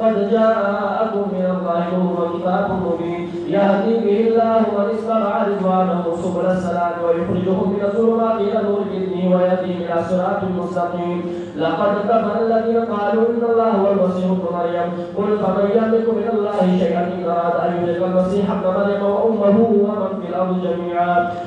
قد جاءكم من الله نور وكتاب مبين يهدي به الله من استطاع رضوانه سبل السلام ويخرجهم من الظلمات الى نور باذنه ويهدي الى صراط مستقيم لقد كفر الذين قالوا ان الله هو المسيح ابن مريم قل فمن يملك من الله شيئا ان اراد ان يملك المسيح ابن مريم وامه ومن في الارض جميعا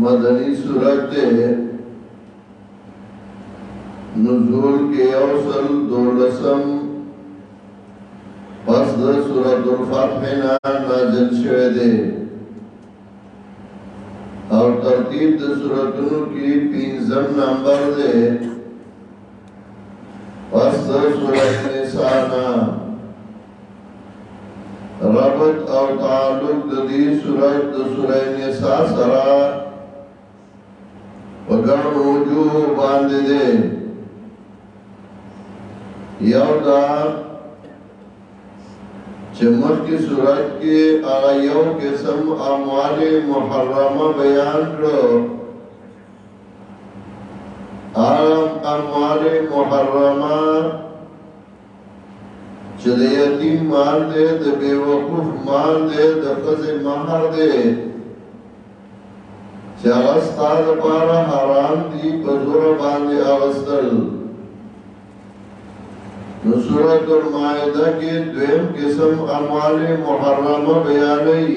مدنی صورت تے نزول کے اوصل دولسم پس در صورت الفتح نا نازل شوئے دے اور ترتیب در صورتوں کی پینزم نمبر دے پس د سورت نسانا ربط او تعلق د دې سورت د سورې نسا سره وګڼ وجوه باندې ده یو دا چې مخکې سورت کې هغه یو قسم اموال محرمه بیان کړو عام اموال محرمه چې د یتیم مال دی د بیوقوف مال دی د ښځې مهر دی چې هغه ستا لپاره حرام دي په زور باندې اغستل نو سورت المائده کې دویم قسم اموال محرمه بیانوي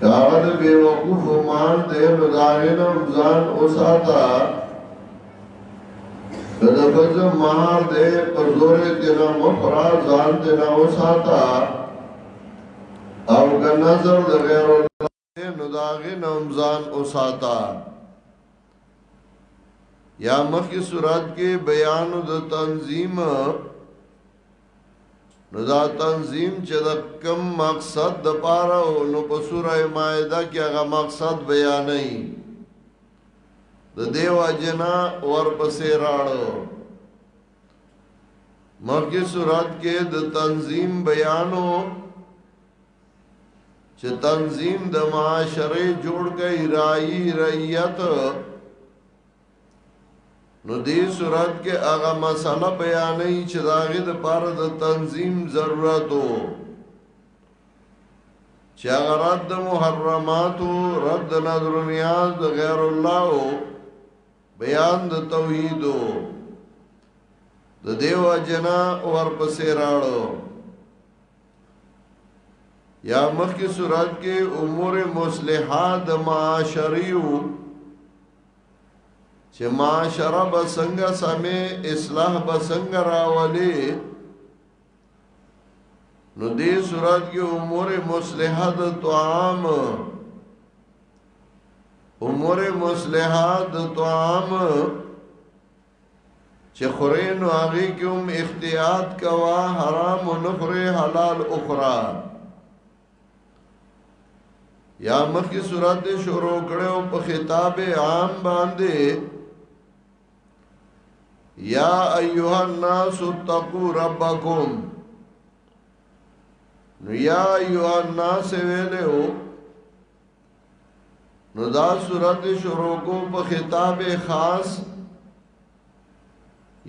کاغه د بیوقوف مان دی نو داغه نه ځان اوساتا دغه بز مار دی پر زور دی نه مفرا ځان دی نه اوساتا او د نظر د غیر الله نو داغه نه ځان اوساتا یا مخی صورت کې بیان د تنظیم نو دا تنظیم چې د کم مقصد د پاره او نو په سوره مائده کې هغه مقصد بیانې د دیو جنا ور پسې راړو مخکې صورت کې د تنظیم بیانو چې تنظیم د معاشره جوړ کړي رای رعیت نو دې صورت کې هغه مسله بیانې چې داغه د پاره د تنظیم ضرورت وو چې هغه رد د محرماتو رد د نظر نیاز د غیر الله بیان د توحید د دیو جنا اور پسې راړو یا مخکې صورت کې امور مصلحات معاشریو چې معاشره به څنګه سمې اصلاح به څنګه راولي نو دې صورت کې امور مصلحه د طعام امور مصلحه د طعام چې خورې نو هغه کوم احتیاط کوا حرام نخره حلال اخرى یا مخی صورت شروع کړو په خطاب عام باندې یا ایها الناس اتقوا ربکم نو یا ایها الناس ویلو نو دا صورت شروع کو په خطاب خاص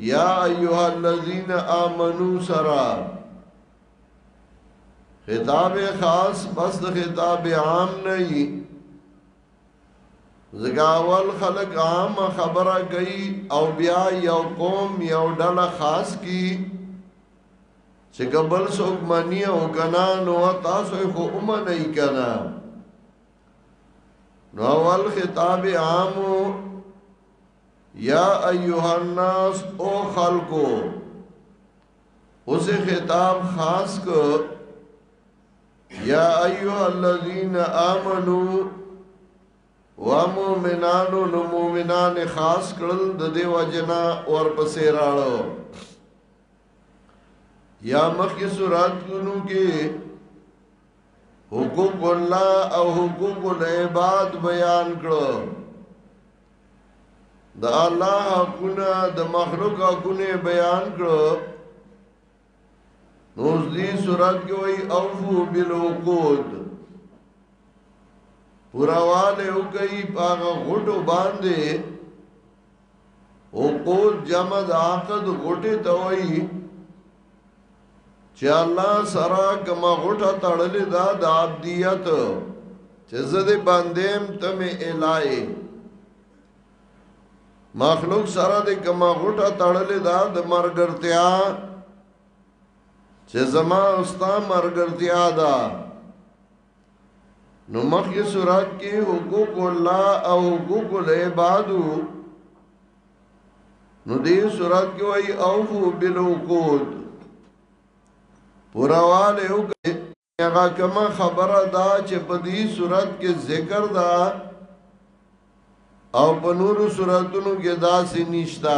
یا ایها الذین آمنو سرا خطاب خاص بس د خطاب عام نه ای زګاول خلق عام خبره گئی او بیا یو قوم یو ډله خاص کی چې که بل څوک منی او کنا نو تاسو یې خو ومنئ کنا نو اول خطاب عام یا ایها الناس او خلقو اوس خطاب خاص کو یا ایها الذین آمنو و مومنانو نو مومنان خاص کړل د دیو جنا اور پسې راړو یا مخی سورات کنو کی حقوق الله او حقوق العباد بیان کړو د الله حقونه د مخلوق حقونه بیان کړو نو دې صورت کې وای اوفو بالعقود پورا والے او کوي باغ غټو باندې عقود جمع د عقد غټه ته وایي چې الله سره کوم غټه تړلې ده د عبدیت چې زه دې باندې ته مې الای مخلوق سره دې کوم غټه تړلې ده د مرګرتیا چې زما اوستا مرګرتیا ده نو مخی صورت کی حقوق الله او حقوق العبادو نو دی صورت کی وی اوفو بالعقود پوروال او کئی اغا کما خبر دا چه پا دی صورت کی ذکر دا او پا نورو صورتونو کی دا سی نشتا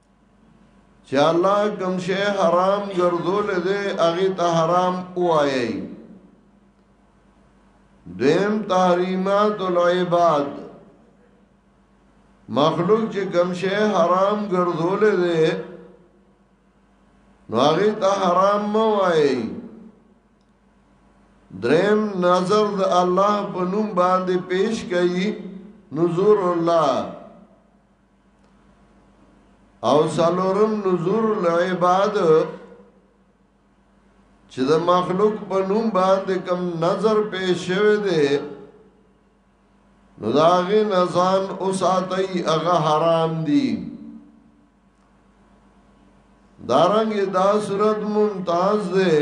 چې الله کوم شی حرام ګرځول دي هغه ته حرام وایي دیم تحریمات العباد مخلوق چې کوم شی حرام ګرځول دي نو هغه ته حرام مو وایي دریم نظر د الله په نوم باندې پیش کړي نذور الله او سالورم نظر العباد چې د مخلوق په نوم باندې کم نظر پیش شوه دی نو داغی نزان او ساتی اغا حرام دی دارنگ دا صورت ممتاز دے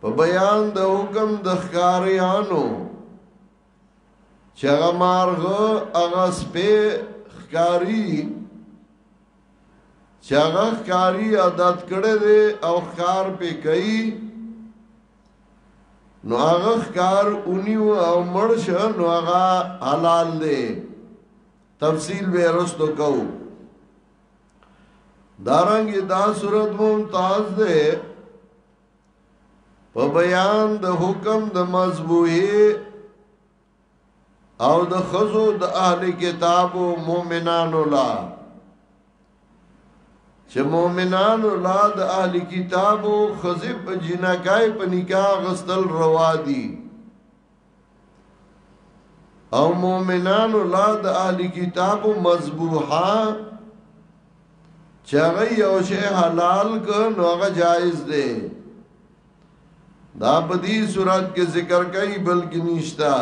په بیان د حکم د ښکاریانو چې هغه مارغه هغه سپې ښکاری چې هغه ښکاری عادت کړی دی او ښکار پې کوي نو هغه ښکار اونیو او مړ شه نو هغه حلال دی تفصیل به رستو کو دارنګ دا صورت ممتاز ده په بیان د حکم د مذبوحی او د خزو د اهل کتاب او مؤمنانو لا چې مؤمنانو لا د اهل کتاب او خزب جنکای په نکاح غستل روا دي او مومنان الله د اهل کتاب مذبوحا چاغه یو شی حلال ک نو هغه جایز دی دا په دې صورت کې ذکر کوي بلکې نشتا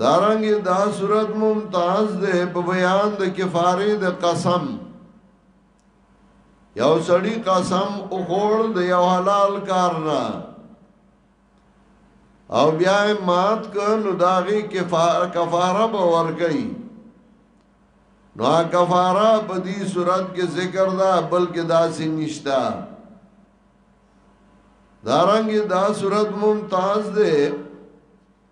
دارنګ دا صورت ممتاز ده په بیان د کفاره د قسم یو سړی قسم او خور د یو حلال کار نه او بیا مات ک نو داغي کفاره کفاره به ور کوي نو کفاره په دې صورت کې ذکر ده بلکې داسې نشتا دارنګ دا صورت ممتاز ده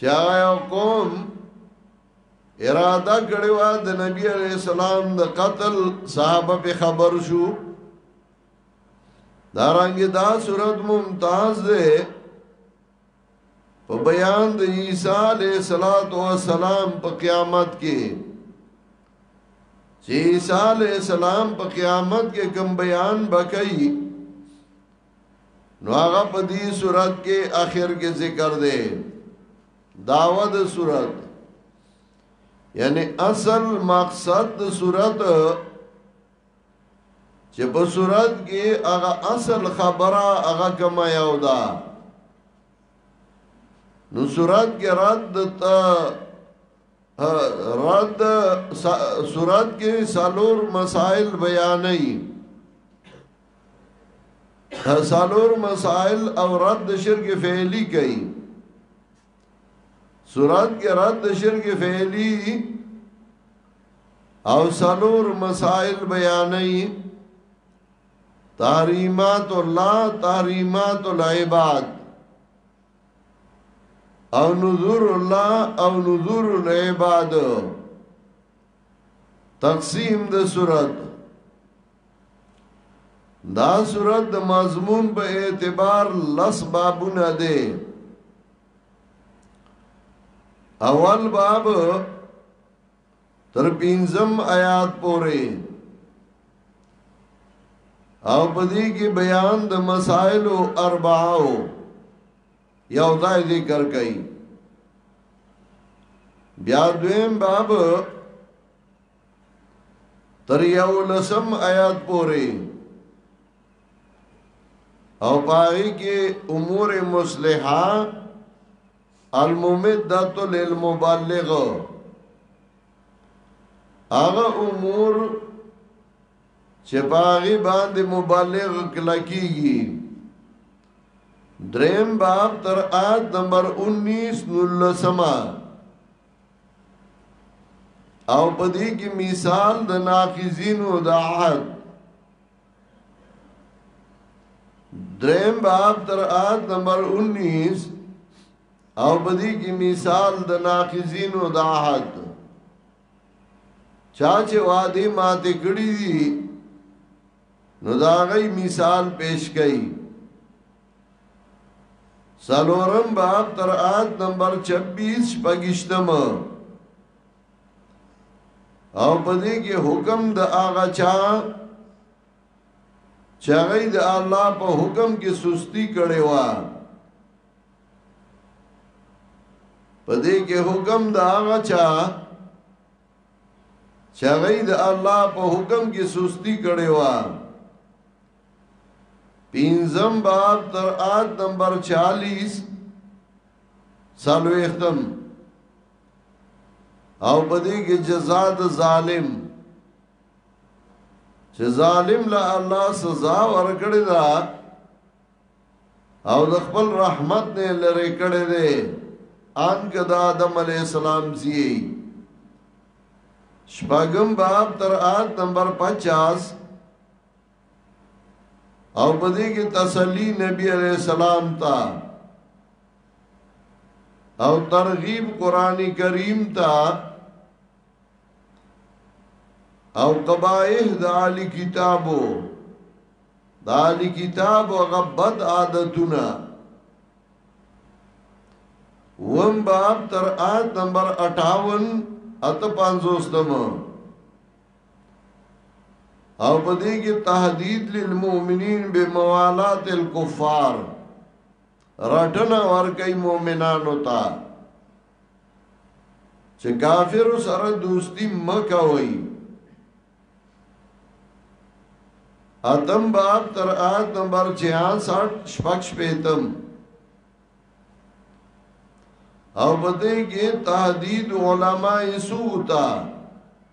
چا یو قوم اراده کړی و د نبی علی السلام د قتل صحابه په خبر شو دارنګ دا صورت ممتاز ده په بیان د عیسی علی صلوات و سلام په قیامت کې چې عیسی علی السلام په قیامت کې کوم بیان بکئی نو هغه په دې صورت کې اخر کې ذکر دی داوا د صورت یعنی اصل مقصد د صورت چې په صورت کې هغه اصل خبره هغه کما یو ده نو صورت کې رد تا رد صورت کې سالور مسائل بیانې سالور مسائل او رد شرک فعلی کئی سورت کې رد شرک فعلی او سالور مسائل بیانئی تحریمات الله تحریمات العباد او نذور الله او نذور العباد تقسیم د صورت دا صورت د مضمون په اعتبار لس بابونه دی اول باب تر پینزم آیات پوری او پدی کی بیان د مسائل و اربعاو یو دای ذکر کئی بیا دویم باب تر یولسم آیات پورې او پای کې امور مصلحه الممدت للمبلغ هغه امور چې باغی باندې مبلغ کلکیږي دریم باب تر آیت نمبر 19 نلسمه او په دې کې مثال د ناقضینو د عهد دریم باب تر آیت نمبر 19 او په دې کې مثال د ناقضینو د عهد چا چې وادي ماته کړی دي نو دا غي مثال پیش کړي سلورم باب تر آیت نمبر 26 پګشتم او پدې کې حکم د آغا چا چې هغه د الله په حکم کې سستی کړي وا پدې کې حکم د آغا چا چې هغه د الله په حکم کې سستی کړي وا پینزم باب تر آت نمبر چالیس سالویختم او بدی کی جزا د ظالم چې ظالم له الله سزا ورکړی دا او د خپل رحمت نه لری کړی دی ان کدا آدم علی السلام زی شپږم باب تر آیت نمبر 50 او په دې کې تسلی نبی عليه السلام ته او ترغیب قران کریم ته او قبائح د علی کتابو د علی کتاب او غبد عادتونه وم باب تر آیت نمبر 58 ات 500 دمو او په دې کې تهدید للمؤمنین بموالات الكفار رټنا ور کوي مؤمنانو ته چې کافر سره دوستی مکوي اتم باب تر آیت نمبر 66 شپږ شپېتم او پدې کې تهدید علماء سوتا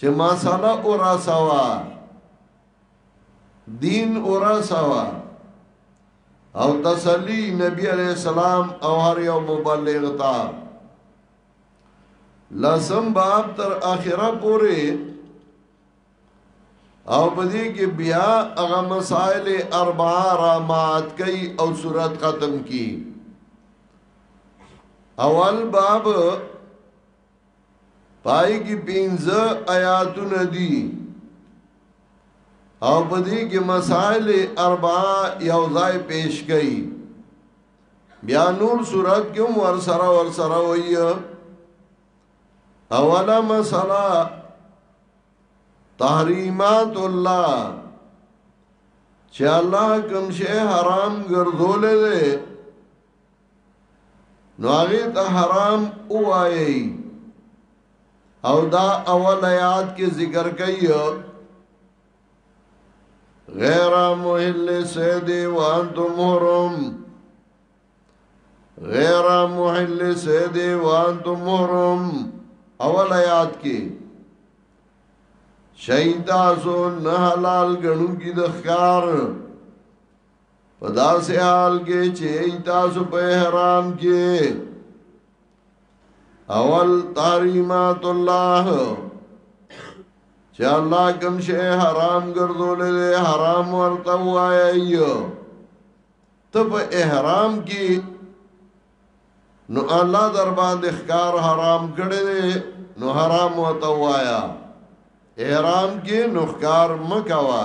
چې مساله اورا سوا دین اورا سوا او تسلی نبی علیہ السلام او هر یو مبلغ تا لسم باب تر اخره پوری او بدی کې بیا هغه مسائل اربعه را مات کئ او صورت ختم کی اول باب پای کې پنځه آیاتونه دي او په دې کې مسائل اربعه یو ځای پیش کړي بیا نور صورت کې ور سره ور سره وایي اوله مسله تحریمات الله چې الله کوم شی حرام ګرځولې نو هغه ته حرام اوایي او دا اول آیات کې ذکر کوي غیر محل سید وانتم حرم غیر محل سید وانتم حرم اول آیات کې شهیدا سو نه حلال غنو کې د خار په داسې حال کې چې تاسو په احرام کې اول تحریمات الله چې الله کوم شی حرام ګرځولې دې حرام ورته وایي ته په احرام کې نو الله در باندې ښکار حرام کړی دې نو حرام ورته وایا احرام کې نو ښکار مکوا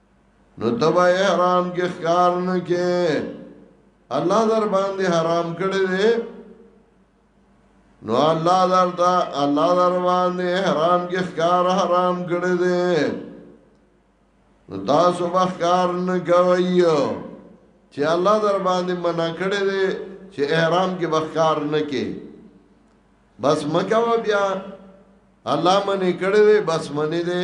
نو تبا احرام کې خکار نه کې الله در باندې حرام کړی دی نو الله در دا الله در باندې احرام کې خکار حرام کړی دی نو تاسو به خکار نه کوي چې الله در باندې منع کړی دی چې احرام کې بخکار نه کې بس مکه بیا الله منې کړی دی بس منې دی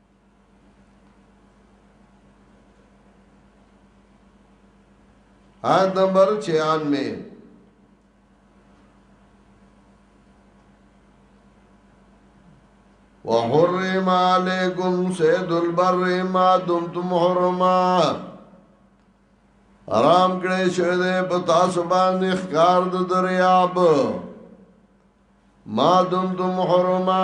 آن نمبر چیان میں وحرم علیکم سید البر ما دمتم حرما حرام کړی شوی دی په تاسو باندې ښکار د دریاب ما دمتم حرما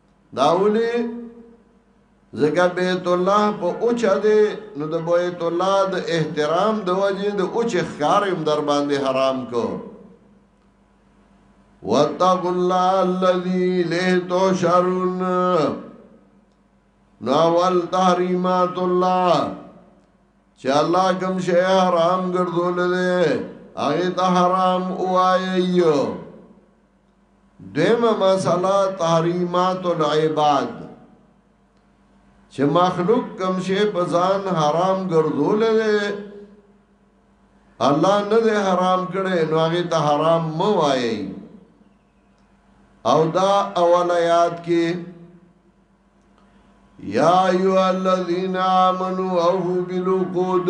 داولی زګه بیت الله په اوچا دی نو د بیت الله د احترام د وجه د اوچ خار هم در باندې حرام کو واتقوا الله الذي له تشرون نو اول تحریمات الله چې الله کوم شی حرام ګرځول دی هغه ته حرام وایي دویمه مسله تحریمات العباد چې مخلوق کم شي په ځان حرام ګرځول دي الله نه دې حرام کړي نو هغه ته حرام مو وایي او دا اول آیات کې یا ایو الذین آمنو اوفو بالعقود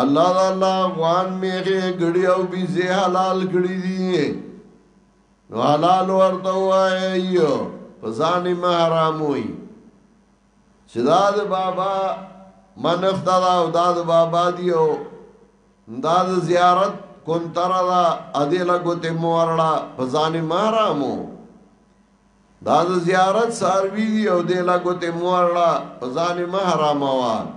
الله دا الله افغان میغه ګړی او بیزه حلال کړی دی نو حلال ورته وایي په ځان ما حرام وي چې دا د بابا منف دا او دا د بابا دی او دا د زیارت کونتر دا ادي لګوته مورړه په ځان ما حرام دا د زیارت ساروی دی او د لګوته مورړه په ځان ما حرام وایي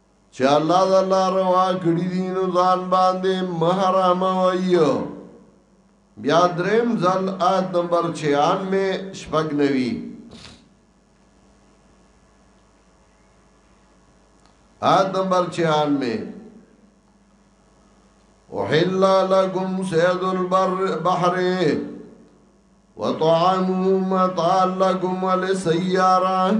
چه الله د الله روا کړی دی نو ځان باندې محرم وای بیا دریم ځل آیت نمبر 96 شپږ نوی آیت نمبر 96 وحل لكم سيد البر بحر وطعامه متاع لكم ولسيارة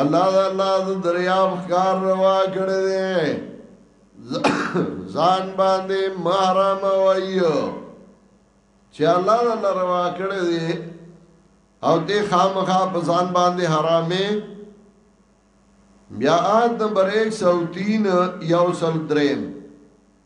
الله د الله د دریاب ښکار روا کړی دی ځان باندې محرم وایو چې الله د الله روا کړی دی او دې خامخا په ځان باندې حرامې بیا آیت نمبر 103 یو سل دریم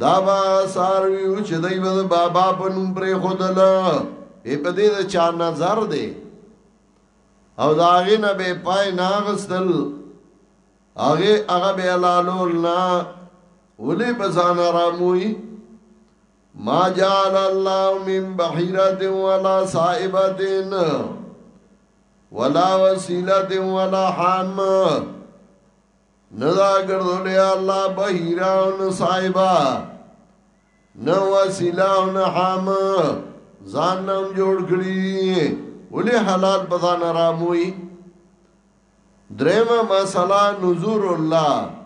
دا با سارویو چې دای به بابا په نوم پرې خودل په په دې دا چا نظر دی او دا غي نه به پای ناغستل هغه هغه به لالول نه ولې بزان راموي ما جعل الله من بحيرة ولا صائبة ولا وسيلة ولا حام ندا گردولی اللہ بحیرہ و نصائبہ نو وسیلہ و نحام زان نام جوڑ کری ولی حلال بزان راموئی درم مسئلہ نظور اللہ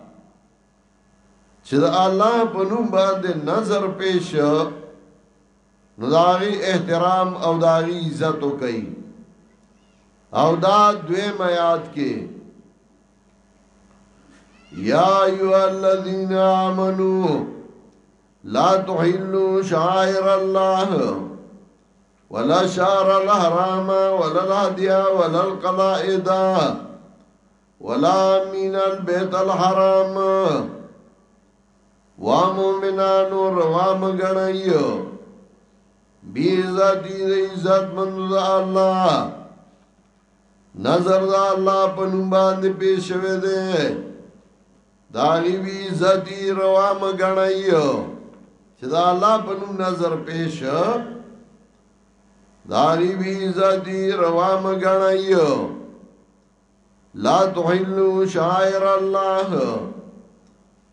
چې د الله په نوم باندې نظر پیش نو داغي احترام او داغي عزت کوي او دا دوی میاد کې یا ایو الذین آمنو لا تحلوا شعائر الله ولا شعر الحرام ولا الهدية ولا القلائد ولا من البيت الحرام ومؤمنانو روام گنئی بیزتی دی عزت مند الله نظر دا الله په نوم باندې پیش شوی دی دا غي وی عزتي روا مګړای چې دا الله په نوم نظر پیش دا غي وی عزتي روا مګړای لا تحلوا شعائر الله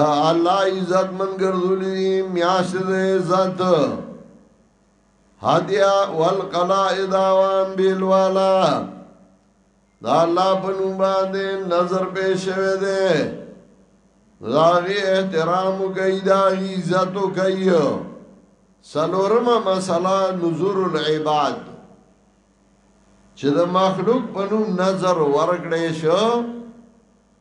الله عزت من ګرځولې میاش دې عزت هدیا والقلائد وان بیل والا دا الله په نوم باندې نظر پېښ شوه دې راغي احترام کوي دا عزت کوي سلورم مسله نذور العباد چې د مخلوق په نوم نظر ورکړې شو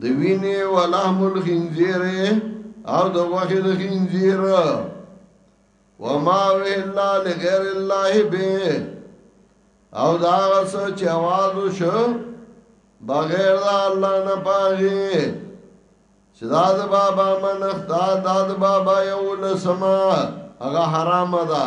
د وینې او لحم الخنزیر او د غوښې د خنزیر وما وی الله لغیر الله به او دا غس چې आवाज وشو بغیر دا الله نه پاږي چې دا د بابا منخ دا د بابا یو لسما هغه حرام ده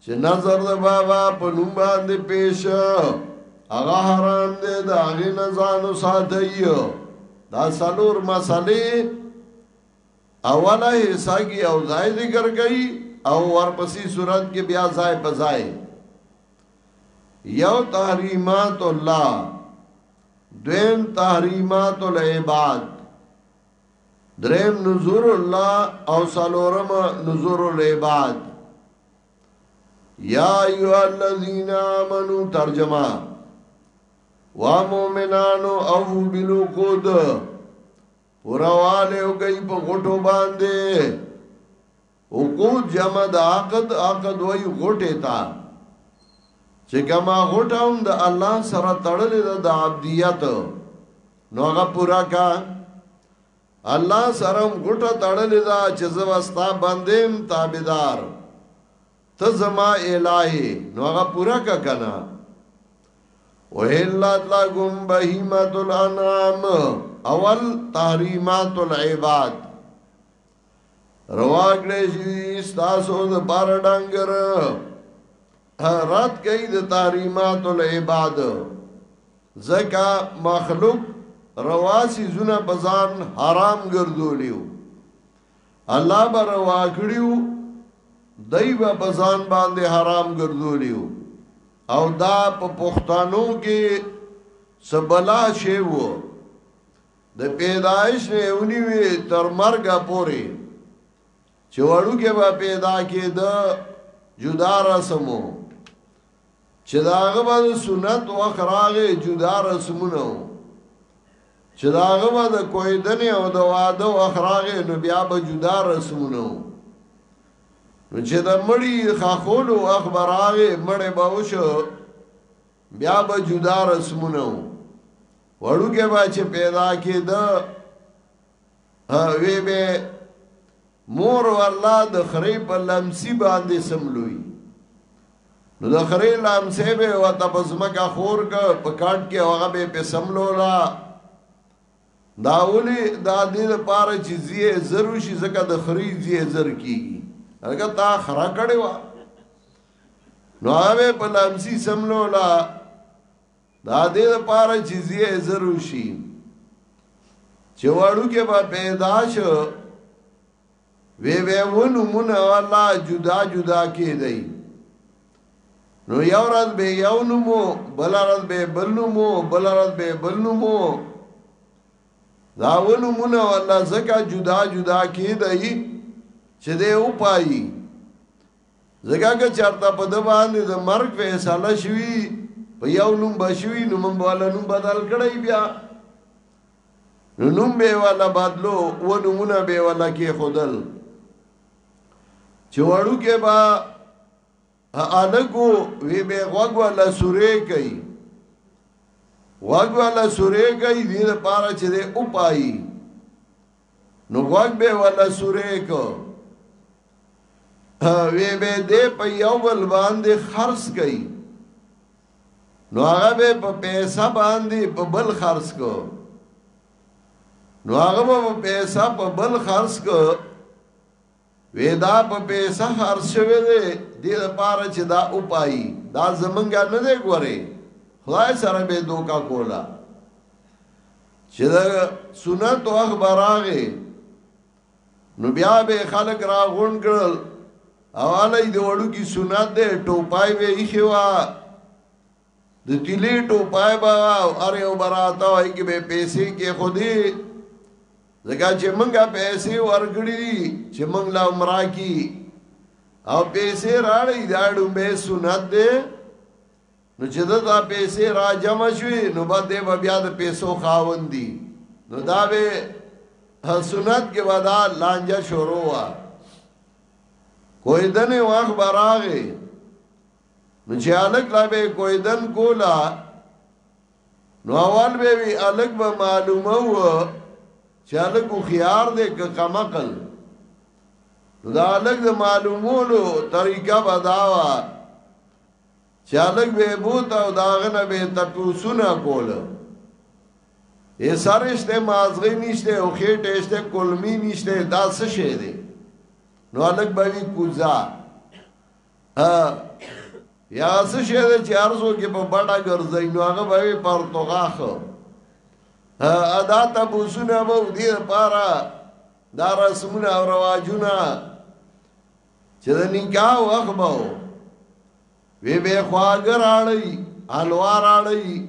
چې نظر د بابا په نوم باندې پیش هغه حرام دی دا غي نه ځانو ساتي دا سلور مسلې اوله حصہ کې او ځای ذکر کړي او ورپسې صورت کې بیا ځای په ځای یو تحریمات الله دویم تحریمات العباد دریم نذور الله او سالورم نذور العباد یا ایو الذین آمنو ترجمه وا مومنانو او بلو کود پرواله گئی په غټو باندې عقود جمع د عقد، عقد وايي غوټې ته، چې کومه غوټه هم د الله سره تړلې ده د عبدیت نو هغه پورا کا الله سره هم غوټه تړلې ده چې زه وستا بندیم تابعدار ته زما الهي نو هغه پورا کا کنه وهلت لكم بهیمه الانعام اول تحریمات العباد روا کړی شي تاسو د بار ډنګر رات کوي د تحریمات العباد زکا مخلوق رواسی زونه بزان حرام ګرځولیو الله به روا کړیو دای به بزان باندې حرام ګرځولیو او دا په پښتنو کې سبلا شی وو د پیدایش نه ونیوي تر مرګ پورې چې وړوکې به پیدا کېده جدا رسمو چې داغه به سنت وخت راغې جدا رسمونه چې داغه به د کویدنې او د واده وخت راغې نو بیا به جدا رسمونه نو چې د مړی خاخولو اخبار راغې مړې به وشو بیا به جدا رسمونه وړوکی به چې پیدا کېده وی به مور ورلا د خرې په لمسی باندې سملوي نو د خرې لمسی به وته په زمکه خور ک په کاټ کې هغه به په سملولا دا اولی دا دې لپاره چې زیه زرو شي زکه د خرې زیه زر کیږي هغه تا خرا کړي وا نو هغه په لمسی سملولا دا دې لپاره چې زی زرو شي چې وړو کې به پیدا شو وی وی ونو مون الله جدا جدا کې دی نو یو ورځ به یو نومو بل ورځ به بل نومو بل ورځ به بل نومو دا ونو مون الله زکه جدا جدا کې دی چې دې او پایي ځکه که چرته په د باندې د مرګ فیصله شوی په یو نوم بشوی نو موږ ولا نوم بدل کړی بیا نو نوم به ولا بدلو و نمونه به ولا کې خودل چې وړو کې با الکو وی به غوګ ولا سورې کوي غوګ ولا سورې کوي دې لپاره چې دې او پایي نو غوږ به ولا سورې کو وی به دې په یو بل باندې خرص کړي نو هغه به په پیسې باندې په بل خرص کو نو هغه په پیسې په بل خرص کو وې دا په پېسه خرڅ شوې دې دې لپاره چې دا اوپايي دا زمونږه نه دې ګورې خدای سره به دوکا کولا چې دا سنت او اخباراغه نو بیا به خلک را غون کړل او علی د وړو کی سنت ده ټوپای وی خوا د تیلی ټوپای به او ار یو براته وای کې به پیسې کې خودي ځکه چې مونږه پیسې ورګړي چې مونږ لا عمره کی او پیسې راړې دا ډومبه سنت ده نو چې دا پیسې را جمع شوي نو به دې بیا د پیسو خاوندي نو دا به سنت کې ودا لانجه شروع وا کوئی دنه واخ براغه نو چې الک لا به کویدن کولا نو اول به وی الک به معلومه و چې الک خيار دې که کمقل نو دا الک د معلومولو طریقه بداوا چې الک به بوت او داغنه به تپوسونه کوله یې سرشته مازغې نشته او خېټه شته کلمی نشته دا څه شی دی نو الګ بوي کوزا ها یا څه شی دی چې ارزو کې په بډا ګرځي نو هغه به پرتوغاخ ادا ته بوسونه به دې لپاره دا رسمونه او رواجونه چې د نکاح وخت به وی به خواګر اړي الوار اړي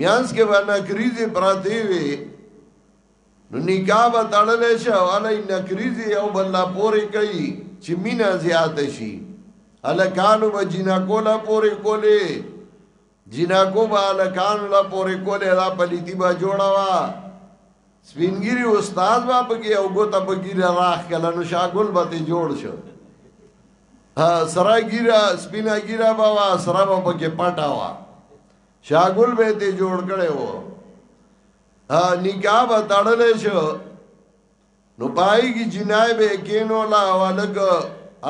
میانس کې به نکریزې پراتی وي نو نکاح به تړلی شي او هلی نکریزې یو بل لا پورې کوي چې مینه زیاته شي هلکانو به جینکو لا پورې کولې جینکو به هلکانو لا پورې کولې دا پلیتی به جوړه وه سپینګیری استاد با پکې او ګوتا پکې راخ کله نو شاګل به ته جوړ شو سرا ګیرا سپینا ګیرا بابا سرا با پکې پټا وا شاګل به ته جوړ کړي وو ها نکاح به تړل شو نو پای کی جنای به کینو لا ولګ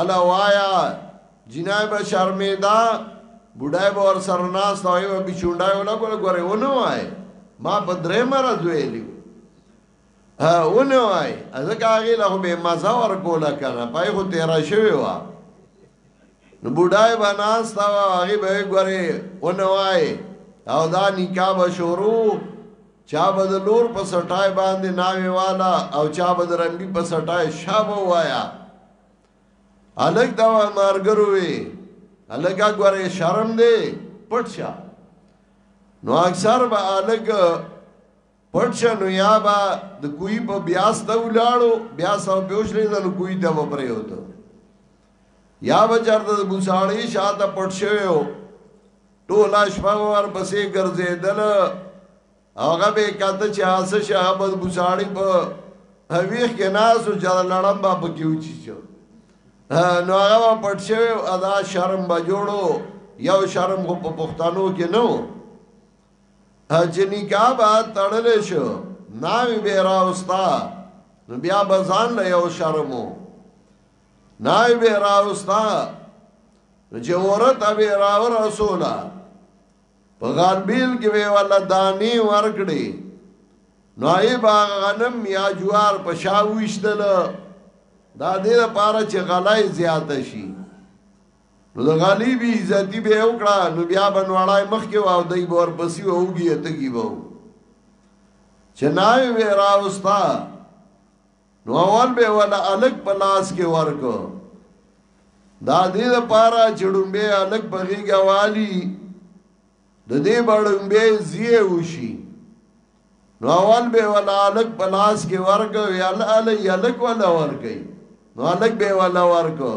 الا وایا جنای به شرمیدا بډای به ور سره ناس ته وي به چونډای ولا ګور ګور ونه وای ما په درې مرز ویلی اونه وای ازکه هغه له به مزه ور کوله کنه پای خو تیر شوی و نو بډای بناس تا هغه به ګوره اونه وای او دا نکاح به شروع چا به د نور په سټای باندې ناوي والا او چا به د رنګي په سټای شابه وایا الګ دا مارګرو وی الګا ګوره شرم دی پټ شه نو اکثر به الګ پټ شه نو یا به د کوی په بیاس ته ولاړو بیا سو بوشلې د کوی ته به پریوتو یا به چرته د بوساړې شاته پټ شویو ټول شپه ور پسې ګرځېدل هغه به کته چې اسه شهاب د بوساړې په هویخ کې ناسو چې لړم با پکې وچی چو نو هغه پټ شویو ادا شرم به جوړو یو شرم خو په پښتنو کې نو چې نکاح به تړل شو ناوی به راوستا نو بیا به ځان له یو شرمو ناوی به راوستا نو چې ورت به راو رسولا په غربیل کې به ولا دانی ورکړي نو ای با غنم یا جوار په شاوښتل دا دې لپاره چې غلای زیات شي نو د غالي بي عزتي به وکړه نو بیا بنواړای مخ کې واو دای بور پسی اوږي ته کی وو چې ناوی وی راوستا نو اول به ولا الګ پلاس کې ورکو دا دې لپاره چې ډومبه الګ بغيګه والی د دې بړمبه زیه وشي نو اول به ولا الګ پلاس کې ورکو یا الګ ولا ورکي نو الګ به ولا ورکو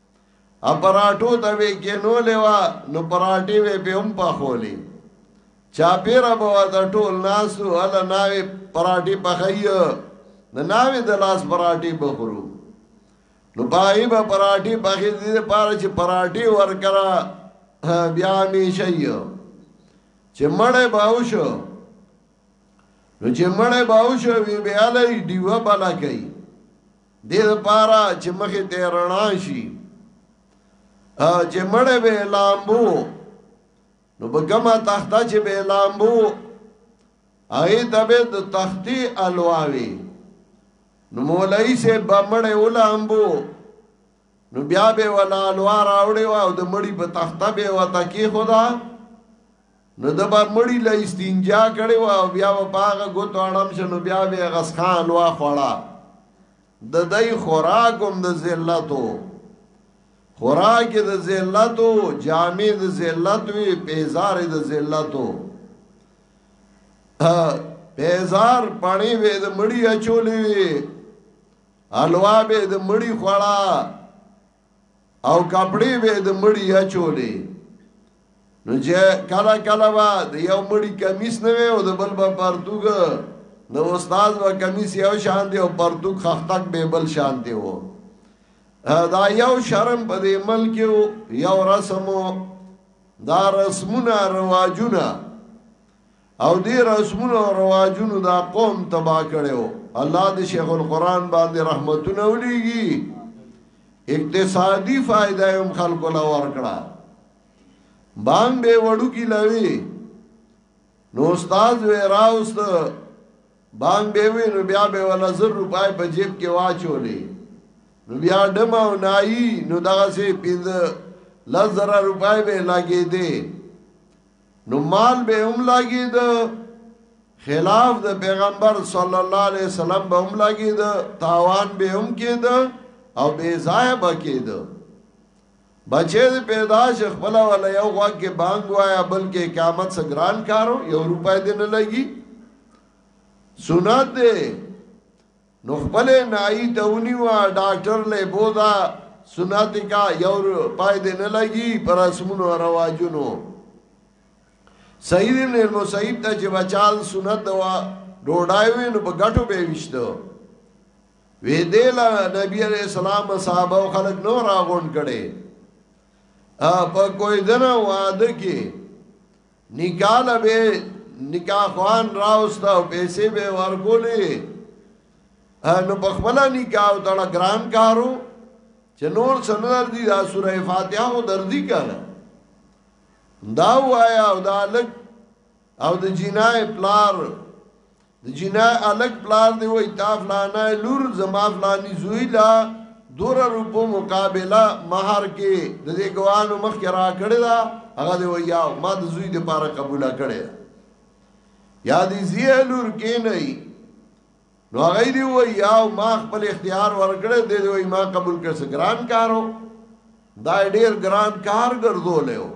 اپراټو ته وی کې نو لیوا نو پراټي وی به هم په خولي چا پیرا بوا د ټول ناسو ال ناوي پراټي پخای د ناوي د لاس پراټي بخورو نو پای به پراټي پخې دې پاره چې پراټي ور کرا بیا می شي چې مړې باو شو نو چې مړې باو شو وی بیا لې دیوه بلا کوي دې لپاره چې مخې ته رڼا شي چې مړې به لامبو نو بګما تخته چې به لامبو اې دبه د تختی الواوي نو مولای سه بمړې ولامبو نو بیا به ولا الوا راوړې او د مړی په تخته به وتا کې خدا نو د با مړی له استنجا کړي او بیا په باغه ګوت اړم شنو بیا به غسخان الوا خوړه د دای خوراکم د ذلتو خوراک د ذلتو جامع د ذلت وی پیزار د ذلتو پیزار پانی وی د مړی اچولې وی حلوا به یې د مړي خوړه او کپړې به یې د مړي اچولې نو چې کله کله به د یو مړي کمیس نه وي او د بل به پرتوګ د استاد به کمیس یو شان دی او پرتوګ خختک به بل شان دی وو دا یو شرم په دې ملک یو رسمو دا رسمونه رواجونه او دې رسمونو او رواجونو دا قوم تبا کړو الله دې شیخ القرآن باندې رحمتونه ولېږي اقتصادي فائدہ هم خلکو لا ورکړه بانګ به وړو کی لوي نو استاد وې راوست بانګ به وې نو بیا به ولا زر روپای په جیب کې واچولې نو بیا دم او نای نو دا سه پیند لزر روپای به لګې دې نو مال به هم لاګي د خلاف د پیغمبر صلی الله علیه وسلم به هم لاګي د تاوان به هم کې د او به ځای به کې د بچې پیدا ش خپل ولا یو غوا کې بانګ وایا بلکې قیامت سګران کارو یو روپای دې نه لګي سنت دې نو خپل نائی ته ونیوا ډاکټر لې بوزا سنت کا یو پای دې نه لګي پر اسمنو رواجونو سید ابن المسیب ته چې بچال سنت دوا ډوډای وې نو په غټو به وشته وې دې لا نبی علیہ السلام صحابه او خلک نو راغون کړي ا په کوئی دنه واده کې نکاح له به نکاح خوان راوسته او پیسې به ورکولې نو په خپل نکاح او دړه ګران کارو چې نور سنور دي دا سوره فاتحه او دردي کړه دا وایا او دا لګ او د جنای پلار د جنای الګ پلار دی وای تا فلانا لور زما فلانی زوی لا دور روپو مقابله مہر کې د دې ګوانو مخ کې را کړی دا هغه دی وای یا ما د زوی د پاره قبول کړی یا دې زی لور کې نه نو هغه دی وای یا ما خپل اختیار ورکړی دی وای ما قبول کړ سګران کارو دا ډیر ګران کار ګرځولیو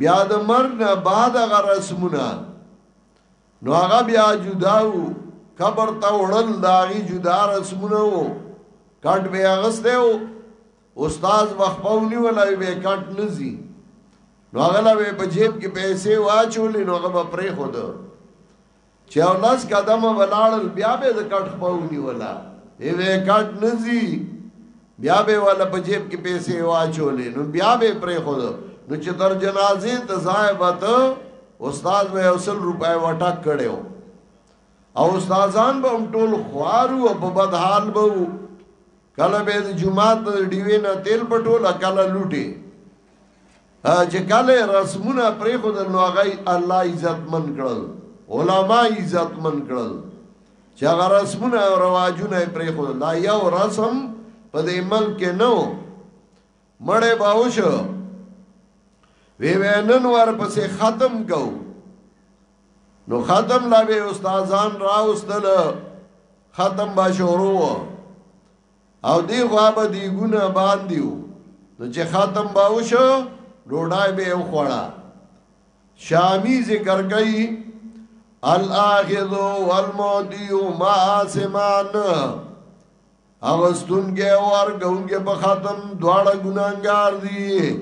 بیا د مرګ نه بعد هغه رسمونه نو هغه بیا جدا وو قبر ته وړل دا غي جدا رسمونه وو کټ به اغسته وو استاد وخپونی ولای به کټ نزي نو هغه له په جیب کې پیسې واچولې نو هغه به پرې خود چې یو لس قدمه به لاړل بیا به یې د کټ خوا ونیوله ای به یې کټ نه ځي بیا به یې والا په جیب کې پیسې واچولې نو بیا به یې پرېښودو نو چې تر جنازې ته ځای به ته استاد به یو سل روپۍ وټک کړی و او استادان به هم ټول خوار وو او په بد حال به وو کله به د جومات د ډیوې نه تیل پټوله کله لوټې چې کله یې رسمونه پرېښودل، نو هغه یې الله عزتمن کړل، علما یې عزتمن کړل، چې هغه رسمونه او رواجونه یې پرېښودل. دا یو رسم په دې ملک کې نه و، مړی به وشو، وی وی نن ورپسې ختم کو نو ختم لا به استادان راوستل ختم به شروع او دی خوا به دیګونه باندې وو نو چې ختم به وشو ډوډۍ به یې وخوړه شامی ذکر کوي الاخذ والمودی ما سمان اغستون کې ور ګون کې په ختم دواړه ګناګار دي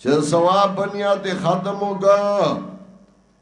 چې ثواب بنیاد ختم وکړه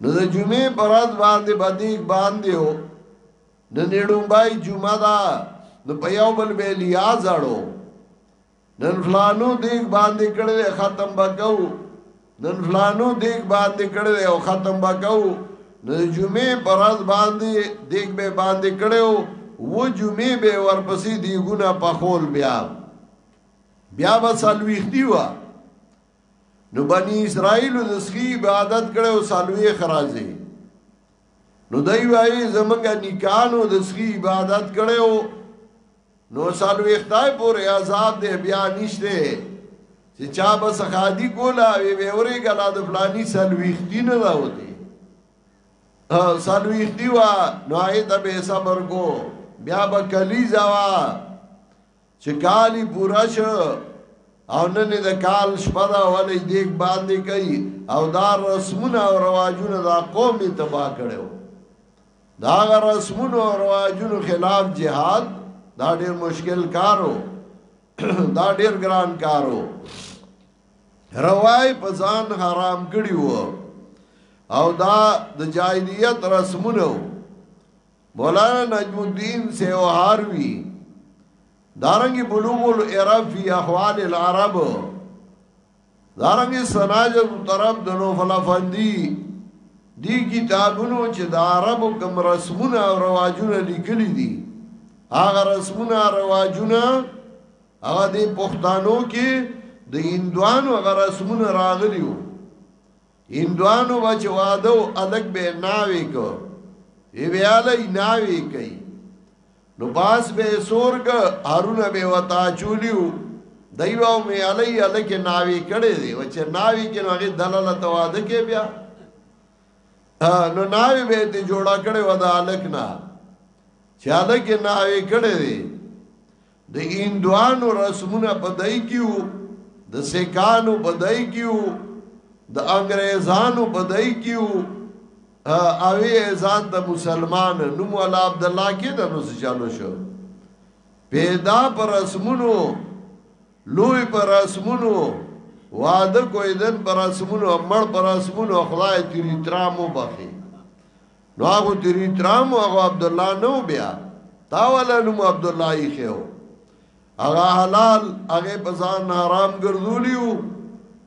نو د جمعې پر ورځ باندې باندې باندې و نو نیډومبای جمعه دا نو په یو بل به لیا زړو نن فلانو دیګ باندې کړل ختم بکاو نن فلانو دیګ باندې کړل او ختم بکاو نو جمعې پر ورځ باندې دیګ به باندې کړو و جمعې به ورپسې دیګونه په خول بیا بیا به سلويختی و نو بنی اسرائیل د سخی عبادت کړو سالوی خرازه نو دای وای زمونږه نکانو د سخی عبادت کړو نو سالوی خدای پور عذاب دې بیا نشته چې چا به سخادي کولا وی وی اوري ګلا د فلانی سالوی ختی نه راوته سالوی ختی وا نو آیت به صبر کو بیا به کلیزا وا چې کال یې پوره شو او نن د کال شپه ده ولې دیګ باندې کوي او دا رسمونه او رواجونه دا قوم یې تباه کړو دا رسمونه او رواجونو خلاف جهاد دا ډیر مشکل کارو دا ډیر ګران کارو روای په ځان حرام کړی وو او دا د جاهلیت رسمونه مولانا نجم الدین سیوهاروی دارنګ بلوغ العرب فی احوال العرب دارنګ سناجه طرف د نوفل افندی دی کتابونو چې د عربو کوم رسمونه او رواجونه لیکلي دي هغه رسمونه رواجونه هغه د پښتنو کې د هندوانو هغه رسمونه راغلي وو هندوانو به چې واده و الک به ناوې کو ای ویاله یې ناوې کوي نو باس به سور ک هارونه به وتا چولیو دایو مې علی الک ناوې کړي دی و چې ناوې کې نو هغه دلاله ته واده کې بیا نو ناوې به دې جوړا کړي و د الک نه چې الک ناوې کړي دی د هندوانو رسمونه په دای کیو د سکانو په دای کیو د انګريزانو په دای کیو او ځان د مسلمان نوم ول عبد الله کې د نو چالو شو پیدا پر رسمونو لوی پر رسمونو واده کویدن پر رسمونو مړ پر رسمونو خدای تیری ترامو بخي نو هغه تری ترام هغه عبد الله نو بیا تا ولا نو عبد الله یې خو هغه حلال هغه بزان حرام ګرځولیو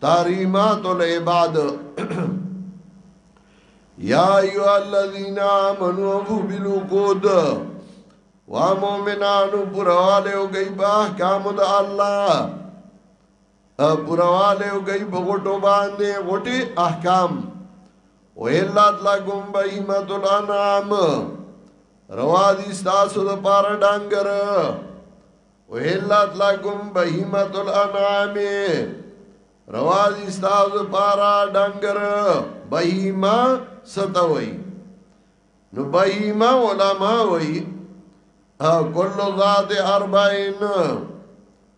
تحریمات العباد یا ایو الذین آمنوا بالعقود وا مومنانو پرواله او گئی با احکام د الله پورواله او گئی په غټو باندې غټي احکام ویلات لا کوم بهیمت الانام روا دي تاسو د پاره ډنګر ویلات لا کوم بهیمت الانام روا دي تاسو د پاره ډنګر بهیما ستوي نو بهیما علما وایي کل ذات اربعین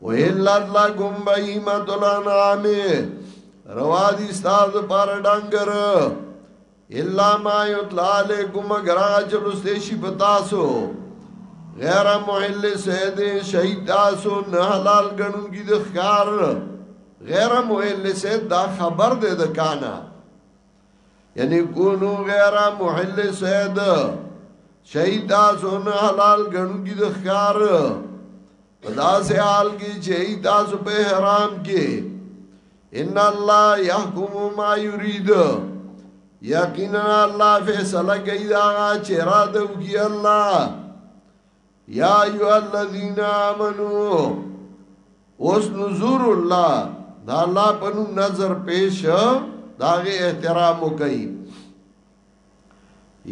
وحلت لکم بهیمت الانعام روا دي ستاسو لپاره ډنګر الا ما یطلع علیکم اگر هغه چې لوستې شي په تاسو غیر محل سید شهید تاسو نه حلال ګڼو کی د ښکار غیر محل سید دا خبر دی د کانا یعنی کونو غیر محل سید شهید تاسو نه حلال ګڼو کی د ښکار په داسې حال کې چې تاسو په حرام کې ان الله يحكم ما يريد یقینا الله فیصله کوي دا چې را دو کی الله یا ایو الذین آمنو اوس نذور الله دا الله په نظر پیش داغه احترام کوي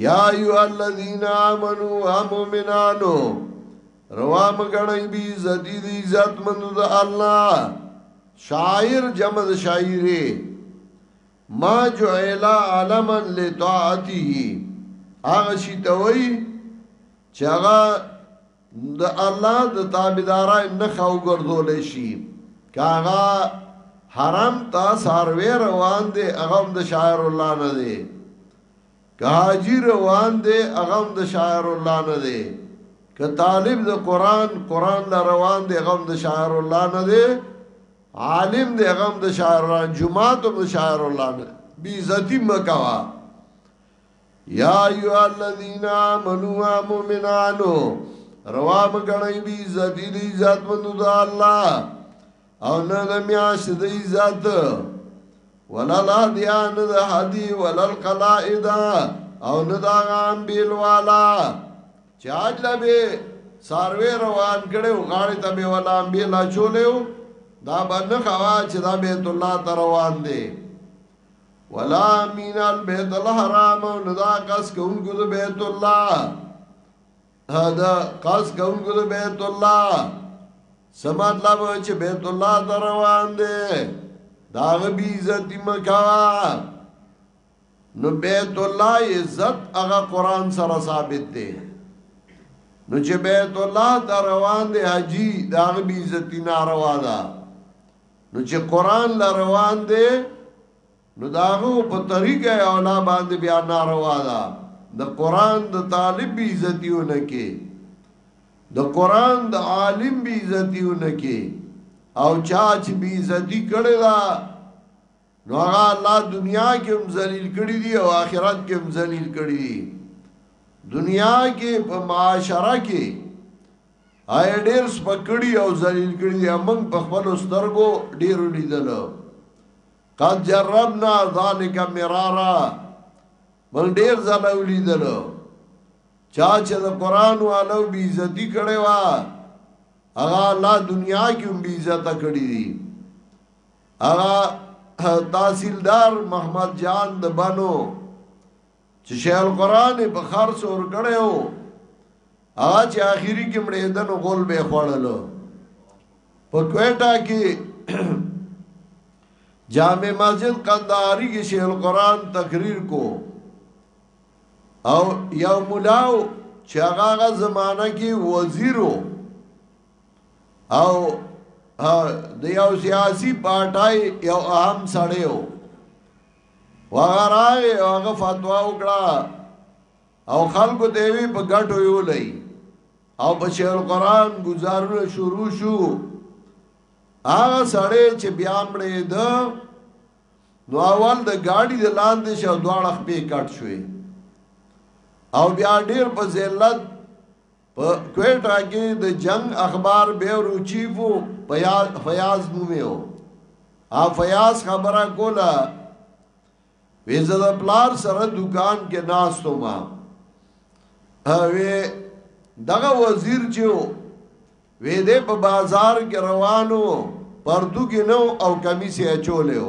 یا ایو الذین آمنو امومنانو روا مګړی بی زدی دی عزت مند د الله شاعر جمع شاعری ما جعل علما لطاعته هغه شی ته وای چې هغه د الله د تابعدارای نخا وګرځول شي کاغه حرام تا ساروی روان دی هغه د شاعر الله نه دی کاجی روان دی هغه د شاعر الله نه دی که طالب د قران قران لا روان دی هغه د شاعر الله نه دی عالم دی هغه د شاعر جمعه د شاعر الله نه بی عزتی مکوا یا ایو الذین آمنوا مومنانو روا مګړی بی زدی دی ذات مندو دا الله او نه د میاش دی ذات ولا لا دیان د هدی ولا القلائد او نه دا غام بیل والا چاج لبه ساروی روان کړي او غاړي ته به ولا بیل چولیو دا باندې خوا چې دا بیت الله ته روان دی ولا مين البيت الحرام ندا قص کون کو د بیت الله دا قص کون کو د بیت الله سمات لا چې بیت الله دروان دي دا غبي عزت مکوا نو بیت الله عزت هغه قران سره ثابت دي نو چې بیت الله دروان دي حاجی دا غبي عزت ناروا ده نو چې قران لا روان دی نو داغو په طریقه اولا باندې بیا ناروا ده د قران د طالب بی عزتیونه کې د قران د عالم بی عزتیونه کې او چا چې بی عزتی کړی دا نو هغه الله دنیا کې هم ذلیل کړی دی او آخرت کې هم ذلیل کړی دی دنیا کې په معاشره کې آیا ډیر سپک کړي او ذلیل کړي دي موږ په خپل سترګو ډیر لیدل قد جربنا ذالک مرارا موږ ډیر ځله ولیدل چا چې د قران والو بی عزتی کړي وا هغه لا دنیا کې هم بی عزت کړي دي هغه تحصیلدار محمد جان د بنو چې شیخ القران په خار څور کړي او هغه چې اخیری کې مړې دنو غول به خوړلو په کوټه کې جامع مسجد قنداری کې شیخ القران تقریر کو او یو ملاو چې هغه زمانہ کې وزیرو او د یو سیاسي پارټای یو اهم سړیو وغه راغی او هغه فتوا وکړه او خلکو ته وی په ګټو یو لای او په شیخ القرآن گزارونه شروع شو هغه سړی چې بیا مړې ده نو اول د گاډي د لاندې شو دواړه خپې کټ شوې او بیا ډیر په ذلت په کویټه کې د جنگ اخبار بیورو چیف فیاض فیاض نومیو ا فیاض خبره کوله ویزه د پلار سره دکان کې ناستو ما اوی دغه وزیر چې وې دې په بازار کې روانو پرتو کې نو او کمیسه چولیو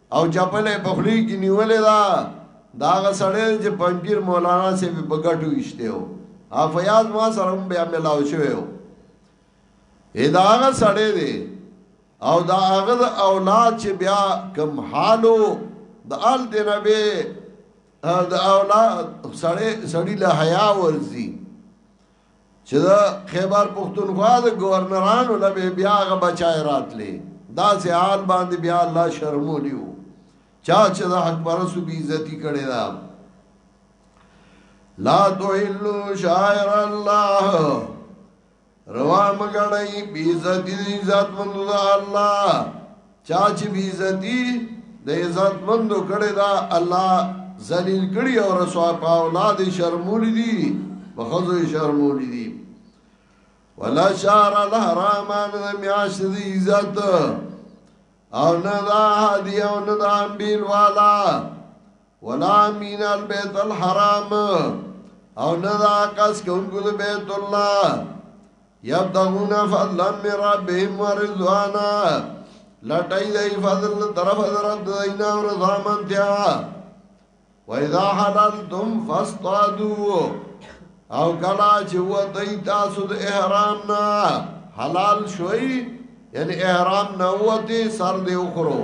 او چپلې په خلی کې نیولې دا دا هغه سړی چې پنځیر مولانا سي په ګټو وشته او افیاز ما سره هم بیا ملاو شوی او دا هغه سړی دی او دا هغه اولاد چې بیا کم حالو د آل دی نبی د اولاد سړی سړی له حیا ورزي چې دا خیبر پښتونخوا د گورنرانو له بیا غ بچای راتلې دا سه حال باندې بیا الله شرمولیو چا چې د حق پرسو بی عزتی کړي دا لا تحلو شاعر الله روا مګړی بی عزتی عزت مند الله چا چې بی عزتی د عزت مندو کړی دا الله ذلیل کړی او رسوا په اولاد شرمولی دي په خزو شرمولی دي ولا شعر الحرامان د میاش دی عزت او نه دا هدی او نه دا بیل والا ولا مین البیت الحرام او نه دا کس کونکو د بیت الله یبتغون فضلا من ربهم ورضوانا لټای دی فضل طرف حضرت دینا او رضا منتیا و اذا حللتم فاصطادوا او کلا چې و دی تاسو د احرام نه حلال شوي یعنی احرام نه وتی سر دی وخرو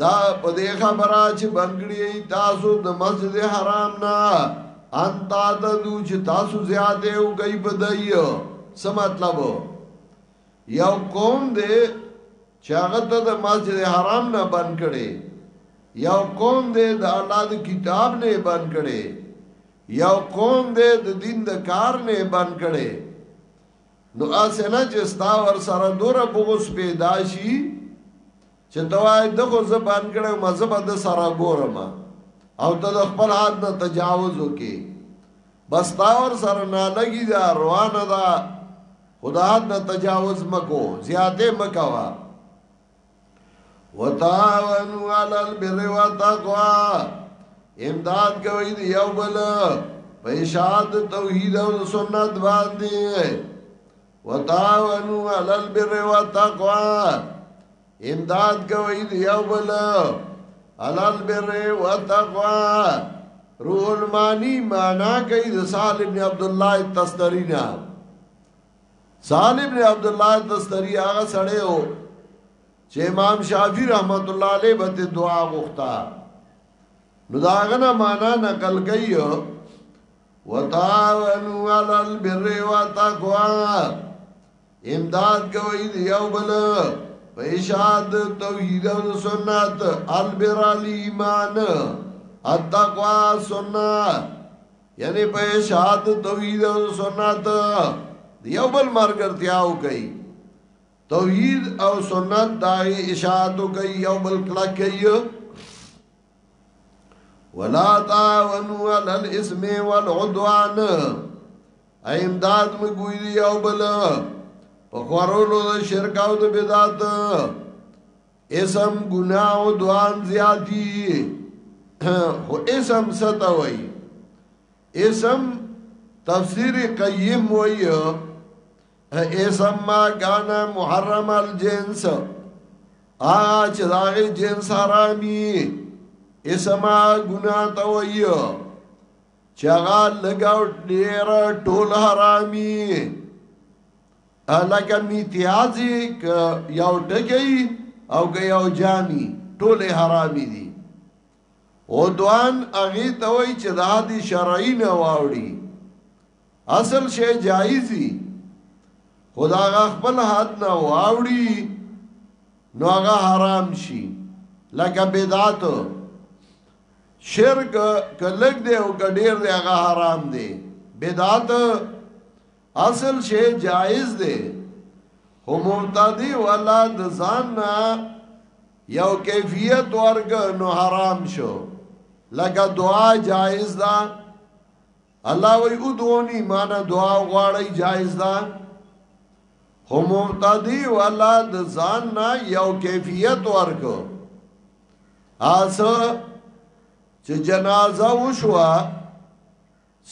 دا په دې خبره چې بنګړي تاسو د مسجد حرام نه ان تا د دو چې تاسو زیاته او گئی بدایو څه مطلب یو قوم دې چې هغه ته د مسجد حرام نه بند کړي یو قوم دې د الله د کتاب نه بند کړي یو قوم دې د دین د کار نه بند کړي نو اسنه چې ستا ور سره دور بغوس پیدا شي چې ته وای د خو زه بند کړو ما زه به د سره ګورم او ته د خپل حد نه تجاوز وکې بس تا ور سره نه لګي دا روانه ده خدا حد نه تجاوز مکو زیاته مکوا وتعاونوا على البر والتقوى امداد کوي دی یو بل په اشاعت توحید او سنت باندې وتعاونو علی البر والتقوا امداد کوي دی یو بل علی البر والتقوا روح المانی معنا کوي د سال ابن عبد الله التستری نه سال ابن عبد الله التستری هغه سړی و چې امام شافعی رحمت الله علیه به دعا غوښتا نو داغه نه معنا نقل کوي وتعاونوا على البر والتقوى امداد کوي یو بل په اشاعت توحید او سنت البر ایمان التقوا سنت یعنی په اشاعت توحید او سنت یو بل مرګرتیاو کوي توحید او سنت دای اشاعت کوي یو بل کلک کوي ولا تعاونوا على الاثم والعدوان ایمداد مګوی دی او بل په خورولو د شرک او د بدعت اسم ګناه او دوان زیاتی خو اسم ستا وای اسم تفسیر قیم وای ایسما گانا محرم الجنس آج داغ جنس حرامی ایسما گنا تویو چغا لگاو دیر ټول حرامی لکه میتیازی که یو ټکی او که یو جامی ټول حرامی دی او دوان اغی توی چه دا دی شرعی نواوڑی اصل شی جایز وي خو دا هغه خپل حد نه واوړي نو هغه حرام شي لکه بدعت شرک کلک دی او ګډیر دی هغه حرام دی بدعت اصل شی جایز دی خو مرتدی والا د ځان نه یو کیفیت ورګ نو حرام شو لکه دعا جایز ده الله وی ادعونی مانا دعا غواړی جائز ده هو مبتدی والا د ځان نه یو کیفیت ورکو اس چې جنازه وشوا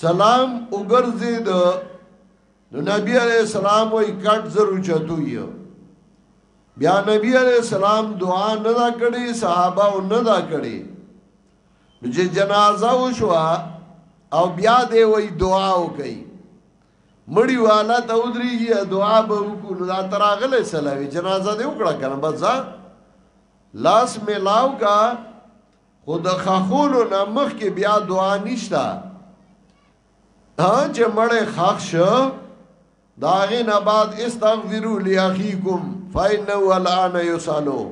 سلام وګرځي د نو نبی علیہ السلام وی کټ زرو چتو یو بیا نبی علیہ السلام دعا نه دا کړی صحابه نه دا کړی نو چې جنازه وشوه او بیا دی وای دعا وکي مړی والا ته ودرېږي دعا به وکړو نو دا تراغله سلاوي جنازه دی وکړه کنه بس لاس ملاو کا خود خخولو نه مخ کې بیا دعا نشتا ها چې مړې خخ شو داغه نه بعد استغفروا لاخيكم فإنه الآن يسالو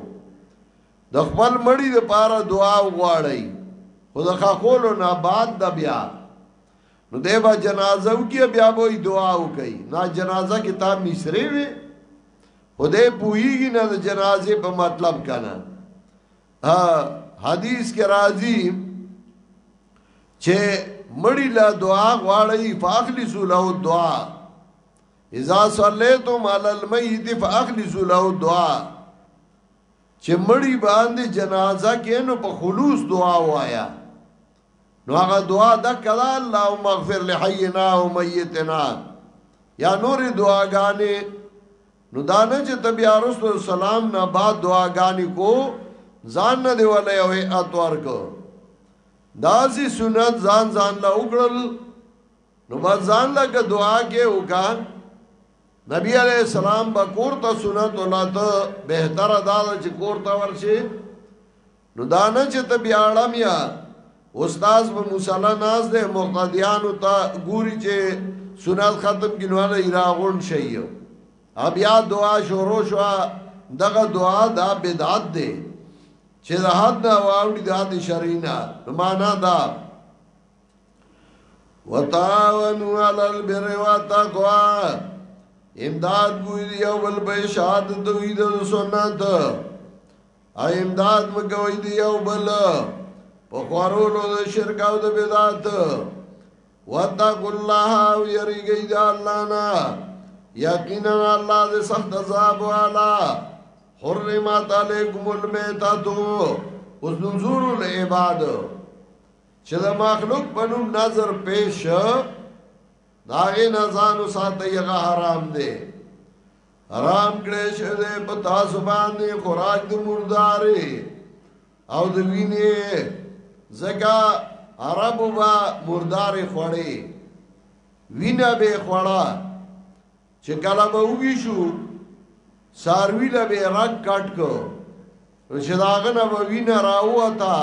د خپل مړي لپاره دعا وغواړئ خو د خاخولو نه بعد د بیا نو دی به جنازه وکي بیا به دعا وکي نه جنازه کې تا مصری وي خو دی پوهیږي نه د جنازې په مطلب کنه حدیث کې راځي چې مړی لا دعا غواړي فاخلصوا له دعا اذا صليتم على الميت فاخلصوا له دعا چه مړی باندی جنازه کې نو په خلوص دعا وایا نو هغه دعا دا کړه اللهم اغفر لحینا و میتنا یا نور دعاګانې نو دا نه چې ته بیا رسول سلام نه بعد دعاګانې کو ځان نه دی ولې او اتوار کو دا سي سنت ځان ځان لا وکړل نو ما ځان لا که دعا کې وکا نبی علیه السلام به کور ته سنت ولاته بهتره دا چې کور ته ورشي نو دا نه چې ته بیا اړم یا استاد په مصلا ناز ده مقتدیانو ته ګوري چې سنت ختم کینواله ایراغون شي او بیا دعا شروع شو دغه دعا دا بدعت ده چې د حد نه واوړي د حد شرینا معنا دا وتعاونوا علی البر والتقوا امداد کوی دی او بل به شاد دوی د سنت ا امداد مګوی دی او بل په خورولو د شرک او د بدعت وتقوا الله او یریږي د الله نه یقینا الله دې سخت عذاب والا حرمت علیکم المیتۃ اوس نذور العباد چې د مخلوق په نوم نظر پیش داغه نزانو ساته یغه حرام دی حرام کړی شه دې په تاسو باندې خوراک د مردارې او د وینې زکا عربو با مردارې خوړې وینه به خوړه چې کله به وګی شو ساروی له به رنگ کټ کو رشداغه نه وینه راوته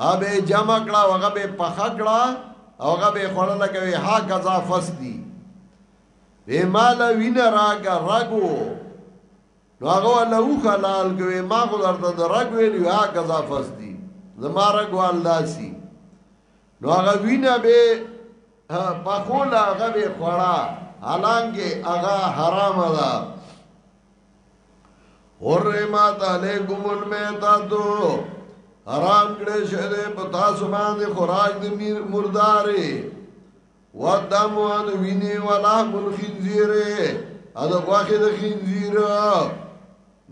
هغه به جمع کړه او هغه به پخه کړه او هغه به خوړل کوي ها کذا فستی به مال وین راګ راګو نو هغه له خلال کوي ما خو درته درګ ویلی ها کذا فستی زما راګو الله سی نو هغه وینه به په خوله هغه به خوړه حالانکه هغه حرام ده حرمت علیکم المیتاتو حرام کړی شه دې په تاسو باندې خوراک د میر مردارې ودم وان ویني ولا مل خنزیره ادا غوخه د خنزیر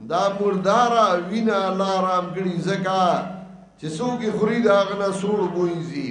دا مردارا وینا الله رام کړی زکا چې څوګي خوري دا غنا سوړ بوینځي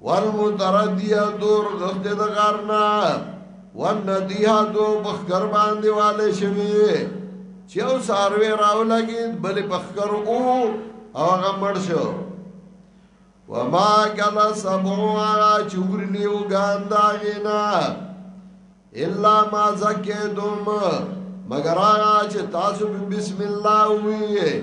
والمتردیه دور غخته د غارنا والندیه دو بخکر باندې والے شوی چې او ساروی راو لګي بل بخکر او هغه مړ شو وما کلا سبو هغه چور لیو ګاندا غینا الا ما زکه دوم مگر هغه چې تاسو بسم الله وی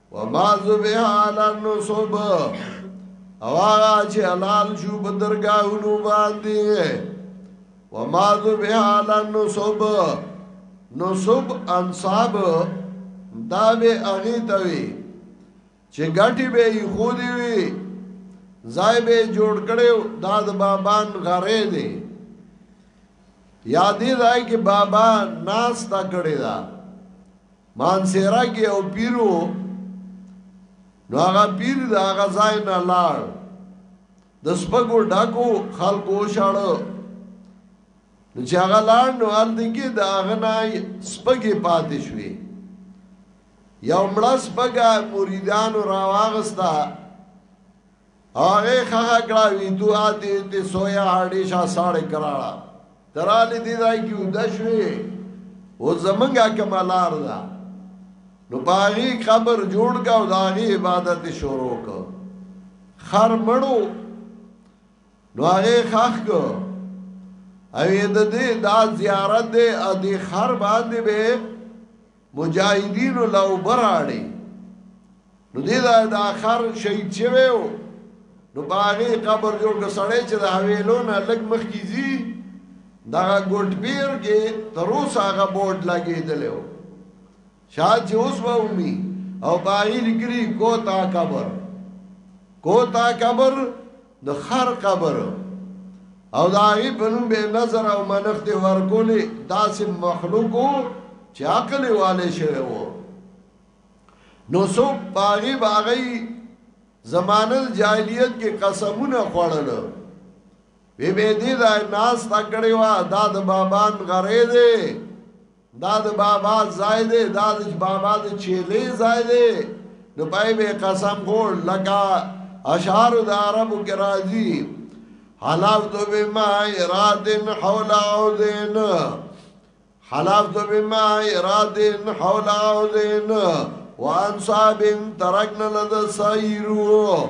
وما ذبح على النصب او هغه چې حلال شو په درگاهونو باندې وما ذبح على النصب نصب انصاب دا به هغه ته وي چې ګټي به یې خو دی وي ځای به جوړ کړو دا د بابان غره دی یادې ځای کې بابا ناس تا کړی دا مانسیرا کې یو پیر و نو هغه پیر د هغه ځای نه لاړ د سپګو ډاکو خلکو شاړو نو چې هغه لاړ نو هلته کې د هغه نه سپګې پاتې شوې یو مړه سپګه مریدانو راواغسته هغه خغه کړه وی تو آتی ته سویا هډې شا ساړې کراړه ترالی دی ځای کې ود شوې او زمنګا کمالار دا نو باغی قبر جوړ کا او داغي عبادت شروع کو خر مړو نو هغه خخ کو او د دې دا زیارت دې د خر باندې به مجاهدینو له اوبه راړې نو دې دا د اخر شهید شوی و نو په هغې قبر جوړ که سړی چې د حویلو نه لږ مخکې ځي دغه ګوټبیر کې تر اوسه هغه بورډ لګېدلی و شاید چې اوس به ومي او په هغې لیکلي کوتا قبر کوتا قبر د خر قبر او د هغې په نوم به نظر او منښتې ورکولې داسې مخلوق و چې عقل یې والی شوی و نو څوک په هغې به هغوی زمانه جاهلیت کې قسمونه خوړل وی به دې ځای ناسته کړې وه دا د بابان غری دی دا د بابا ځای دی دا د بابا د چیلې ځای دی نو پای به قسم خور لکه اشعار د عربو کې راځي حلفت بما اراد حول عودین حلفت بما اراد حول عودین وانصاب ترکنا لذا سایرو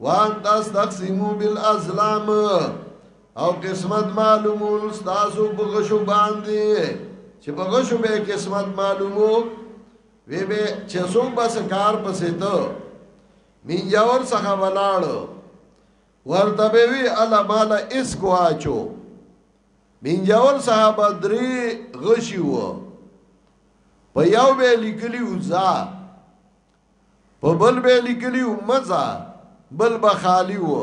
وان تستقسمو بالازلام او قسمت معلومول ستاسو بغشو باندې چې بغشو به قسمت معلومو وی به چې څو بس کار پسې ته مين یور څخه ولاړ ورته به وی الا مال اس کو اچو مين یور صاحب درې غشي وو په یو به لیکلی وزا په بل به لیکلی مزه بل به خالی و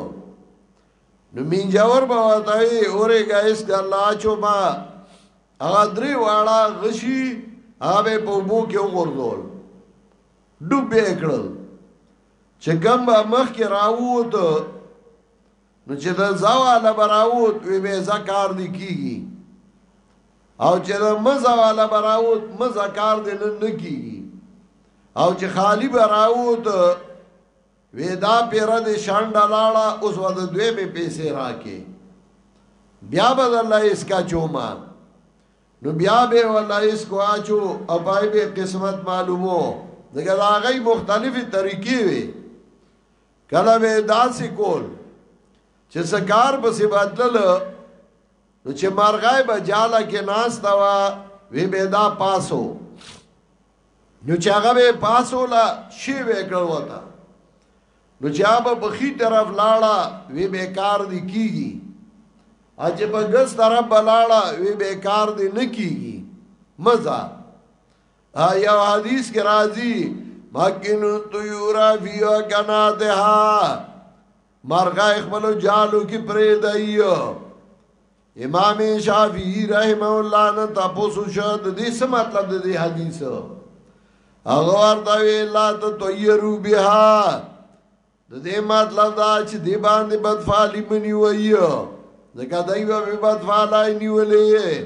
نو مینجاور به ورته وي اورې ګایس د الله چو ما هغه درې واړه غشي هغه په وبو کې وغورځول ډوب یې کړل چې کوم به مخ کې راووت نو چې د زا والا براوت وی به زا کار دی کیږي او چې د مزا والا براوت مزا کار دی نه نه کیږي او چې خالی براوت وی دا پیره د شانډه لاړه اوس ود دوی می پیسې راکې بیا به الله اس کا چوما نو بیا به ولا اس کو اچو او پای به قسمت معلومو دغه هغه مختلفي طریقې وي کله به داسې کول چې سکار په سی بدلل نو چې مرغای به جاله کې ناس تا وا وی به دا پاسو نو چې هغه به پاسو لا شی وکړ وتا نو چې هغه په خي طرف لاړه وی به کار دی کیږي اج په ګس طرف لاړه وی به کار دی نه کیږي مزه آیا حدیث کې راځي مکن الطيور فی کناتها مرغا خپل جالو کې پرې دایو امام شافعی رحم الله نه تاسو شو د دې څه مطلب د دې حدیث هغه ورته ویلا ته طيرو بها د دې مطلب دا چې دی باندې بدفعلی منی وایو ځکه دای په بدفعلای نیولې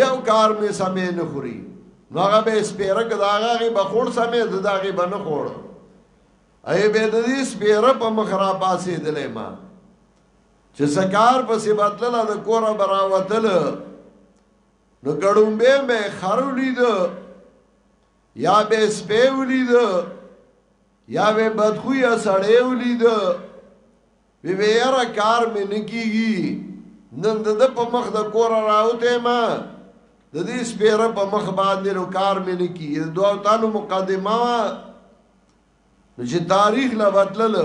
یو کار مې سمې نه خوري نو هغه به سپیره که د هغه غي به خور سمې د د هغې به نه خور ای به د دې سپیره په مخ را پاسېدلی ما چې څه کار پسې به تلله د کوره به راوتله نو ګړومبې مې خر ولیده یا به سپی ولیده یا به بدخویه سړی ولیده وی وی یاره کار مې نه کیږي نن د د په مخ د کور راوته ما د دې سپیره په مخ باندې نو کار مې نه کیږي د دوه تانو مقدمه وا نو چې تاریخ لا بدلل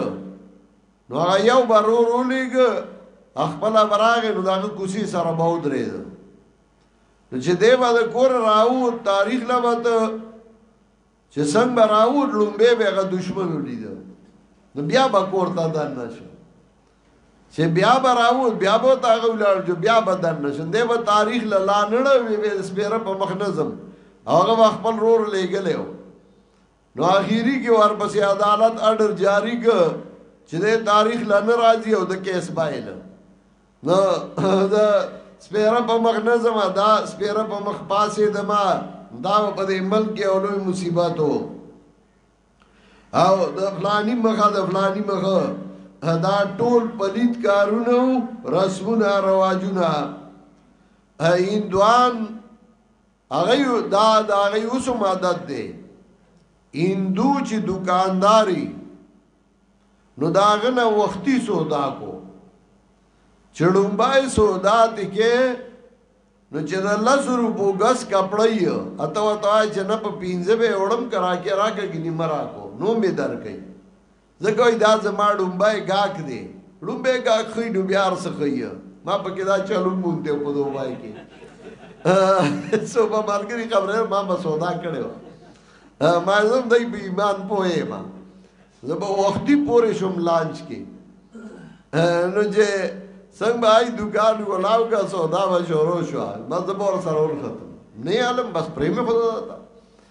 نو هغه یو برور ولېګ خپل براغ نو دا کوسی سره باو درې نو چې دې باندې کور راو تاریخ لا بدلل چې څنګه به راووت لومبی به هغه دشمن ولیده نو بیا به کور ته دننه شو چې بیا به راووت بیا به ورته هغه ولاړ شو بیا به دننه شو دی به تاریخ له لا نه ړوي به سپېره په مخ نه ځم هغه به خپل رور لېږلی و نو اخیری کې ورپسې عدالت اډر جاری که چې د تاریخ له نه راځي او د کیس بایله نو دا سپیره په مخ نه زما دا سپیره په مخ پاسې دما دا په دې ملک کې اولوي مصیبتو او د فلانی مخه د فلانی مخه دا ټول پلیت کارونه رسمونه رواجونه هیندوان هغه دا د هغه اوسم عادت دی هندو چې دکانداري نو داغه نه وختي سودا کو چړومبای سودا تکې نو چې د لزر په غس کپړای اته وتا چې نه په پینځه به وړم کرا کې راکې ګنی مرا کو نو می درکې ځکه وایي دا زما ړومبی ګاک دی ړومبی ګاک ښي نو بیا هر څه ښیي ما پکې دا چل هم مونتی په دوبای کې څو به ملګري خبره ما به سودا کړې وه ما زم دی به ایمان پوهې ما زه به وختي پورې شوم لانچ کې نو چې څنګه به آی دوکان ولاو کا سودا به شروع شو ما زه به ورسره ورختم نه علم بس پرې مې خدا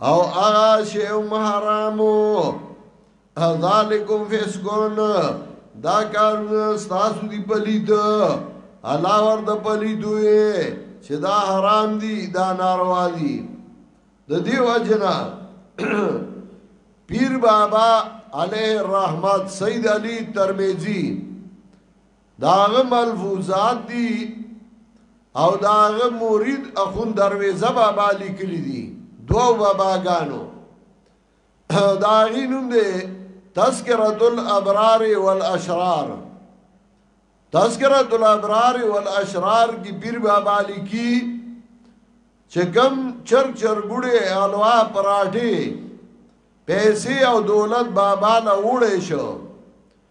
او هغه شی هم حرامو ذالکم فسقون دا کارونه ستاسو دی پلید الله ور د پلیدوی چې دا حرام دی دا ناروا دی د دیو اجنا پیر بابا علیه الرحمت سید علی ترمیزی دا هغه ملفوظات دي او دا هغه مرید اخون درویزه بابا لیکلی دي دو باباګانو دا غي نوم دی تذکرۃ الابرار والاشرار تذکرۃ الابرار والاشرار کی پیر بابا لیکي چې کم چر چر ګړې الوا پراټي پیسې او دولت بابا له وړې شو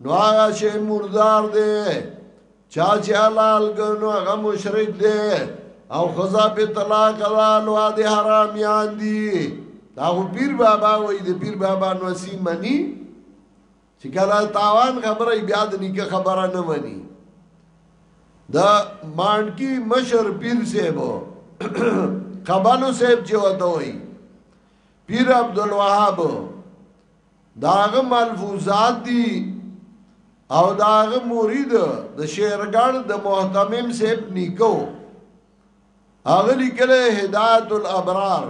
نو هغه شی مردار دی چا چې حلال ګنو هغه مشرک دی او خزا په طلاق دا نو دې حرام یان دی دا خو پیر بابا وای دې پیر بابا نو سی منی چې کله تاوان خبره بیا د نیکه خبره نه منی دا مانکی مشر پیر سیبو قبالو سیب چې وته وای پیر عبد الوهاب دا هغه ملفوظات دي او دا هغه مرید د شعرګړ د محتمم صاحب نیکو هغه لیکل هدایت الابرار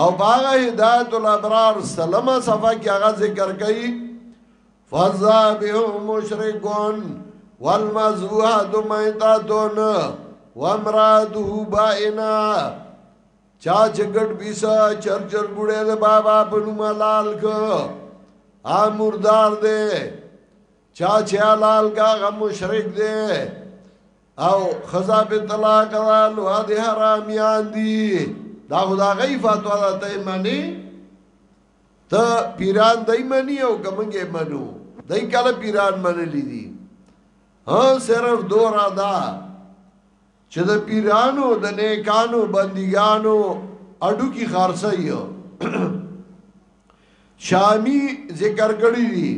او باغ هدایت الابرار سلمه صفحه کې هغه ذکر کړي فضا به مشرکون والمزوحه میتاتون وامراته بائنا چا چې ګډ بیسا چرچر ګوړې د بابا په نوم حلال ک ا مردار دې چا چې حلال کا غ مشرک دې او خزا په طلاق والو د حرامیان دي دا خدا غي فتوا ده ته معنی ته پیران دای منی او کومګه منو دای کله پیران منلی دي ها صرف دورا ده چې د پیرانو د نیکانو بندګانو اډو کی خارسای شامی ذکر کړی دی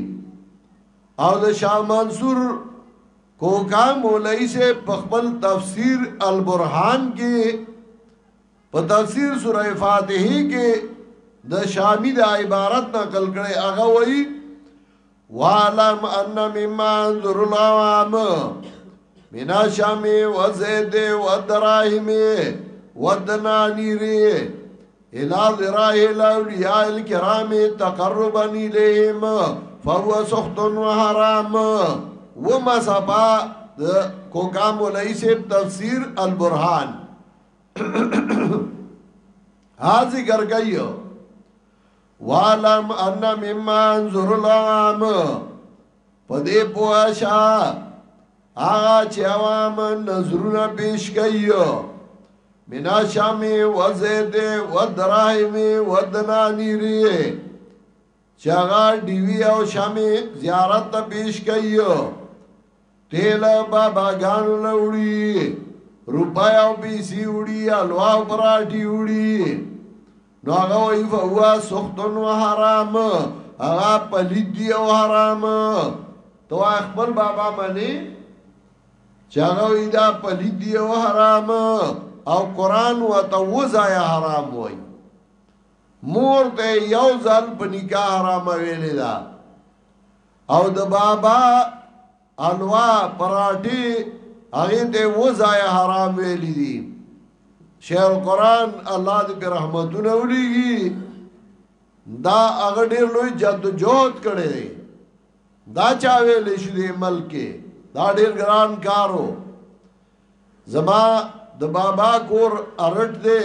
او د شاه منصور کوکا مولای سے په خپل تفسیر البرهان کې په تفسیر سوره فاتحه کې د شامی د عبارت نقل کړي هغه وایي وعلم ان مما انظر العوام من شام وزيد ودراهم ودنانير الى ذراه الاولياء الكرام تقربا اليهم فهو سخط وحرام وما سبا کوکام ولای سے تفسیر البرهان هاذي ګرګيو والم ان مما انظر العام په دې پوښا هغه چې عوام نظرونه پیش کوي منا شامی و زید و دراهمی و دنانیری چې هغه ډیوی او شمې زیارت ته پیش کوي تیل بابا ګانو لوړي روپای او پیسې وړي الوا او پراټي وړي نو هغه وی فهو سختن و حرام هغه پلید دی او حرام تو خپل بابا منی چې هغه وی دا پلید دی او حرام او قران و ته وځای حرام وای مور ته یو ځل په نکاح حرام ویلې ده او د بابا الوا پراټي هغه ته وځای حرام ویلې دي شیخ القرآن الله دې په رحمتونو ولېږي دا هغه ډېر لوی جدوجہد کړی دی دا چا ویلې شو دې ملک کې دا ډېر ګران کارو زما د بابا کور ارټ دی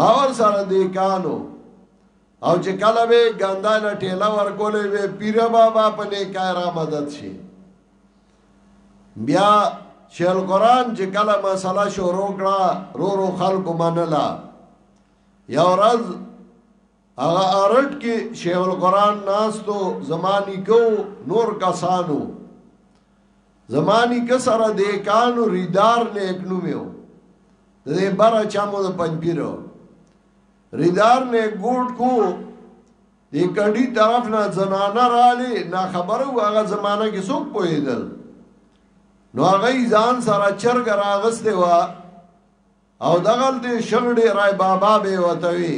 راور سره دی کانو او چې کله به ګندا له ټیلا ورکولې وې پیر بابا په نیکای را مدد شي بیا شیل قران چې کله مسله شروع کړه رو رو خلکو منله یو ورځ هغه ارټ کې شیخ القران ناستو زمانی کو نور کسانو زمانی کسره د کانو ریدار نه اکنو میو د بار چامو د پنځپیرو ریدار نه ګوټ کو د کډی طرف نه زنانه رالی نه خبره هغه زمانہ کې څوک پویدل نو هغه ځان سره چرګ راغسته وا او دغلته شغړې رای بابا به وتوي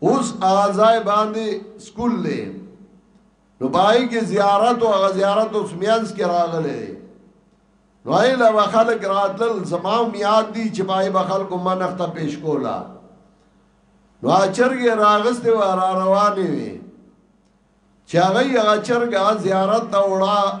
اوس آزای باندې سکول دی نو پای کې زیارت او هغه زیارت اوس میانس کې راغلي نو ایله به خلک راتلل زما میاد دي چې پای به خلکو منښت پیش کولا نو اچرګې راغسته و را روانې وي چې هغه اچرګه زیارت ته وړه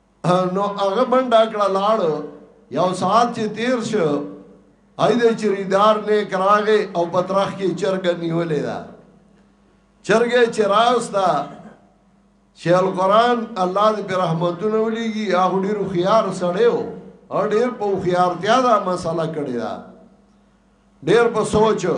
نو هغه منډه کړه لاړ یو ساعت چې تیر شو اې دې چریدار نه کراغه او پترخ کې چرګ نیولې ده چرګ چې راستا شیخ القرآن الله دې په رحمتونو ولېږي هغه ډېر خيار سړیو او ډېر په خيارتیا دا مسله کړی دا ډېر په سوچو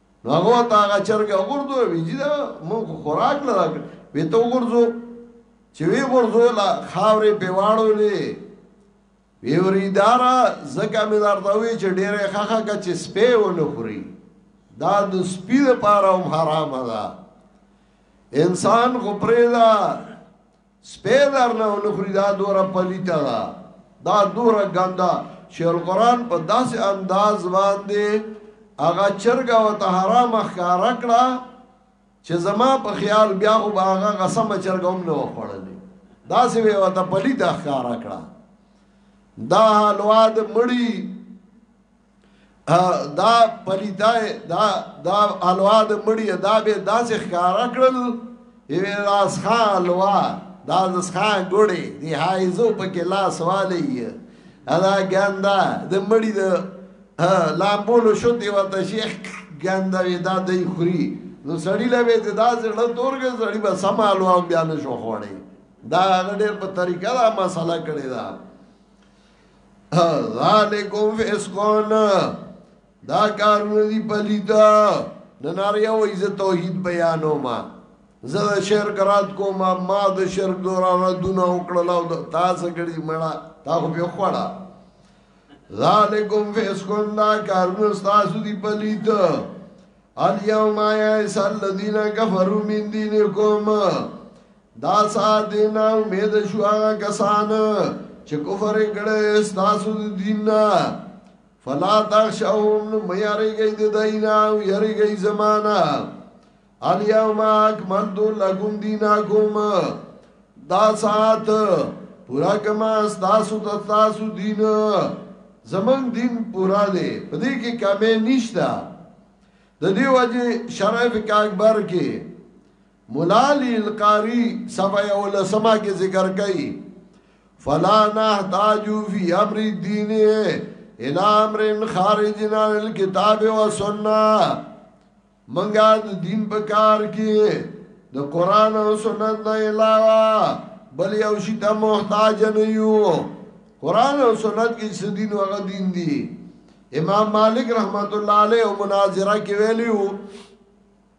نو هغه ورته هغه چرګ وغورځو وی جی دا مونږ خو خوراک نه راکړ وی ته وغورځو چې وی غورځو لا خاورې په واړو لې وی وریدارا زکه مې درته وی چې ډېرې خخه کا چې سپې ونه خوري دا د سپې لپاره هم حرامه ده انسان خو پرې ده سپی درنه ونه خوري دا دوره پلیته ده دا دوره ګنده چې القرآن په داسې انداز باندې هغه چرګه او ته حرام ښکارا کړه چې زما په خیال بیا خو به هغه قسم چرګه هم نه وخوړلې داسې وی او ته پلیته ښکارا کړه دا حلوا د مړی دا پلیتای دا دا الوا د مړی دا به داسې ښکار کړل یوه لاس خا الوا دا د ښا ګړې دی هایزو په کې لاس والی ادا ګندا د مړی د لا بولو شو دی ورته شیخ ګندا وی دا دی خوري نو سړی له وې دا زړه تورګه سړی به سم الوا بیا نه شو خوړې دا ډېر په طریقه دا مسله کړی دا ذالکم فسقون دا کارونه دی پلیتا نناریا وای زه توحید بیانو ما زه شرک رات کو ما ما د شرک دورا ردونه وکړل او تاسو کړي مړه تا خو په خوړه ذالکم فسقون دا کارونه تاسو دی پلیتا الیوم آیا ایس الذین کفروا من دینکم دا سات دی نا امید شو آغا کسان چه کفر کڑه استاسو دی دین نا فلا تخشاهم نو میاری گئی دی دینا و یاری گئی زمانا الیوم اکملتو لکم دیناکم دا سات پورا کما استاسو تستاسو دین زمان دین پورا دی پدې کې کمې نشتا د دې وجه شرف اکبر کې ملا علی القاری صفحه یولسمه کې ذکر کړي فلا نحتاج فی امر الدین الى امر خارج عن الكتاب والسنه منګه د دین په کار کې د قران او سنت نه علاوه بل یو شي ته محتاج نه یو قران او سنت کې څه دین او غ دین دی امام مالک رحمت الله علیه مناظره کې ویلیو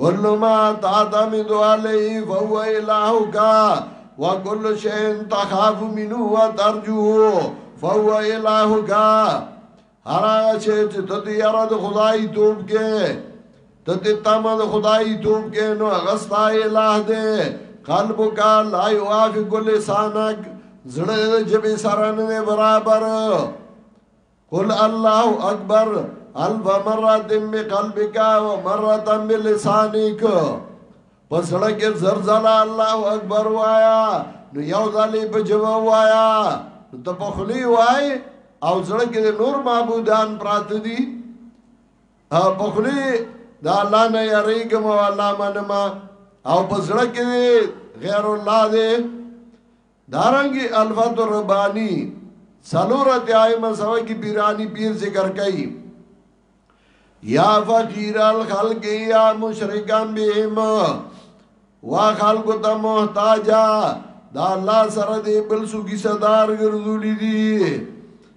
کل ما تعتمد علیه فهو الهک وکل شیء تخاف منه وترجوه فهو الهک هر هغه شی چې ته دې یاره د خدای توپ کې ته دې تمه د خدای توپ کې نو هغه ستا الہ دې قلبک لا یوافق لسانک زړه دې جبې سره نه برابر قل الله اکبر الف مرات بقلبک و مرات بلسانک پسړه کې زر زلا الله اکبر وایا نو یو ځلې په جواب وایا ته په خلی وای او زړه کې نور معبودان پراته دي او په خلی دا الله نه یریګم او الله منما او په زړه کې غیر الله دې دارنګه الفت الربانی څلور اتیای مسوه کی پیرانی پیر ذکر کئی یا فقیر الخلق یا مشرکان بهم وا خلق ته محتاجا دا الله سره دی بل سو کی صدار ګرځولی دی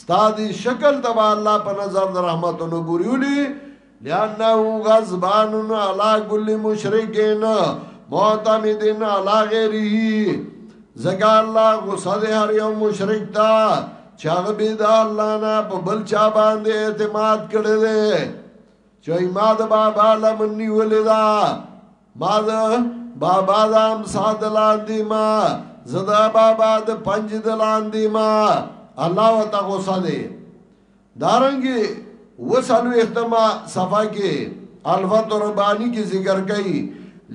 ستا دی شکل ته به الله په نظر د رحمتونو ګوري ولي لانه غضبان علی کل مشرکین معتمدین علی غیره زګا الله غصه دې هر یو مشرک تا چاغه به دا الله نه په بل چا باندې اعتماد کړي دي چې ما د بابا لمنی ولیدا ما د بابا د امسا د لاندې ما زه د بابا د پنج د لاندې ما الله وتا غوسه دی دارنګي وسلو اختما صفا کې الفت ربانی کې ذکر کړي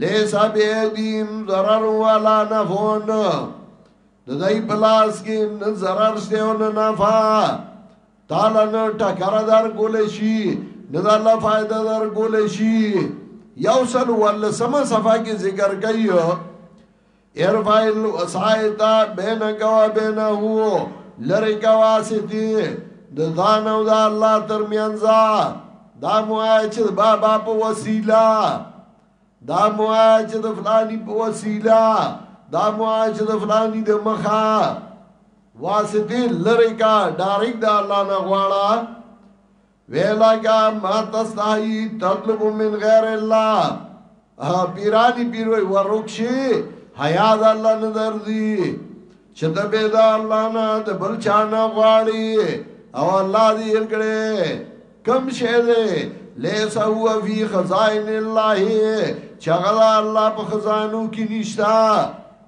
لیسا بیدیم ضرر والا نفون د دای پلاس کې نه ضرر شته او نه نفع تعالی نه ټکر در کول شي نه د الله فائدہ در کول شي یو سل ول سم صفه کې ذکر کوي ارفایل وسایتا بین کوا بین هو لری کوا سیتی د ځان او د الله ترمنځ دا مو چې بابا په وسیله دا موا چې د فلانی په وسیله دا موا چې د فلانی د مخه واسطه لری کا ډایرک دا الله نه غواړه ویلا کا ما تستحی تطلب من غیر الله پیرانی پیروی ورکشی حیا د الله نه درځي چې ته به دا الله نه د بل چا نه غواړي او الله دې یې کړې کم شه دې لیس هو فی خزائن الله چې غل الله په خزانو کې نشتا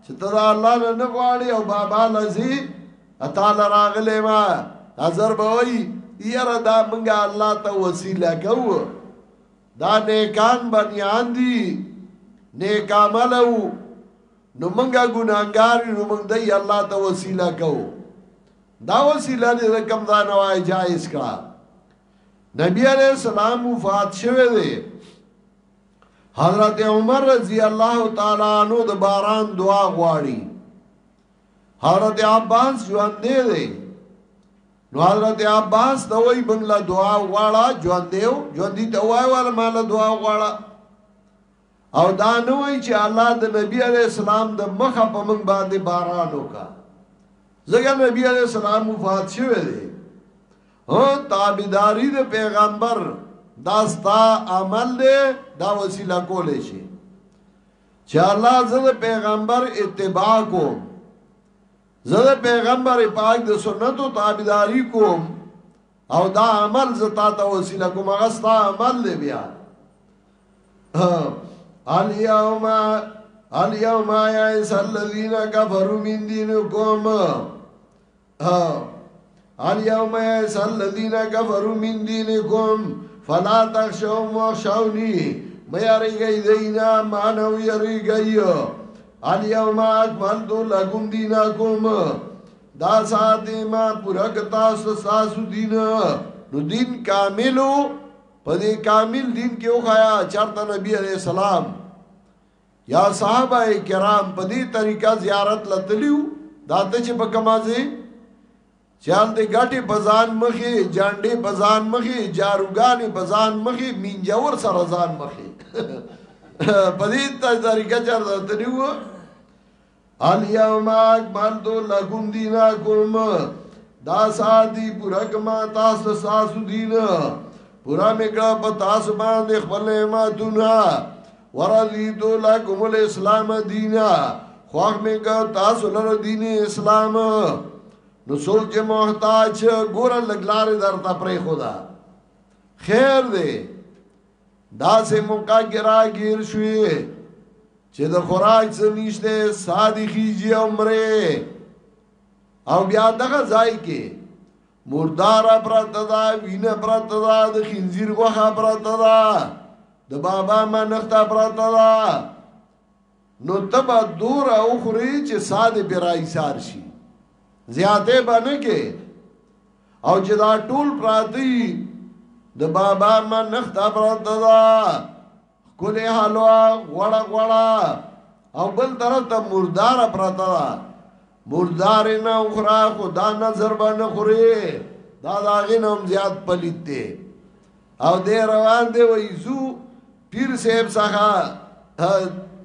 چې ته دا الله نه نه غواړي او بابا لذي اتا لراغله ما نظر به وي یره دا منګه الله ته وسیله کوو دا نیکان بنیان دي نیک عملو نو منګه ګناګار نو منګ دی الله ته وسیله کو دا وسیله دې رقم دا نوای جایز کړه نبی علیہ السلام وفات شوه دی حضرت عمر رضی الله تعالی عنہ د باران دعا غواړي حضرت عباس ژوند دی دی نو حضرت عباس ته وای بنگلا دعا غواړه ژوند دیو ژوند دی ته وای ول مال دعا غواړه او دا نه وای چې الله د نبی علی السلام د مخه په موږ باندې باران وکا ځکه نبی علی السلام وفات شوی دی او تابعداري د پیغمبر دا ستا عمل دی دا وسیله کولې شي چې الله زه پیغمبر اتباع کوم زه پیغمبر پاک د سنتو تابعداري کوم او دا عمل زتا ته وسیله کوم هغه ستا عمل دی بیا الیوم الیوم یا ایس الذین کفروا من دینکم الیوم یا ایس الذین کفروا من دینکم فلا تخشوا واخشونی مې یریږي دینا مانو یریږي الیوم اکملت لکم دینکم دا ساعت ما پورا کتا ساسو دین نو دین کاملو په دې کامل دین کې وخایا چرته نبی علی السلام یا صحابه کرام په دې طریقه زیارت لتلیو دا ته چې په کمازه چال دې ګټي بزان مخي جانډي بزان مخي جاروګاني بزان مخي مینجور سره ځان مخي په دې طریقه چرته تلیو الیوم اکملت لکم دینکم دا ساتی پورا کما تاسو ساسو دین پورا میکڑا پا تاسو باندې خپل نعمتونا ورزیدو لکم الاسلام دینا خواخ میکا تاسو لر دین اسلام نو سوک چه محتاج گورا لگلار در تا پری خدا خیر دے دا سه موقع ګرا گیر شوی چې د خوراک څه نشته سادي خيږي عمره او بیا دغه ځای کې مردار پرته دا وینه پرته دا د خنزیر غوخه پرته دا د بابا منخته پرته دا نو ته به دوره وخورې چې سا دې پرې راایسار شي زیاتې به نه کې او چې دا ټول پراته وي د بابا ما نخته پراته ده ښکلې حلوا غوړه غوړه او بل طرف ته مرداره پراته ده مردار نه اخرا خدا نظر باندې خوري دا داغه نوم زیات پلیت دی او دې روان دی وای زو پیر صاحب څخه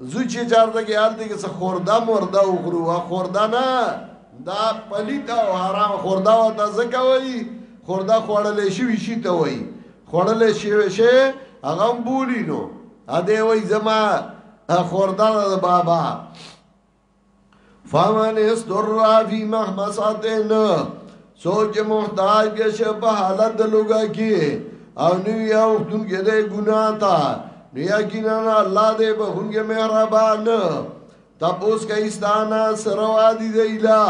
زو چې چارته کې حال دی کې څه خوردا مردا اخرو وا خوردا نه دا پلیت او حرام خوردا و تا زکه وای خوردا خوړل شي وی شي ته وای خوړل شي وی شي هغه بولی نو ا دې وای زما خوردا د بابا فمن استر فی محمساتن سوچ محتاج کې شه په حالت لوګه کې او نو یو دن کې دې ګنا تا نو یقینا الله دې به هونګه مهربان تپوس کوي ستانه سروا دي دیلا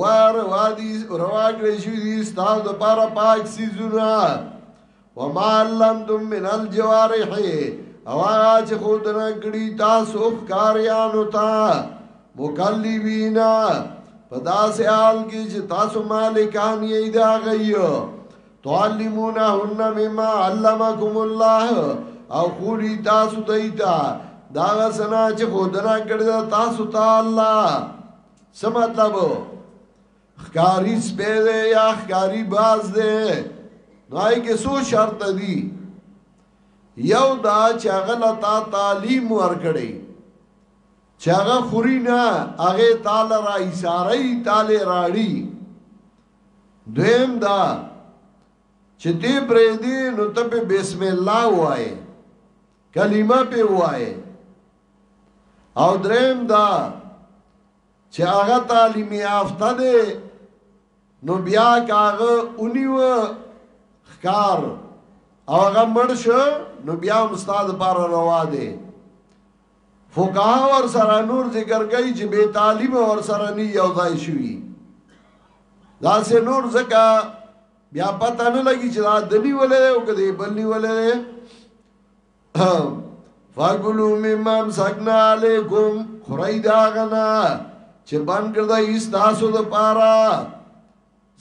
ور وادي روا کړی شي دي ستاسو لپاره پاک سيزونه وما علمتم من الجوارح او هغه چې خود نه کړی تاسو ښکاریانو ته مکلبینا په داسې حال کې چې تاسو مالکان یې دا غيو تعلمونهن مما علمکم الله او خوري تاسو دیتا دا سنا چې خود نه کړی تاسو ته الله سم مطلب ښکاری سپی دی یا ښکاری باز دی نو آئی که سو شرط دی یو دا چې هغه لتا تعلیم ورکړي چې هغه خوري نه هغه تعالی را ایثاری تعالی راړي دویم دا چې دې پرې دې نو ته په بسم الله وای کلمه په وای او دریم دا چې هغه تعلیم یافته دی نو بیا کاغه اونیو خکار او هغه مړ شو نو بیا هم استاد بار روا دی فقها ور سره نور ذکر کوي چې به تعلیم ور سره نه یو ځای شوی دا سه نور زکه بیا پته نه لګی چې دا دلی ولې او کدی بلی ولې فاکلو ممم سکنا علیکم خورای دا غنا چې بند کړه ایستاسو د پارا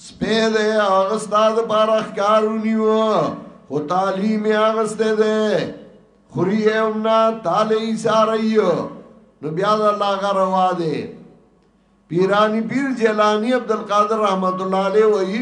سپه دې هغه ستاد پارا ښکارونیو خو تعلیم یې هغه ست دې خوري هم نه تعالی ساریو نو بیا دا الله غروا دې پیرانی پیر جیلانی عبدالقادر رحمت الله علیه وایي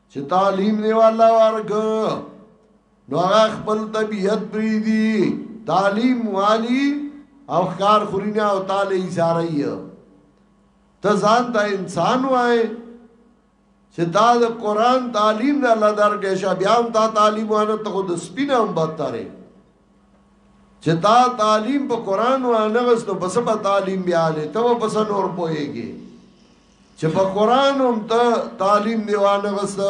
چې تعلیم دی والله ورک نو هغه خپل طبيعت پری دی تعلیم والی او خار خورینه او تعالی اشاره یې ته ځان ته انسان وای چې تا د قران تعلیم نه لدار کې شه بیا هم تا تعلیم وانه ته خود سپینه هم بدتره چه تا تعلیم په قرآن وانغست نو پس په تعلیم بیالی تو پس نور پوئے گی چه په قرآن هم تا تعلیم دی وانغست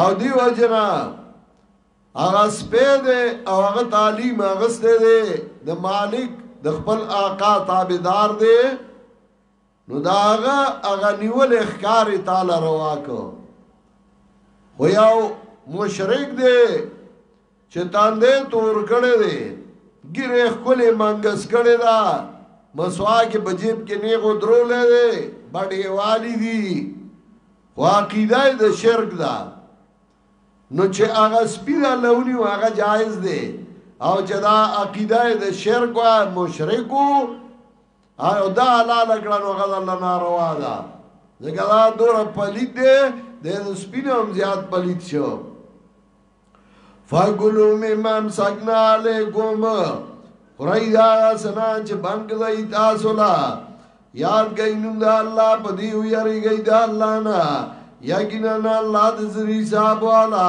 او دیو اجنا اغا سپی دی او اغا تعلیم اغسته دی د مالک د خپل آقا تابدار دی نو دا هغه هغه نیولې ښکارې تاله روا کو خو یو مشرک دی چې تاندې تور کړی دی ګیره خپلې منګس کړی دا مسواک په جیب کې نیغو درولې دی بډې والی دی خو عقیده د شرک ده نو چې هغه سپیره لونی و هغه جایز دی او چې دا عقیده د شرک و مشرکو او دا حلال کړه نو غدا الله ناروا ده ځکه دا دور پلیت دی د سپینو هم زیات پلیت شو فاکلو ممن سکنا علیکم خورای دا سنا چې بنګ دی تاسو لا یاد گئی نوم دا الله په دی ویری گئی دا الله نه یقینا الله د زری صاحب والا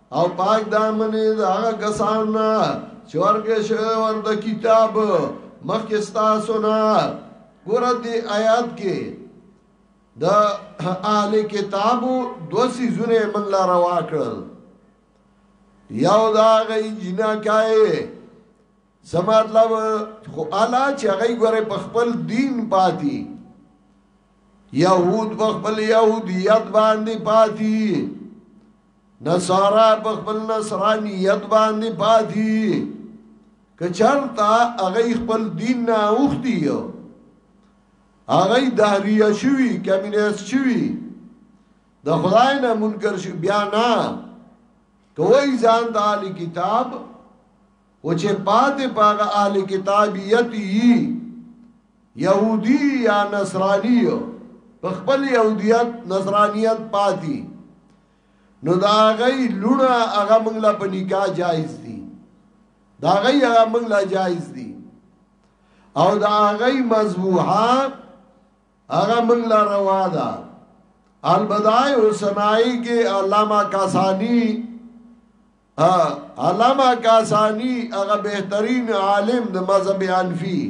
او پاک دامنې د هغه کسان نه چې ورکړې شوی ورته کتاب مخکې ستاسو نه ګوره دې آیات کې د اهل کتابو دوه سیزونه موږ لا روا کړل یو دا غي جنا کای سمات لا خو الا چې هغه ګوره په خپل دین پاتې یهود په خپل یهودیت باندې پاتې نصارا په خپل نصرانیت باندې پاتې کچرتا هغه خپل دین نه اوختی هغه دهریه شوی کمینست شوی د خدای نه منکر شو بیا نه کوئی ځان د علی کتاب او چې پاتې پاغه اهل کتابیت یي یهودی یا نصرانی په خپل یهودیت نصرانیت پاتې نو دا غي لونه هغه موږ لا په نکاح جایز دي دا غي هغه موږ لا جایز دي او دا غي مذبوحه هغه موږ لا روا ده البدای حسنائی کې علامہ کاسانی علامه کاسانی هغه بهترین عالم د مذهب انفی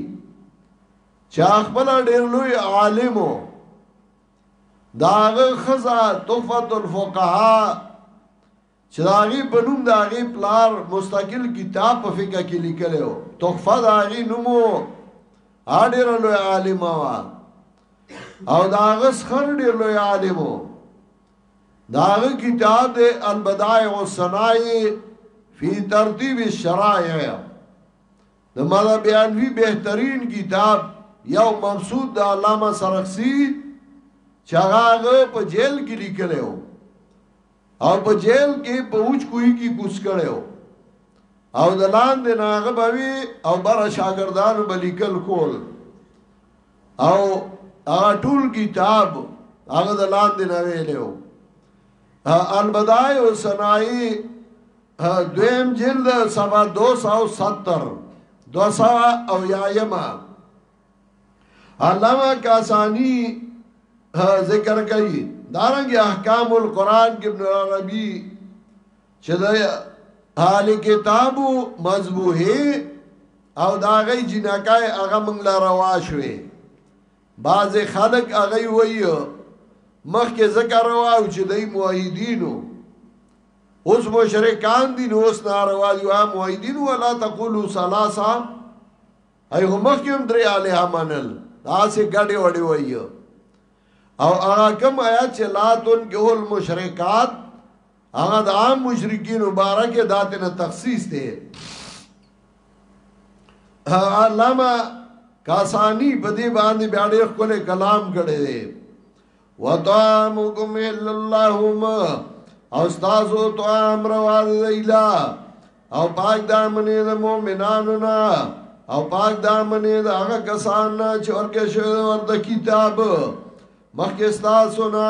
چا خپل ډیر لوی عالمو داغه خزا تحفت الفقهاء چې داغه په نوم داغه پلار مستقل کتاب په فقہ کې لیکلو تحفه داغه نومو اډیر لوی عالم وا او داغه خر ډیر لوی عالمو د هغه کتاب دی البدائع والصنائع فی ترتیب الشرائع د مذهب حنفی بهترین کتاب یو مبسوط د علامه سرخسی چې هغه په جیل کې لیکلی و او په جیل کې په اوچ کوی کې کوس کړی و او د لاندې ناغه بوي او بره شاګردانو به لیکل کول او هغه ټول کتاب هغه د لاندې نه ویلو البدای او سنای دویم جلد صفحه 270 دوسا او یایما علامه کاسانی ذکر کوي دارنګ احکام القرآن کې ابن عربي چې د اهل کتابو مذبوحه او دا غي جنکای هغه موږ لا روا شوي بعض خلک هغه وایي مخکې ذکر روا او چې دای موحدینو اوس مشرکان دي نو اوس ناروا دي او موحدین ولا تقولوا ثلاثه ای هم مخکې هم درې اله منل دا سه ګډي وډي وایي او هغه کوم آیات چې لا تن کې المشرکات هغه د عام مشرکین مبارک داته نه تخصیص دی علامه کاسانی په دې باندې بیا ډېر خپل کلام کړی دی وطعامکم الا اللهم او تاسو ته امر وارد ایلا او پاک دامنې د مؤمنانو نه او پاک دامنې د هغه کسان نه چې ورکه شوی ورته کتاب مخکې تاسو نه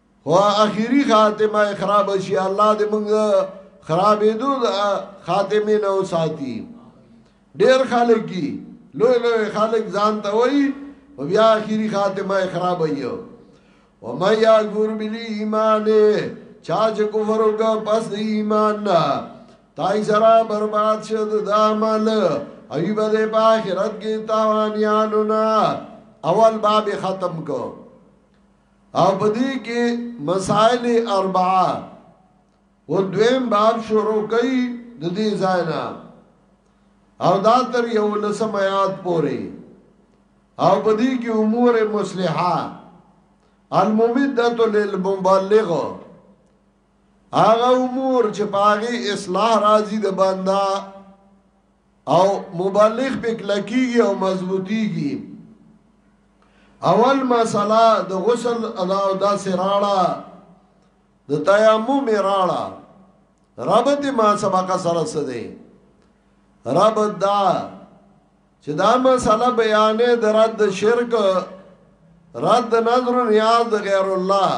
خو اخیری خاتمه خراب شي الله دې موږ خرابې دو خاتمه نه وساتي ډیر خلک دي لوی لوی خلک ځان ته وایي او بیا اخیری خاتمه خراب یو و مې یا ګور بلی ایمان چا چې کفر وکړ پس د ایمان نه تای سره برباد شو د عمل ایوب دې په آخرت کې تاوانیانو نه اول باب ختم کو او بدی کې مسائل اربعه او دویم باب شروع کوي د دې ځای نه او دا تر یو لسم آیات پورې او بدی کې امور مصلحه الممدت للمبلغ هغه امور چې پاغي اصلاح راځي د بندا او مبلغ پک لکیږي او مضبوطیږي اول مساله د غسل ادا او دا سراړه د تیمم راړه ربط ما سبق سره سده ربط دا چې دا مساله بیانې د رد شرک رد نظر نیاز د غیر الله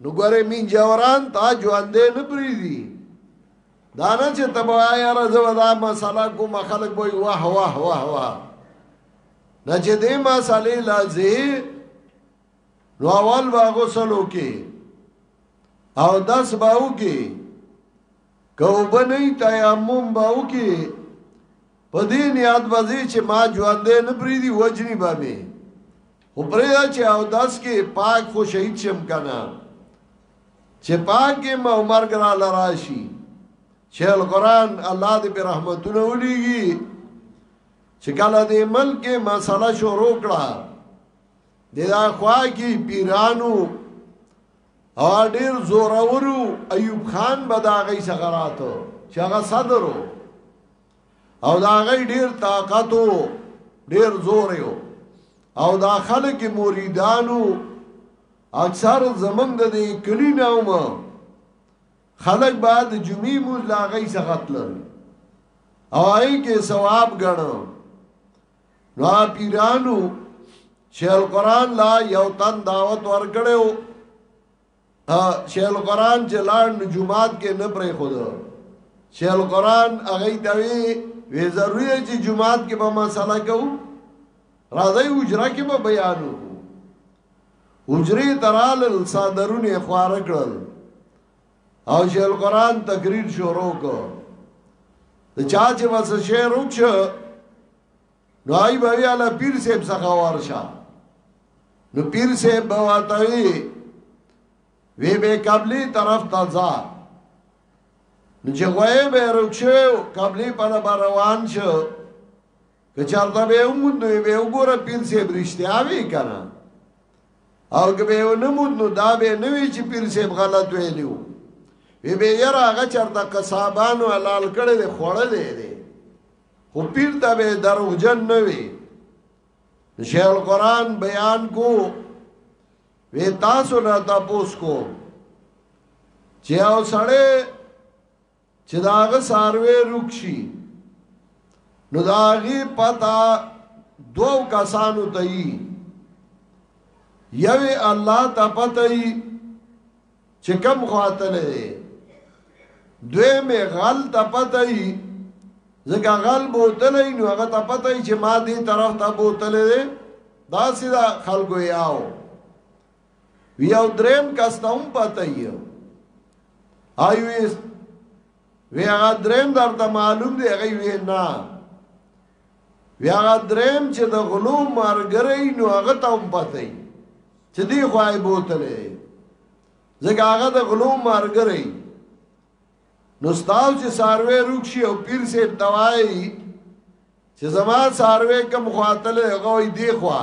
نو ګوره مين جوران تا ژوندې نه پریدي دا نه چې تبا یاره زه دا مساله کوم خلک وای واه واه واه واه نه چې دې ما صالح لازه نو اول با غسل وکي او داس با وکي کو بنې تیمم با وکي په دې نیاد وځي چې ما ژوند نه پریدي وجنی به می او پرې چې او داس کې پاک خو شهید شم کنه چې پاک کې ما عمر ګرا لراشي شیخ القران الله دې په رحمتونو ولېږي چې کله دې ملک کې مسله شروع کړه د دا خوا کې پیرانو او ډیر زورورو ایوب خان به دا غي سغراتو چې هغه صدرو او دا غي ډیر طاقتو ډیر زور یو او دا خلک مریدانو اکثر زمنګ د کلی نوم خلق به د جمعې موز لا غي څخه تلل او هغه کې ثواب غنو نو پیرانو شیل قران لا یو تن دعوت ورکړو شیل قران چې لاړ نو جمعات کې نه پرې خود شیل قران هغه دوی وی ضروري چې جمعات کې به مسله کوو راځي اجرا کې به بیانو حجرې ته رالل څادرونه یې خواره کړل او شیخ القرآن تقریر شروع کړ د چا چې بس شعر وکړ نو آی به وی الله پیر صاحب څخه ورشه نو پیر صاحب به واته وی وی به قبلی طرف ته ځه نو چې غوې به رکشو قبلی په روان شو که چرته به وموندو به وګوره پیر صاحب رښتیا وی کنه او که به نه موندو دا به نه وی چې پیر صاحب غلط ویلو وی به یره هغه چرته قصابانو حلال کړي دی خوړل دی خو پیر ته به دروغجن نه وی شیخ القرآن بیان کو وی تاسو نه تاسو کو چې او سړی چې دا هغه ساروی روک شي نو دا هغه پتا دو کسانو ته یي یوه الله ته پته یي چې کم خاطر دی دوی می غل ته پته یي ځکه غل بوتل نو هغه ته پته یي چې ما دې طرف ته بوتل دی دا سیدا خلکو یاو وی او دریم کس ته هم پته یو ایویس وی هغه دریم درته معلوم دی هغه وی نه وی هغه دریم چې د غلو مرګرې نو هغه ته هم پته یو چې دی خوای بوتلې ځکه هغه د غلو مرګرې نو ستاو چې ساروی روکشي او پیر سي دوای چې زما ساروی کم خواتلې هغه دی خوا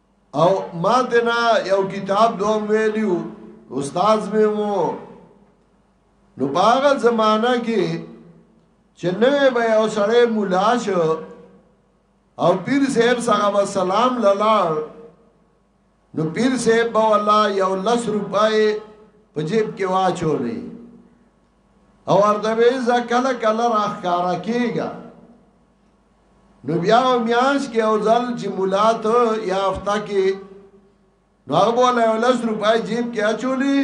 او ما دینا یو کتاب دوم ویلیو استاد مې وو نو باغ زمانہ کې چې نوې به او سړې مولا شو او پیر صاحب صاحب سلام للار نو پیر صاحب به الله یو لس روپای په جیب کې واچولې او ارته به ځکه کله کله راخاره کیږي نو بیا میاش کې او ځل چې مولا ته یا افتا کې نو هغه بوله یو لس روپای جیب کې اچولې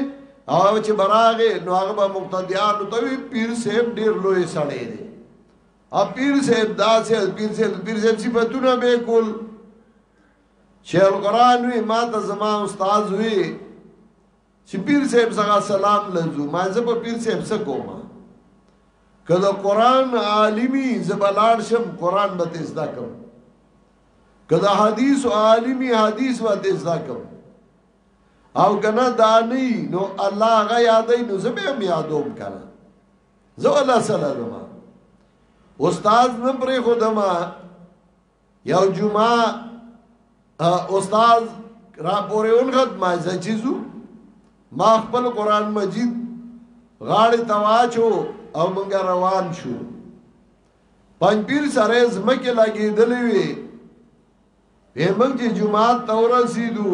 او چې براغه نو هغه به مقتدیان ته وی پیر صاحب ډیر لوی سړی دی ا پیر صاحب داسې پیر صاحب پیر صاحب صفاتونه به کول شیخ القران وی ما ته زما استاد وی چې پیر صاحب څنګه سلام لزو ما زه په پیر صاحب څه کوم کله قران عالمي زبلار شم قران به تیز دا کوم کله حدیث عالمي حدیث به تیز دا کوم او کنه دا نه نو الله غا یادې نو زه به یادوم کنه زه ولا سلام استاد نه پرې خدما یو جمعه استاد را پورې اونغت ما زچیزو ما خپل قران مجید غاړې تواچو او موږ روان شو پنځپیر سره زمکه لګېدلې وي به موږ چې جمعه ته ورسېدو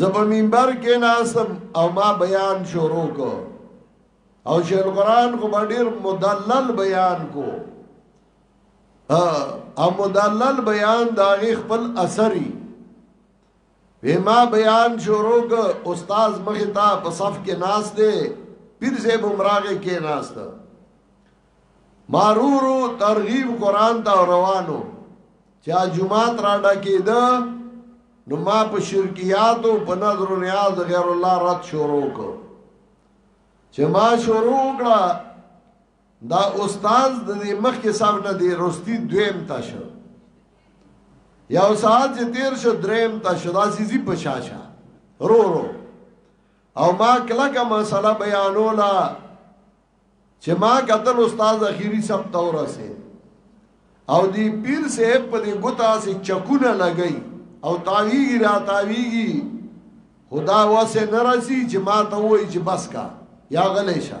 زبر منبر کې ناسم او ما بیان شروع کو او شیخ القرآن کو ډیر مدلل بیان کو او مدلل بیان دا غي خپل اثري ما بیان شروع ک استاد مخه تا په صف کې ناس دي پیر زیب عمراغه کې ناس ده مارورو ترغیب قران ته روانو چا جمعات را ډکې ده نو ما په شرکیات او په نظر و نیاز غیر الله رات شروع کو چې ما شروع کړه دا استاد د دې مخکې صاحب نه دی رستی دویم تا شو یو ساعت چې تیر شو دریم تا شو دا سیزی په شاشه رو رو او ما کلکه مسله بیانولا چې ما قتل استاد اخیری سب تور سه او دی پیر سے په دې ګوتا سي چکونه لګئی او تاویږي را تاویږي خدا واسه ناراضي چې ما ته وای چې بس کا یا غلې شه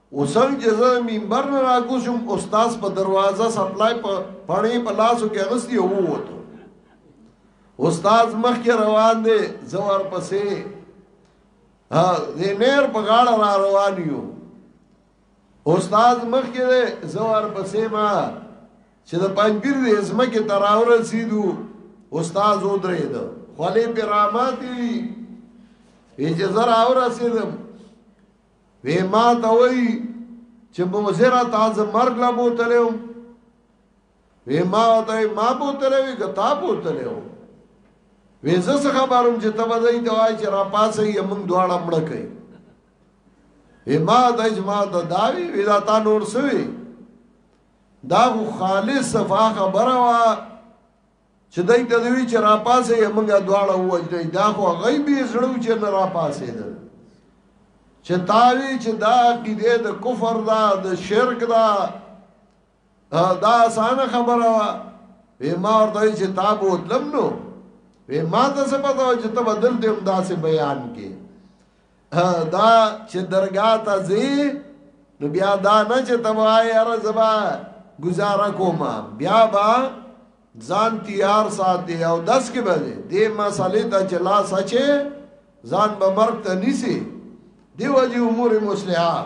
اوس هم چې زه منبر نه راکوز شوم استاد په دروازه سپلای په پړې په لاسو کې اغستی او ووتو استاد مخ کې روان دی زوار پسې ها دې نیر په غاړه را روان یو استاد مخ کې دی زوار پسې ما چې د پنځیر دې زما کې تراور رسیدو استاد ودرې ده خولې په راماتي اجازه را ورسېدم وی ما ته وی چې موزره تاز مرګ لا بوتلو وی ما ته ما بوتلو وی غتا بوتلو وی زه څه خبروم چې تبه دای ته وای چې را پاسه یې موږ دواړه مړ کړي وی ما د اجما د داوی وی دا تا نور سوی دا خالص صفا خبره وا چې دای ته دوی چې را پاسې یې مونږه دواړه ووجنې دا خو غیبی زړو چې نه را پاسې ده چې تاوی چې دا عقیده د کفر دا د شرک دا دا اسانه خبره وا به ما ورته چې تا بوتلم نو به ما ته څه پتا چې ته بدل دې هم داسې بیان کې دا چې درگاه ته ځي نو بیا دا نه چې تبای اره زبا گزاره کوم بیا با ځان تیار ساتي او داس کې به دې مسالې ته چې لا سچې ځان به مرګ ته نیسی دیو جی امور مصلحه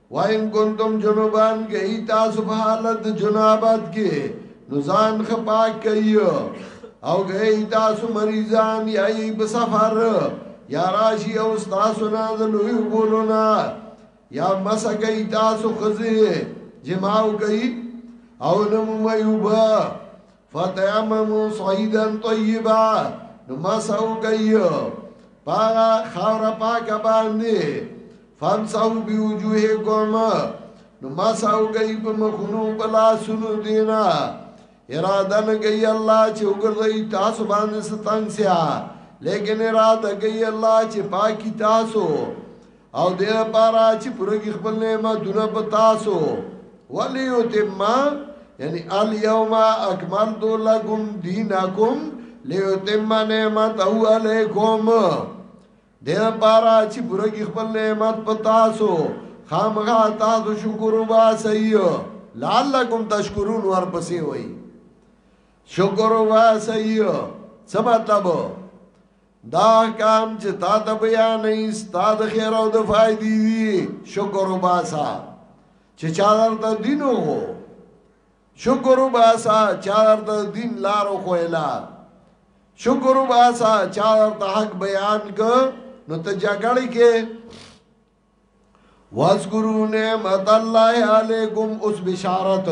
وان کنتم جنوبان که ای تاسو په حالت جنابت کې نو ځان خپاک کوي او که ای تاسو مریضان یا ای په سفر یا راشي او تاسو نه د لوی بولونه یا مسا کوي تاسو خزه جماو کوي او نمو میوبا فتیممو صعیدا طیبا نو مسعو کئی پاگا خاور پاکا باندی فمسعو بیوجوه کم نو مسعو کئی پا مخونو پلا سنو دینا اراده نگئی اللہ چه اگردئی تاسو باندی ستنگ سیا لیکن اراده گئی اللہ چه پاکی تاسو او دې لپاره چې پوره کې خپل نعمتونه په تاسو ولی او تما یعنی الیوم اکملت لکم دینکم لیتم نعمت او علیکم دې لپاره چې پوره کې خپل نعمت په تاسو خامغا تاسو شکر وباسئ لعلکم تشکرون ورپسې وایي شکر واسئ څه مطلب دا احکام چې تا ته بیانې ستا د خیر او د فائدې دي شکر وباسا چې چا درته دین وو شکر وباسا چا درته دین لار خو اله شکر وباسا چا درته حق بیان ک نو ته جګړې کې واذکروا نعمت الله علیکم اوس بشارت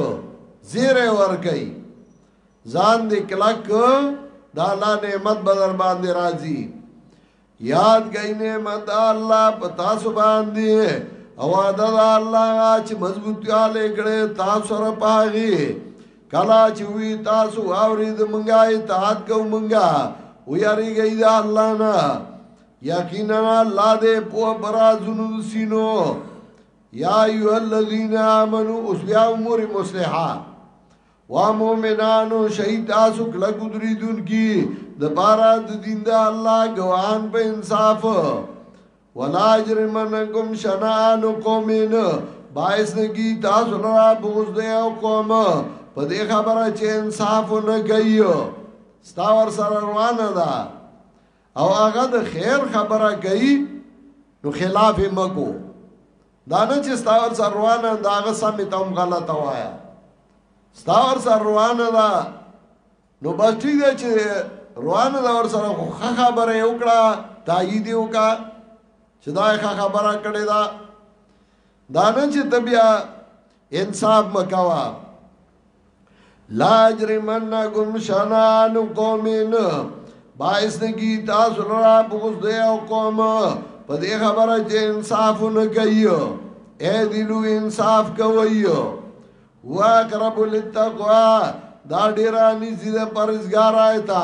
زیر ور کوي ځان دې کلک دا الله نعمت بدر باندې راځي یاد گئی نعمت الله پتا سو باندې او دا الله چې مضبوطی علي کړي تاسو سره پاغي کلا چې وی تاسو اورید منګای ته حق کو منګا و یاری گئی دا الله نه یقینا الله دې په برازونو سینو یا ایو الذین آمنو اوس بیا امور مصلحه وا مومنانو شهید تاسو کله ګدری دن کی د بارا د دین د الله ګوان په انصاف ولا اجرمنکم شنان قومین باعث نگی تاسو لرا بغض دی او قوم په دې خبره چې انصاف نه کوي ستا ور سره روانه ده او هغه د خیر خبره کوي نو خلاف یې مکو دا نه چې ستاور سر روانه دا هغه سم ته هم غلط وایا ستاور سر روانه دا نو بس ټیک دی چې روانه دا ور سره خو خبره یې وکړه تایید یې وکړه چې دا ښه خبره کړې ده دا نه چې ته بیا انصاف مکوا لا جرمنکم شنان قومین باعث نگی تاسو لرا بغض دی او قوم په دې خبره چې انصاف نه کوي اے دلو انصاف کوي وا قرب للتقوا دا ډیره نږدې ده پرزګار آیتا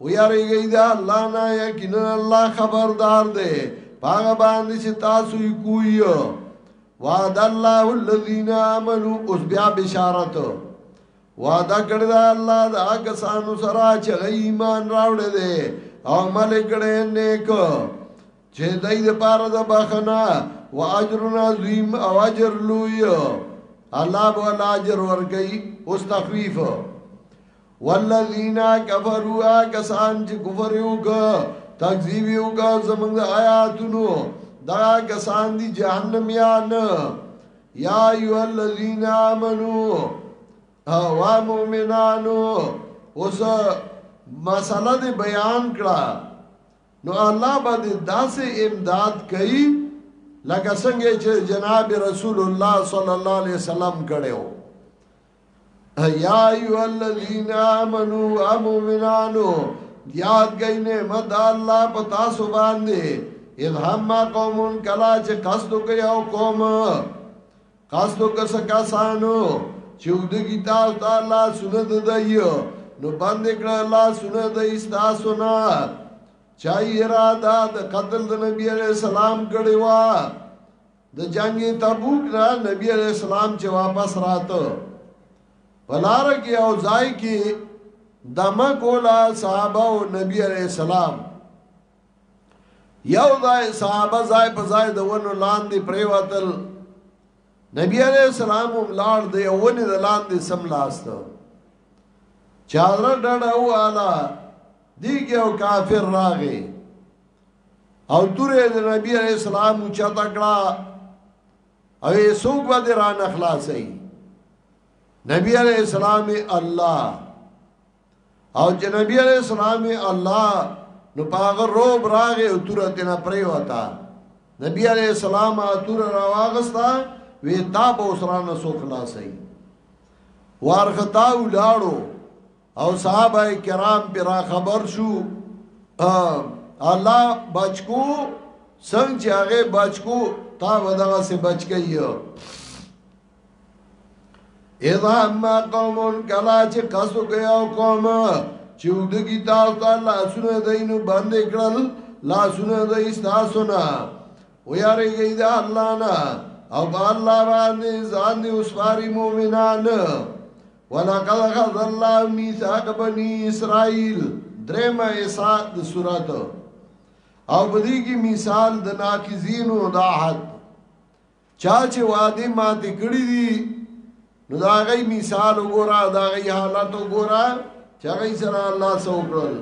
و یریږي دا الله نه یقینا الله خبردار دی پاغه باندې چې تاسو یې کوی وعد الله الذين امنوا اوس بیا بشارت وعده کړی دا الله دا کسانو سره چې ایمان راوړی دی او عمل کړی نیک چې دای د پاره د بخنا و اجر عظیم او اجر لوی الله بولا اجر ورګی اوس تخفیف والذین کفروا کسان چې کفر وکړ تکذیب وکړ زمونږ آیاتونو دا کسان دي جهنميان یا ایو الذین آمنو وا مومنانو اوس مسله دې بیان کړه نو الله باندې داسې امداد کوي لکه څنګه چې جناب رسول الله صلی الله علیه وسلم کړو یا ایو الذین آمنو امومنانو یاد گئی نعمت الله پتا سو باندې اذ هم قوم کلا چې قصد کوي او قوم قصد کوي سکا سانو چې ودګی تاسو ته الله سنت دایو نو باندې کړه الله سنت ایستا سنا چای اراده د قتل د نبی علیہ السلام کړي وا د جنگ تبوک نه نبی علیہ السلام چې واپس راته پلار کې او ځای کې دمه کولا صحابه او نبی علیہ السلام یو ځای صحابه ځای په ځای د ونو لاندې پریوتل نبی علیہ السلام هم لار دی ونې د لاندې سم لاست چادر ډډه والا دیګه او کافر راغی او تورې د نبی علیہ السلام اوچا تکړه او یې څوک به دې را نه خلاصي نبی علیہ السلام الله او چې نبی علیہ السلام الله نو پاغه روب راغې او تورې تنه پرې وتا نبی علیہ السلام اتور راواغستا وی دا به وسرانه سو خلاصي وارختا ولاړو او صحابه کرام پر خبر شو الله بچکو څنګه چې هغه بچکو تا ودغه سه بچکی اذا ما قوم کلا چې قصو کوي او قوم چې ودګی تاسو ته الله سره دینو باندې کړل لا سره دای تاسو نه ویاریږي دا الله نه او الله باندې ځان دي اوسواري مؤمنان ولقد غذ الله میثاق بنی اسرائیل درم ایسا د صورت او بدی کی مثال د ناقضین او د عهد چا چې وعده ماته کړی دي نو دا غي مثال وګوره دا غي حالت وګوره چې غي سره الله سو کړل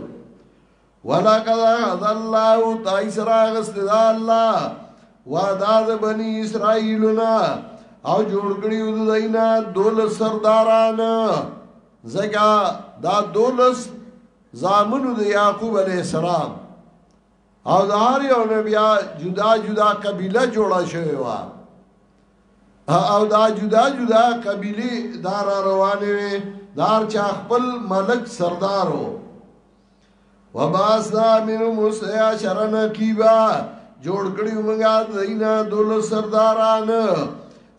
ولقد اخذ الله تایس راغست دا الله وعدا د بنی اسرائیلنا او جوړ کړی د دینا دول سرداران زګه دا دولس زامنو د یعقوب علی السلام او د هر یو نبی جدا جدا قبیله جوړه شوی و او دا جدا جدا قبیله دار روانه وي دار چا خپل ملک سردارو وباسنا منهم اثنی عشر نقیبا جوړ کړیو موږ دینا دول سرداران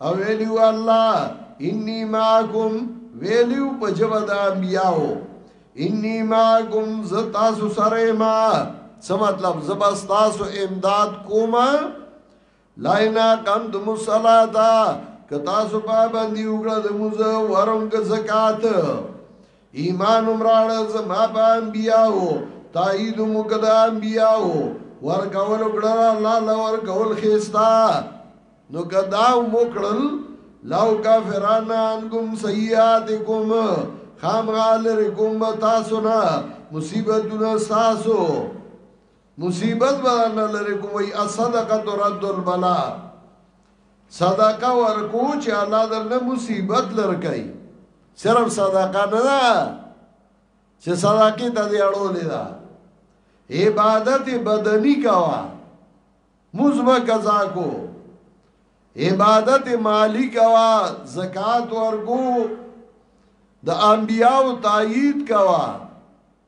او ویلیو الله انی ماکم ویلیو په جوه د انبیاو انی ماکم زه تاسو سره ما څه مطلب زه بس تاسو امداد کوم لاینا قم د مصلاتا که تاسو پابندی وګړه د موزه ورم که زکات ایمان عمران زما په انبیاو تایید مقدا انبیاو ور کول وګړه الله لور کول خيستا نو کدا موکړل لو کافران انکم سیئاتکم خامغال رکم تاسو نه مصیبتونه تاسو مصیبت به درنه لرې کوم وایي الصدقه ترد البلا صدقه ورکو چې الله درنه مصیبت لر کوي صرف صدقه نه ده چې صدقه ته دې اړولې ده عبادت بدنی کوا مزمه قضا کو عبادت مالی کوا زکات ورکو د انبیاو تایید کوا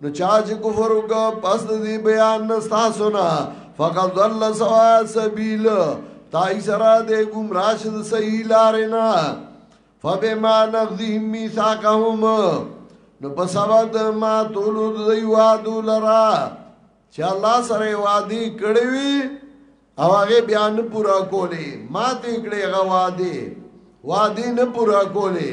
نو چا چې کفر وکړ پس د دې بیان نه تاسو نه فقط ضل سوا سبیل تای سره د گمراه شد صحیح لار نه فبما نقضهم میثاقهم نو په سبب د ما تولو د دی وادو لرا چې الله سره وادي کړی وي او هغه بیان پورا کولی ما دې کړی هغه وادي وادي نه پورا کولی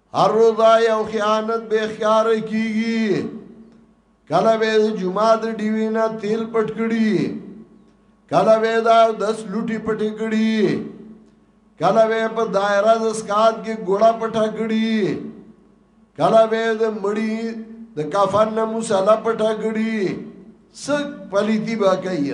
هر روزا یو خیانت به خیار کیږي کله به جمعه د دیوینا تیل پټ کړي کله به دا دس لوټي پټ کړي کله به په دایره د سکات کې ګوړه پټ کړي کله به د مړی د کفن نه مصلا پټ کړي سګ پلیتی با کوي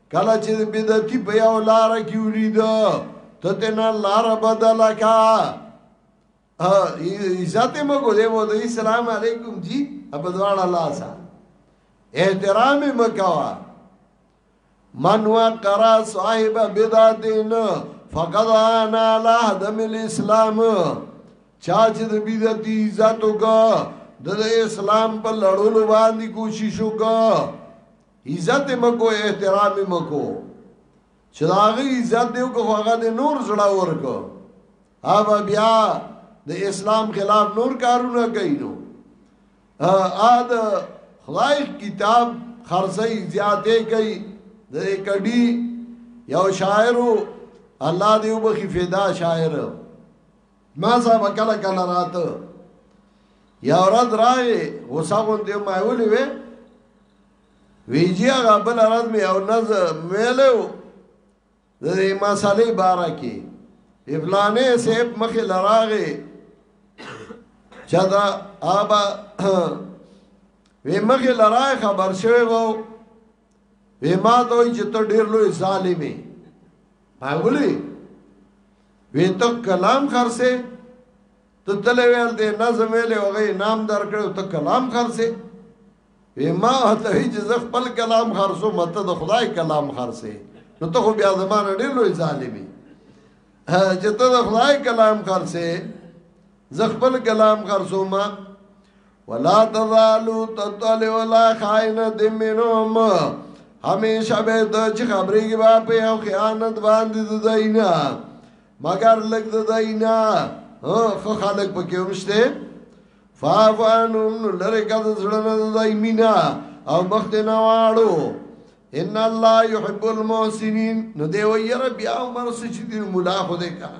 کله چې بدعتي په یو لار کې ولید ته تینا لار بدل کا عزت مو ګولې وو د اسلام علیکم جی اب دواړه لاسا احترام مکوا من وقر صاحب بدعتین فقد انا لا دم الاسلام چا چې د بدعتي عزت وکړه د اسلام په لړولو باندې کوشش وکړه عزت یې مه کوه، احترام یې مه کوه، چې د هغه عزت دې وکړو هغه دې نور زړه ورکړو هغه بیا د اسلام خلاف نور کارونه کوي نو ا د خدای کتاب خرڅي زیاتې کوي د کډي یو شاعر الله دې وبخي فدا شاعر ما صاحب کله کله راته یا ورځ راغې غوسه غوندې ما ولې وې ویجی هغه بل ورځ مې او نز ویلو د دې مسالې باره کې افلانې صاحب مخې لراغې چا دا آبا وی مخې لراغې خبر شوی وو وی ما ته وی چې ته ډیر لوی ظالم یې ما ولي وی ته کلام خرسه ته تل ویل دې نظم ویل او غي نام درکړ ته کلام خرسه وی ما ته وی چې زه خپل کلام خرسو مته د خدای کلام خرسه نو ته خو بیا زمانه ډیر لوی ظالم یې چې ته د خدای کلام خرسه زخبل کلام غرزوما ولا تزالو تطلع ولا خائنت منهم همیشه به د چې خبرې کې با په یو خیانت باندې د دینا مگر لګ د دینا خو خلک پکې ومشته فافانون لره کد زړه د دینا او مخ دې نه واړو ان الله يحب المحسنين نو دی ویره بیا عمر سچ دی مولا خو دې کړه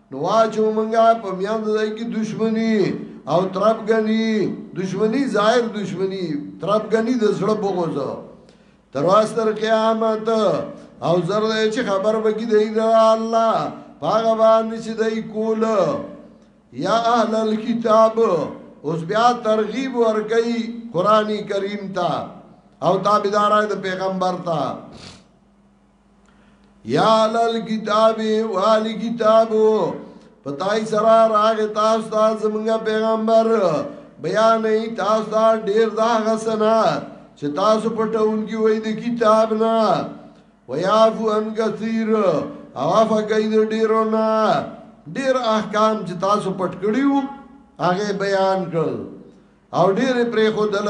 نو واچو منګا په میان ځای کې دشمنی او ترپګنی دشمنی ظاهر دشمنی ترپګنی د زړه بغوز تر واستر قیامت او زر دې چې خبر بګی دی دا الله پاغه باندې چې دای کول یا اهل الكتاب اوس بیا ترغیب ورګی قرآنی کریم تا او تابیدارای د پیغمبر تا یا لل کتاب والی کتاب پتاي سره راغ تاسو ته زمونږ پیغمبر بیان ای تاسو ته ډیر دا غسنا چې تاسو پټون کی وای د کتاب نه ویافو ان کثیر او افا گئی دو ډیرو نا ډیر احکام چې تاسو پټ کړیو هغه بیان کړ او ډیر پرې خو دل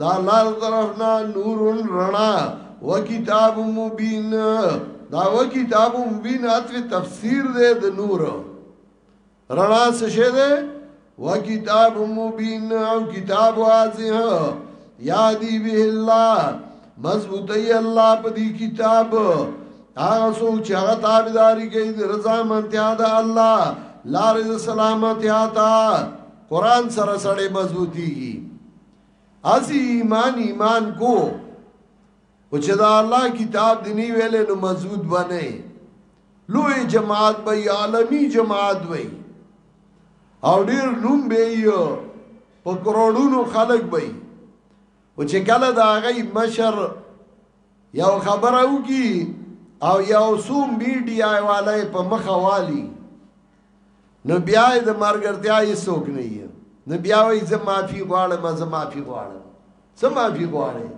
دا الله طرف نه نور رڼا و کتاب مبین دا و کتاب مبین عطف تفسیر دے د نور رڼا څه شه دے و کتاب مبین او کتاب واضح یا دی به الله مضبوطی الله په دې کتاب هغه څوک چې هغه تابعداري کوي د رضا منتیا ده الله لارې سلامتی آتا قران سره سره مضبوطیږي اسی ایمان ایمان کو او چې دا الله کتاب دی نی ویلې نو مضبوط بنئ لوی جماعت به عالمی جماعت وي او ډیر نوم به یو په کرونونو خلک به او چې کله دا غي مشر یو خبره وکي او یو سو میډیا والے په مخه والی نو بیا د مرګرتیا یې څوک نه یې نو بیا وایي زه معافي غواړم زه معافي غواړم زه معافي غواړم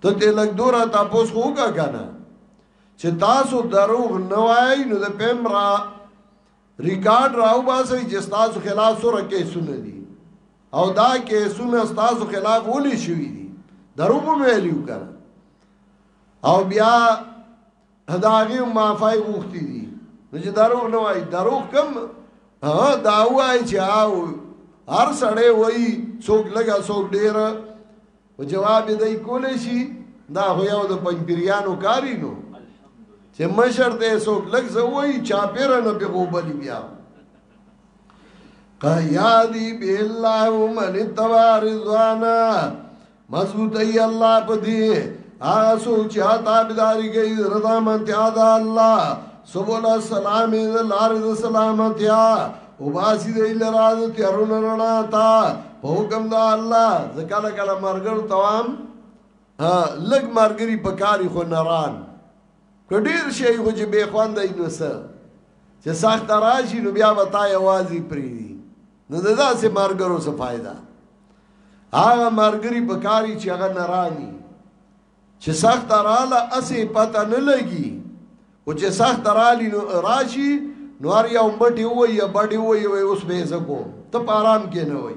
ته دې لږ دوره تاسو خو وګا کنه چې تاسو دروغ نه وایي نو د پم را ریکارډ راو باسي چې تاسو خلاف سره کیسونه دي او دا کیسونه تاسو خلاف ولي شوي دي دروغ ویلیو کنه او بیا دا هغه معافی غوښتي دي نو چې دروغ نه وای دروغ کم دا وای چې او هر سړی وای څوک لګا څوک ډیر او جواب یې دای کول شي دا هو یو د پنځپیرانو کاری نو چې مشر دې څوک لګ زوی چا پیر نه به غوبلی بیا قیادی بالله من تبارزوانا مضبوط ای الله په دې هغه څوک چې تابعداري کوي رضا منتیا ده الله سبول السلام دې لار دې سلامتیا او باسی دې لرا دې تیارونه رڼا تا په حکم دا الله ځکه کله مرګر توام لګ مرګري پکاري خو نران کډیر شي خو چې به خواندای نو سر چې سخت راشي نو بیا وتا یوازې پری نو د داسې مرګرو څه فائدہ هغه مرګري په کاری چې هغه نراني چې سخت رااله اسې پته نه لګي او چې سخت راالی نو راشي نو هر یو بډي وای یا بډي وای اوس به زکو ته پارام کې نه وای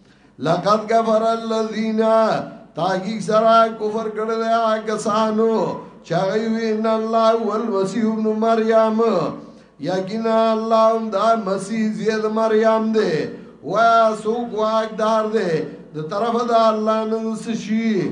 لقد کفر الذين تحقیق سره کفر کړل هغه کسانو چې وی ان الله والمسيح ابن مريم یقینا الله هم دا مسیح زید مریم دی و سوق واقدار دی د طرف د الله نن سشي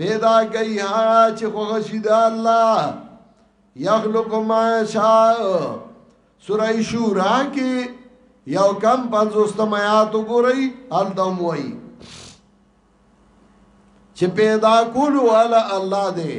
پیدا کوي هغه چې خوښ شي د الله یخلق ما شاء سورہ شورا کې یو کم پنځوستم آیات وګورئ الدم وای چې پیدا کول والا الله دی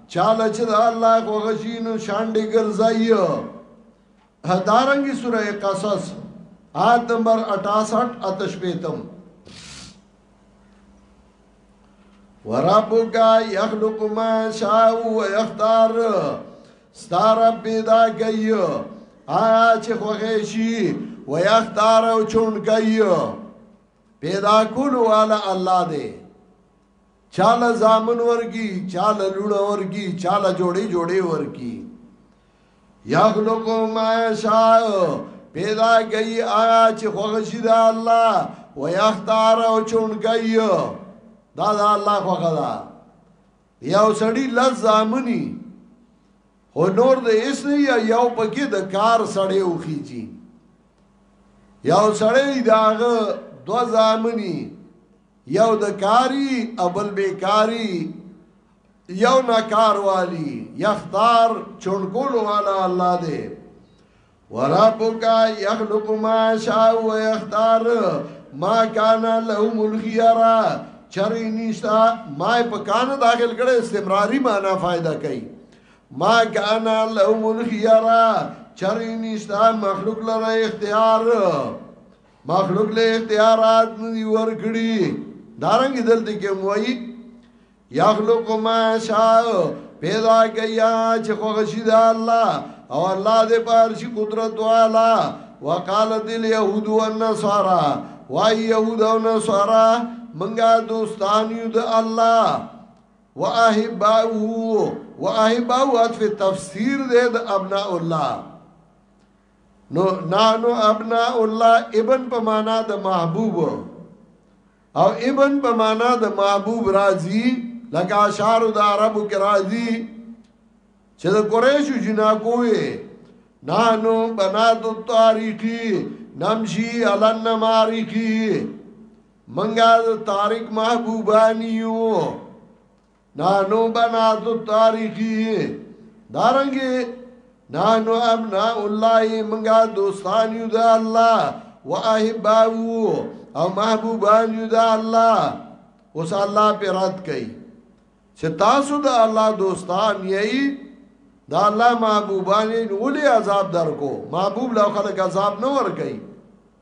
چاله چې د الله خوښي نو شانډې ګرځایي هدارنګي سوره قصص آیت نمبر 68 آتش پیتم وربک یخلق ما شاء و یختار ستار پیدا کوي آیا چې خوښي شي و یختار او چون کوي پیدا کول والا الله دی چاله زامن ورګي چاله لونه ورګي چاله جوړي جوړي ورګي یخلقو ما شاء پیدا گئی آیا چې خوښی ده الله و یختار او چون گئی دا دا الله خوخه ده یو سړی لز زامنی خو نور د اس نه یو پکې د کار سړی او خيږي یو سړی داغه دو زامنی یو د کاری او بل بیکاری یو ناکار والی یختار چونکول والا الله دې وربک یخلق ما شاء و یختار ما کان لهم الخيرا چری نشتا ما په کان داخل کړه استمراری معنا فائدہ کوي ما کان لهم الخيرا چری نشتا مخلوق لره اختیار مخلوق له اختیارات ندی ورکړي دارنګ دلته کې موي یخلق ما شاء پیدا کیا چې خوښي ده الله او الله دې پر شي قدرت والا وقالت اليهود والنصارى وای يهود او نصارا منګه دوستان یو د الله واحبه واحبه وات په تفسیر دې د ابناء الله نو نانو ابناء الله ابن په معنا د محبوب او ابن په معنا د محبوب راضی لکه اشعار د عربو کې راضی چې د قریشو جناکو وي نانو بنات التاریخی نمشی علن نماریخی منگا دا تاریخ محبوبانیو نانو بنات تاریخی دارنګي نانو ابناء الله منګه دوستان یو د الله واحباو او محبوبان یو د الله اوس الله په رات کوي چې تاسو د الله دوستان یی د الله محبوبان یی ولې عذاب درکو محبوب له خلک عذاب نه ور کوي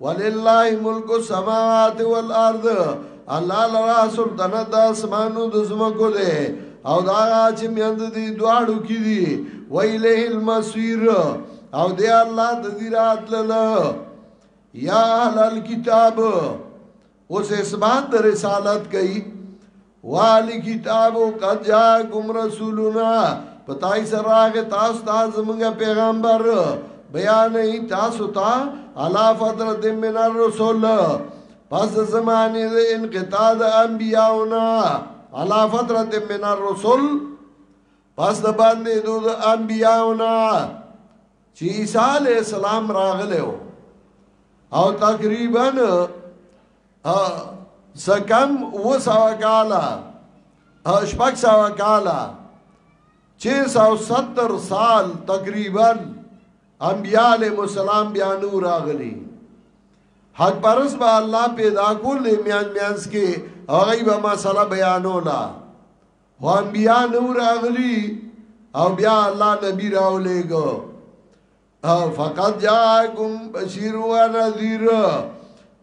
ولله ملک السماوات والارض الله لرا سلطنت د اسمانو د زمکو ده او دا چې میند دي دواړو کې دي ویله المسیر او دی الله د دې راتلل یا اهل الكتاب اوس اسمان د رسالت کوي والی کتابو قد جاکم رسولنا پتاي سراغ تاسو ته زمونږ پیغمبر بیان ای تاسو ته علا فترت من الرسول پس زمانه د انقطاع د انبیاونا علا فترت من الرسول پس د باندې دو د انبیاونا چې عیسی علی السلام راغله او تقریبا ا سکم وسو کالا شپږ سو کالا 670 سال تقریبا انبیاء علیہ السلام بیا نور راغلی حق پرس با الله پیدا کول میان میانس کې هغه به مسله بیانولا خو انبیاء نو راغلی او بیا الله نبی راو لېګو او فقط جاءکم بشیر و نذیر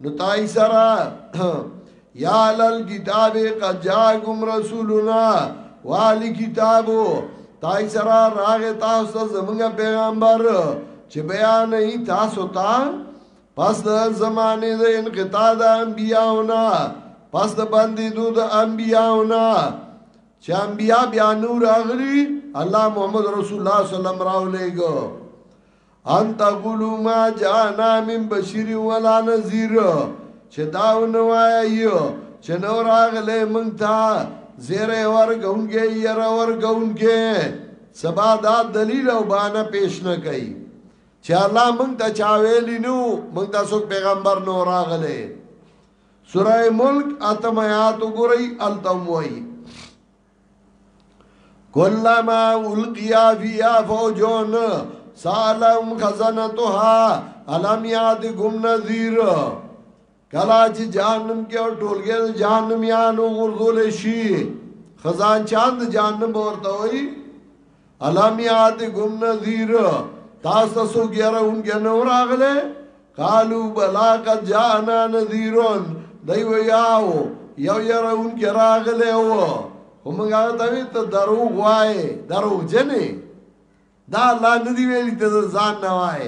نو تای سرا یا لل کتاب قد جاءکم رسولنا والی کتابو تای سرا راغ تاسو زمونږ پیغمبر چې بیان ای تاسو ته پس د زمانه د انقطاع د انبیاونا پس د باندې دو د انبیاونا چې انبیا بیا نور اغلی الله محمد رسول الله صلی الله علیه وسلم راولېګو ان تقولوا ما جاءنا من بشیر ولا نذیر چې دا ونوایو چې نو راغلې مونږ ته زیره ورګونګې یره ورګونګې سبا دا دلیل او بانه پیش نه کوي چې الله مونږ ته چا ویلی نو مونږ ته څوک پیغمبر نو راغله سوره ملک اتم آیات وګورئ التم وای کلما القیا فیا فوجون سالم خزنتها علم یادکم نذیر کلا چې جهنم کې او ټولګې د جهنم یانو غرزول شي خزان چاند جهنم ورته وي الم یاد گم نذیر تاسو سو ګیره اون کې نو راغله قالو بلا قد جانا نذیرون دی ویاو یو یره اون کې راغله و هم هغه ته وی ته درو وای درو جنې دا الله ندی ویلی ته ځان نه وای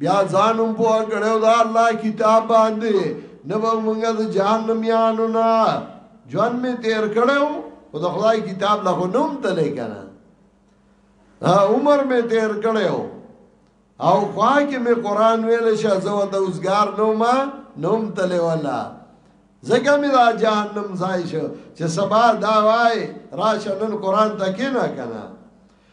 بیا ځان هم په کړو دا الله کتاب باندې نه به موږ د جهنم یانو نه ژوند می تیر کړو او د خدای کتاب له نوم ته نه کنه عمر می تیر کړو او خوا کې می قران ویل شه زو د اوسګار نو ما نوم ته لیوالا زګه می دا جهنم ځای شو چې سبا دا وای راشه نن قران ته کې نه کنه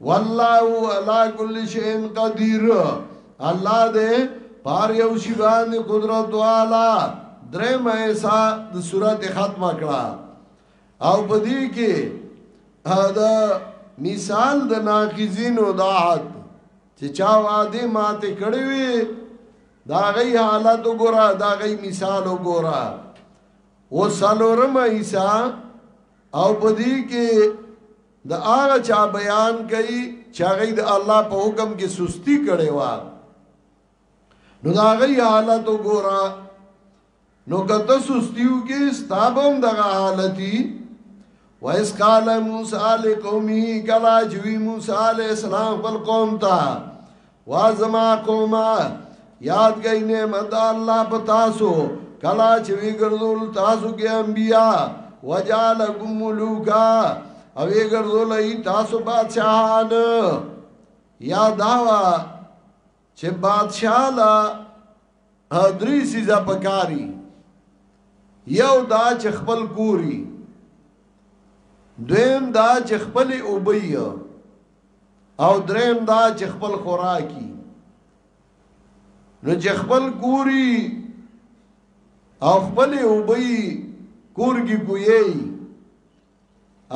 والله علی کل شیء قدیر الله دی په هر یو شی باندې قدرت والا درېمه ایسا د سورته ختمه کړه او په دې کې دا مثال د ناقضینو د عهد چې چا وعده ماته کړې وي دا غي حالت وګوره دا غي مثال وګوره و سالورم عیسی او بدی کې د هغه چا بیان کوي چې هغه د الله په حکم کې سستی کړي و نو دا غي حالت وګوره نو کته سستیو کې ستابم دغه حالتي وایس قال موسی لقومه کلا جوی موسی علی السلام بل قوم ته وا زما قومه یاد گئی نعمت الله په تاسو کلا چې وی ګرځول تاسو کې انبیا وجالکم ملوکا او وی ګرځول ای تاسو بادشاہان یا داوا چې بادشاہ لا درې سیزه پکاري یو دا چې خپل ګوري دویم دا چې خپل اوبي او دریم دا چې خپل خوراکي نو چې خپل ګوري او خپل وبي کورګي کوي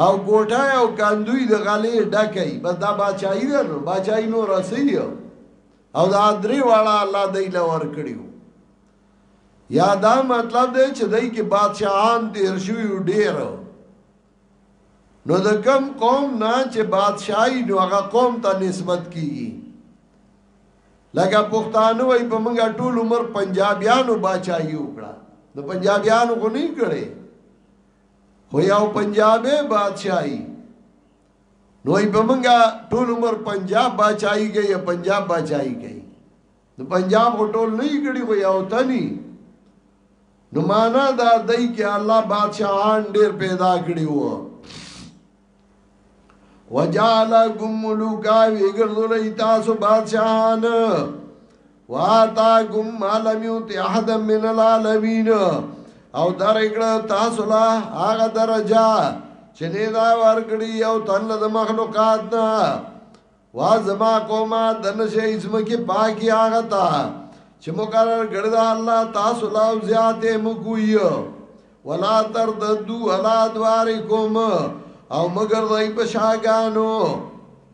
او ګوټه او کاندوی د غلې ډکې بس دا بچای دی نو بچای نو رسي او دا درې واړه الله دی لور کړیو یا دا مطلب دی چې دای کې بادشاہان تیر شوی ډیر نو د کم قوم نه چې بادشاہي نو هغه قوم ته نسبت کیږي لکه پښتانه وای په منګه ټول عمر پنجابیانو بادشاہي وکړه نو پنجابیانو خو نه کړي خو یو پنجابي بادشاہي نو په منګه ټول عمر پنجاب بادشاہي کوي پنجاب بادشاہي کوي د پنجاب خو ټول نه ګړي خو یو تني نو معنا دا دی کې الله بادشاہان ډیر پیدا کړی وو وجعلکم ملوکا ویګرځول تاسو بادشاہان واتاکم ما لم یؤت احد من العالمین او درکړه تاسو لا هغه درجه چې نه دا ورکړي او تن د مخلوقات نه وا زما قومه د نشي زمکه پاکي هغه تا چې مقرر ګرځا الله تاسو لا زیاته مکوي ولا تر ددو ولا دوارکم او مگر دای په شاګانو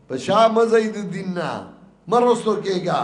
په شا مزید دیننا مرستو کېګا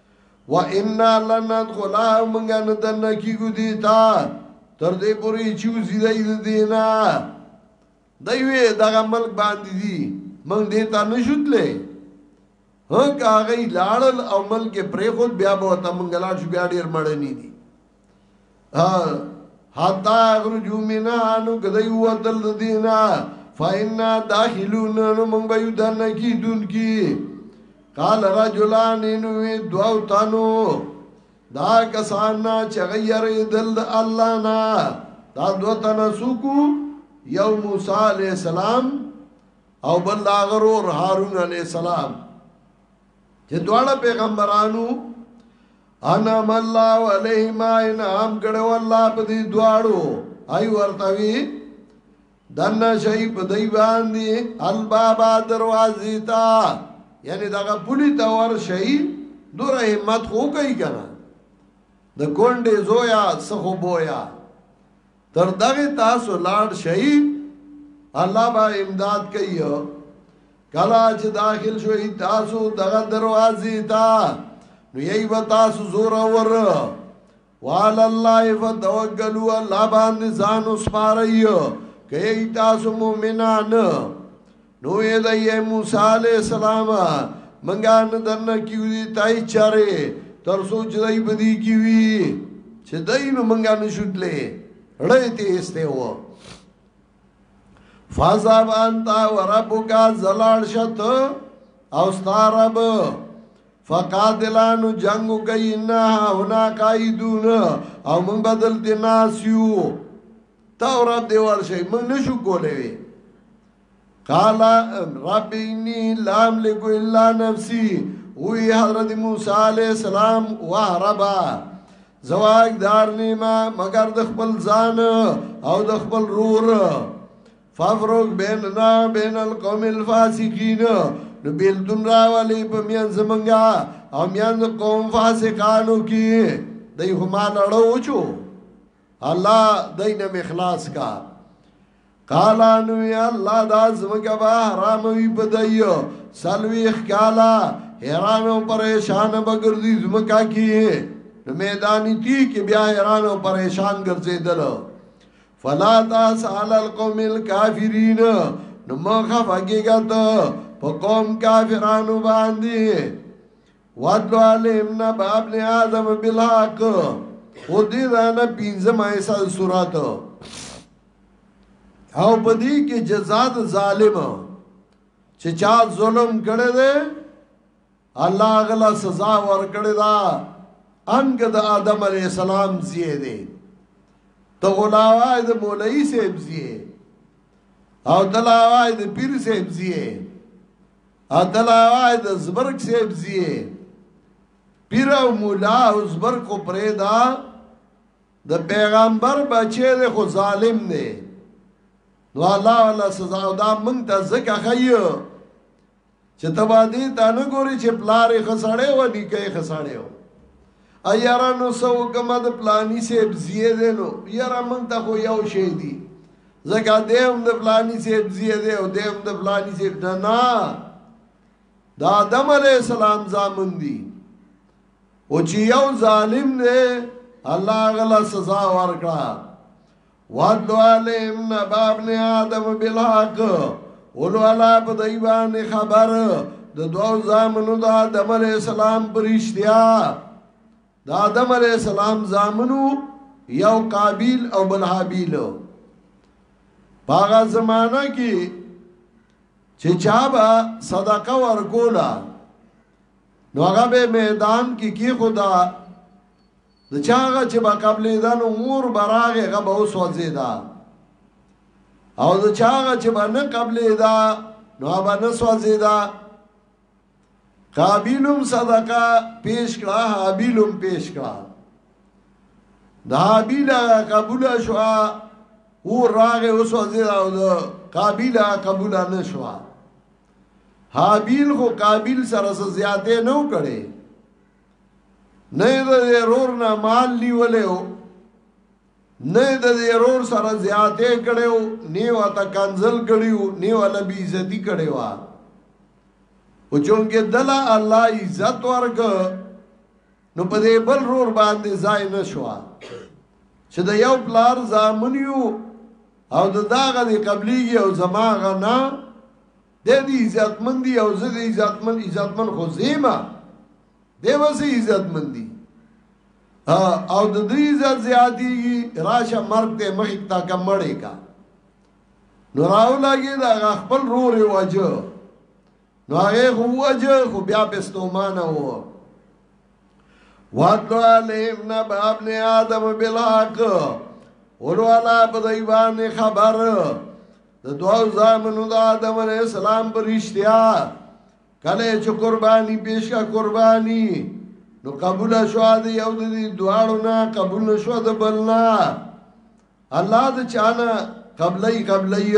و انا لندخلا منګا ندن کی گو دیتا تر دې پوری چوزی دای د دینا دایوی دغه ملک باندې دی منګ دیتا نشوتلې هغه هغه لاړل او ملک پرې خود بیا به تمنګلار شو بیا ډیر مړنی دی حتا اخرجو منا نو کدی و دل دینا فاینا داخلون نو مونږ به دن کی دن کی قال رجلان نو دو تنو دا کسان چې غیر دل د الله نه دا دو تنو سوکو یو موسی علی السلام او بل هغه هارون علی السلام چې دواړه پیغمبرانو انعام الله علیهما انعام کړو الله په دې دواړو ای ورتوی دنه شي په دی باندې البابا دروازې تا یعنی دغه پولی تا ور شي دور همت خو کوي کنه د کونډې زویا سخو بویا تر دغه تاسو لاړ شئ الله با امداد کوي کلا چې داخل شوي تاسو دغه دروازې ته نو یی و تاسو زور اور وال الله فتوکلوا الله باندې ځان وسپارئ کئ تاسو مؤمنان نو یې د یې موسی علی السلام منګا نه درنه کیو دي تای چاره تر سوچ دای بدی کیوی چې دای نو منګا نه شوتلې ړې ته استه و فازاب انت و ربک زلال شت او ستارب فقاتلانو جنگو کئی انا ہونا قائدون او من بدل دی ناسیو تا و رب دیوار شئی من نشو کولے وی قال رب انی لام لکو الا نفسی وی حضرت موسی علیہ السلام وحربا زواج دار نیما مگر د خپل ځان او د خپل رور ففرق بیننا بین القوم الفاسقین نو بیلتون راوالی په میان زمنګا او میان قوم فاسقانو کی دای هما لړو چو الله دای نه مخلاص کا قالا نوی الله دا زمکا با حراموی پدئی سلویخ کالا حیران و پریشان بگردی زمکا کی میدانی تی که بیا حیران و پریشان گرزی دل فلا تا سال القوم الكافرین نو مخه فقیقا تا پا قوم کافرانو باندی واتلو علیم نبا ابن آدم بالحق خودی دانا پینزم ایسا سوراتو او بدی کې جزاء ظالم چې چا ظلم کړی دی الله غلا سزا ورکړی دا انګ د آدم علی السلام زیه دی ته غلاوای د مولای صاحب زیه او دلاوای د پیر صاحب زیه او دلاوای د زبرک صاحب زیه پیر او مولا او زبرک پرې دا د پیغمبر بچی دی خو ظالم دی نو الله ولا سزا او دا مونږ ته زکه خیو چې تبا دې تا نه ګوري چې پلارې خسړې و دي کې خسړې و ایارا نو سو کما د پلانی سه بزیه دې نو یارا مونږ ته خو یو شی دی زکه دې هم د پلانی سه بزیه دې او دې هم د پلانی سه نه نه دا آدم علی السلام زامن دي او چې یو ظالم دی الله غلا سزا ورکړه وعد علیم نبا ابن آدم بالحق اولو علا پا دیوان خبر د دوو زامنو د آدم علیہ السلام پرشتیا د آدم علیہ السلام زامنو یو قابیل او بل حابیل پاغه زمانہ کې چې چا به صدقه ورکولا نو هغه به میدان کې کی خدا د چاغه چې با قبل دن امور براغه غب او سوځي دا او د چاغه چې با نه قبل دا نو با نه سوځي دا قابلم صدقه پیش کړه حابیلم پیش کړه دا حابیل قبول شو او راغه اوسو زیرا او قابل قبول نه شو حابیل خو قابیل سره زیاته نه وکړي نه د ضرور نه مال نیولیو نه د ضرور سره زیاته کړو نه وتا کنزل کړیو نه ولا بی عزتی کړیو او چونکه دلا الله عزت ورک نو په دې بل رور باندې ځای نه شو چې د یو پلار زامن یو او د داغه دی قبليږي او زماغه نه د دې عزتمن دی او زه دې عزتمن عزتمن خو زیمه دی وسه عزتمن دی او د دې عزت زیاتی راشه مرګ ته مخ تا کمړې کا نو راو لګي دا خپل رور واجو نو هغه خو وجه خو بیا په ستومانه وو واتلو علیم نبا ابن آدم بلاک اولو علا بدایبان خبر د دوو زامنو د آدم علیہ السلام پر اشتیا کله چې قربانی پیش کا قربانی نو قبول شو د یو د دواړو نه قبول شو د بل نه الله د چانه قبلای قبلای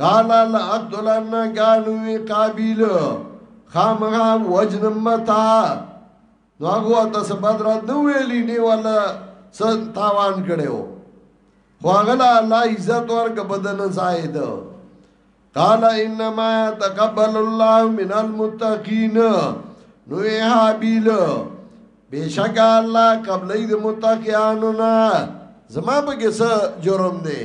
قال لأقتلن قالو قابیل خامغا وجنم متا نو هغه ته څه بدر نه ویلی نه ولا څه تاوان کړو خو هغه لا الله عزت ورک بدن زائد قال انما يتقبل الله من المتقين نو یې حابیل بشک الله قبلې د متقینو نه زما به څه جرم دی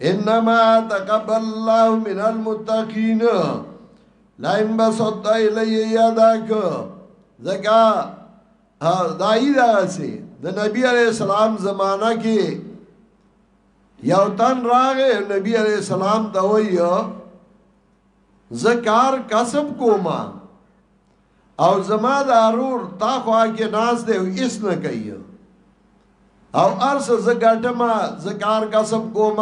انما تقبل الله من المتقين لایم بسط الی یادک زکا دای داسی د نبی علیہ السلام زمانہ کې یو تن راغې نبی علیہ السلام ته وایو زکار کسب کوما او زما دارور تا خوا کې ناز دی او اس نه کوي او ارس زه ګټم زه کار کسب کوم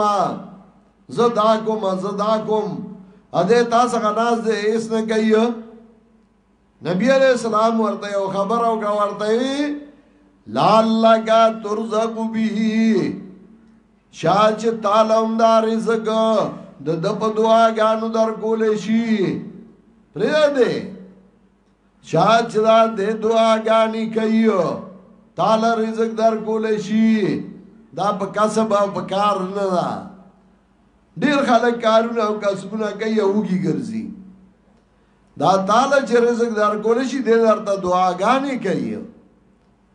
زه دا کوم زه دا کوم ا دې تاسو غناز دې اس نه کوي نبی علیہ السلام ورته یو خبر او کا ورته وی لعلک ترزق به شاچ تعالی هم دا رزق د د په دعا غانو در کولې شي پرې دې چا چې دا د دعاګانې کوي تعالی رزق در کول شي دا په کسب او په کار نه ده ډیر خلک کارونه او کسبونه کوي او کی ګرځي دا تعالی چې رزق در کول شي د درته دعاګانې کوي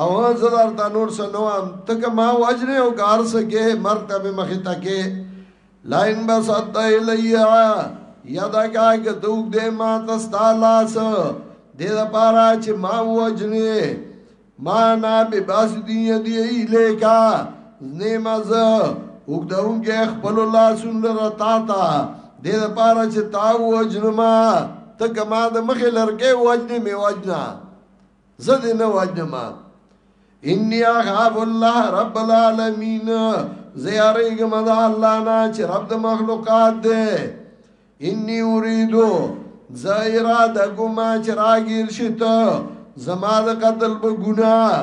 او زه درته نور څه نه وایم ته که ما وژنې او که هر څه کې مرګ ته مې مخې ته کې لا ان بسطت الیا یدک که ته اوږدې ما ته ستا لاس دې دپاره چې ما وژنې ما نه بباسطي یدی الیکا نیمه زه اوږدونکی خپلو لاسونو لره تا ته دې دپاره چې تا وژنم ته که ما د مخې لرګی وژنې مې وژنه زه دې نه وجنم انی اخاف الله رب العالمین زه یریږم د الله نه چې رب د مخلوقات دی انی اریدو زه اراده کوم چې راګیر شي ته زما د قتل په ګناه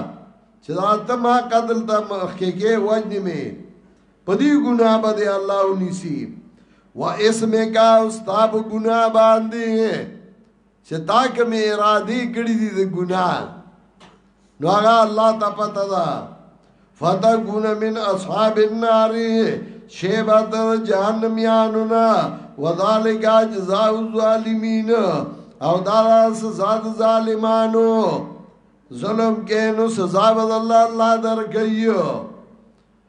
چې دا ته ما قتل ته مخکې کې وجنې مې په دې ګناه باندې الله ونیسي و اسمه کا استاد ګناه باندې چې تا کوم ارادي کړې دي د ګناه نو هغه الله ته پته ده فتكون من اصحاب النار شیبه تر جهنميانو نه وذالک جزاء الظالمین او دا سزا د ظالمانو ظلم کې نو سزا به الله الله درکې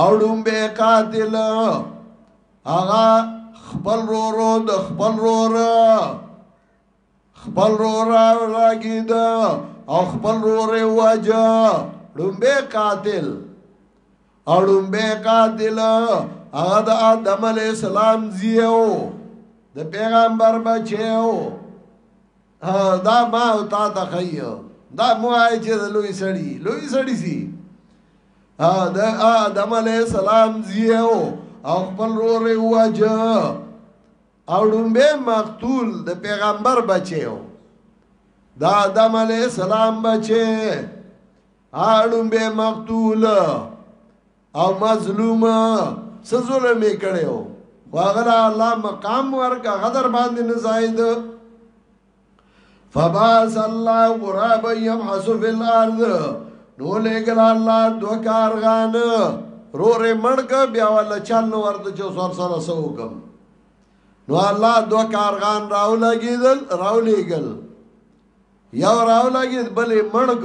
او ډومبه قاتل هغه خپل رورو د خپل رور خپل رور راګی دا او خپل رور واجا ډومبه قاتل او ډومبه قاتل هغه د آدم علی السلام زیو د پیغمبر بچیو دا ما او تا ته خیو دا مو آی چې د لوی سړی لوی سړی سی ها دا آدم علی السلام زیو او خپل رور وجه او ډومبه مقتول د پیغمبر بچیو دا آدم علی السلام بچی ا ډومبه مقتول او مظلوم څه ظلم یې کړی و خو هغه له الله مقام ورکه هغه در باندې نه زاید فباس الله غرابا يبحث في الارض نو لګل الله دو کارغان رورې مړګ بیا ول چل نو ورته چې سر سره سوکم نو الله دو کارغان راو لګیدل راو لګل یو راو لګید بلې مړګ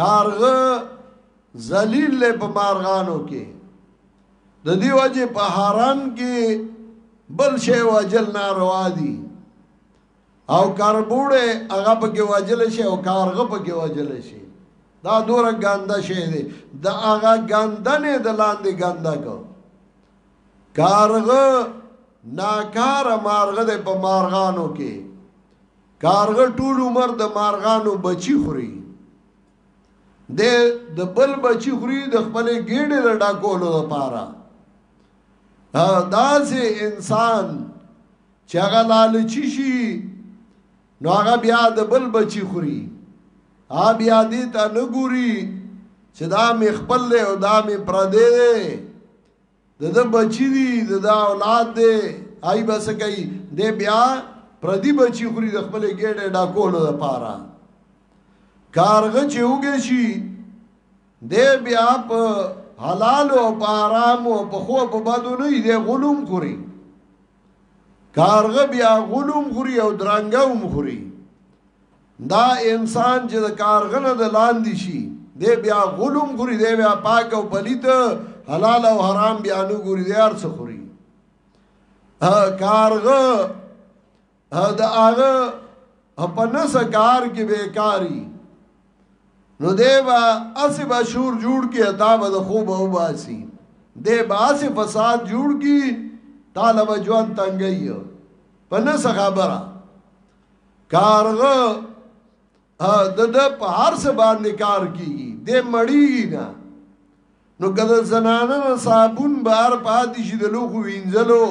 کارغه ذلیل له په مارغانو کې د دې وجه په حرم کې بل شی وجل ناروا دي او کربوړې هغه په کې وجل شي او کارغه په کې وجل شي دا دوره ګنده شی دی د هغه ګنده نه د لاندې ګنده کو کارغه ناکار مارغه د په مارغانو کې کارغه ټول عمر د مارغانو بچی خوري د د بل بچی خوري د خپل ګېډې د ډاکولو لپاره دا سه انسان چې هغه لالچی شي نو هغه بیا د بل بچی خوري ا بیا دې ته نګوري چې دا مې خپل له او دا مې پردې د ده بچی دی د ده اولاد دی آی به څه کوي دی بیا پردي بچی خوري د خپل ګېډه ډاکولو لپاره کارغه چې وګه شي دی بیا په حلال او په حرام او په خو په بدو نه دی غلوم خوري کارغه بیا غلوم خوري او درنګوم خوري دا انسان چې د کارغنه د لاندې شي دی بیا غلوم ګوري دی بیا پاک او پلیت حلال او حرام بیا نو ګوري دی هر څه خوري کارغه د هغه په نس کار کې بیکاری نو دی با اسی با شور جوړ کی اتا با د خوب او باسی دی با اسی فساد جوړ کی طالب جوان تنگئی په نس خبره کارغه د د په هر څه باندې کار کیږي د مړی نه نو کله زنانه صابون بار پاتې شي د لوخو وینځلو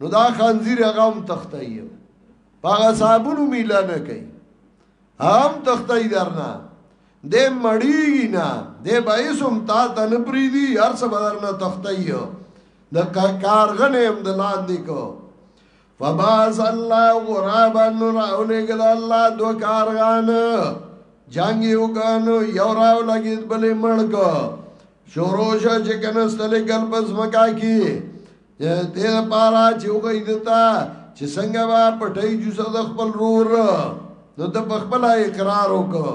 نو دا خنزیر هغه هم تختای هغه صابون میلا نه کوي هم تختای درنه د مړی نه د بایسوم تا تن پریدي هر څه بدرنه تختای د کارغنه هم د لاندې کو فباس الله غرابا راولګل الله دو کارغان جنگ یو کنو یو راو لګید بلې مړک شورو شو چې کنستل ګل پس مکا کی تیر پارا چې وګی دتا چې څنګه وا پټي جوسه د خپل رور نو ته په خپل اقرار وکړه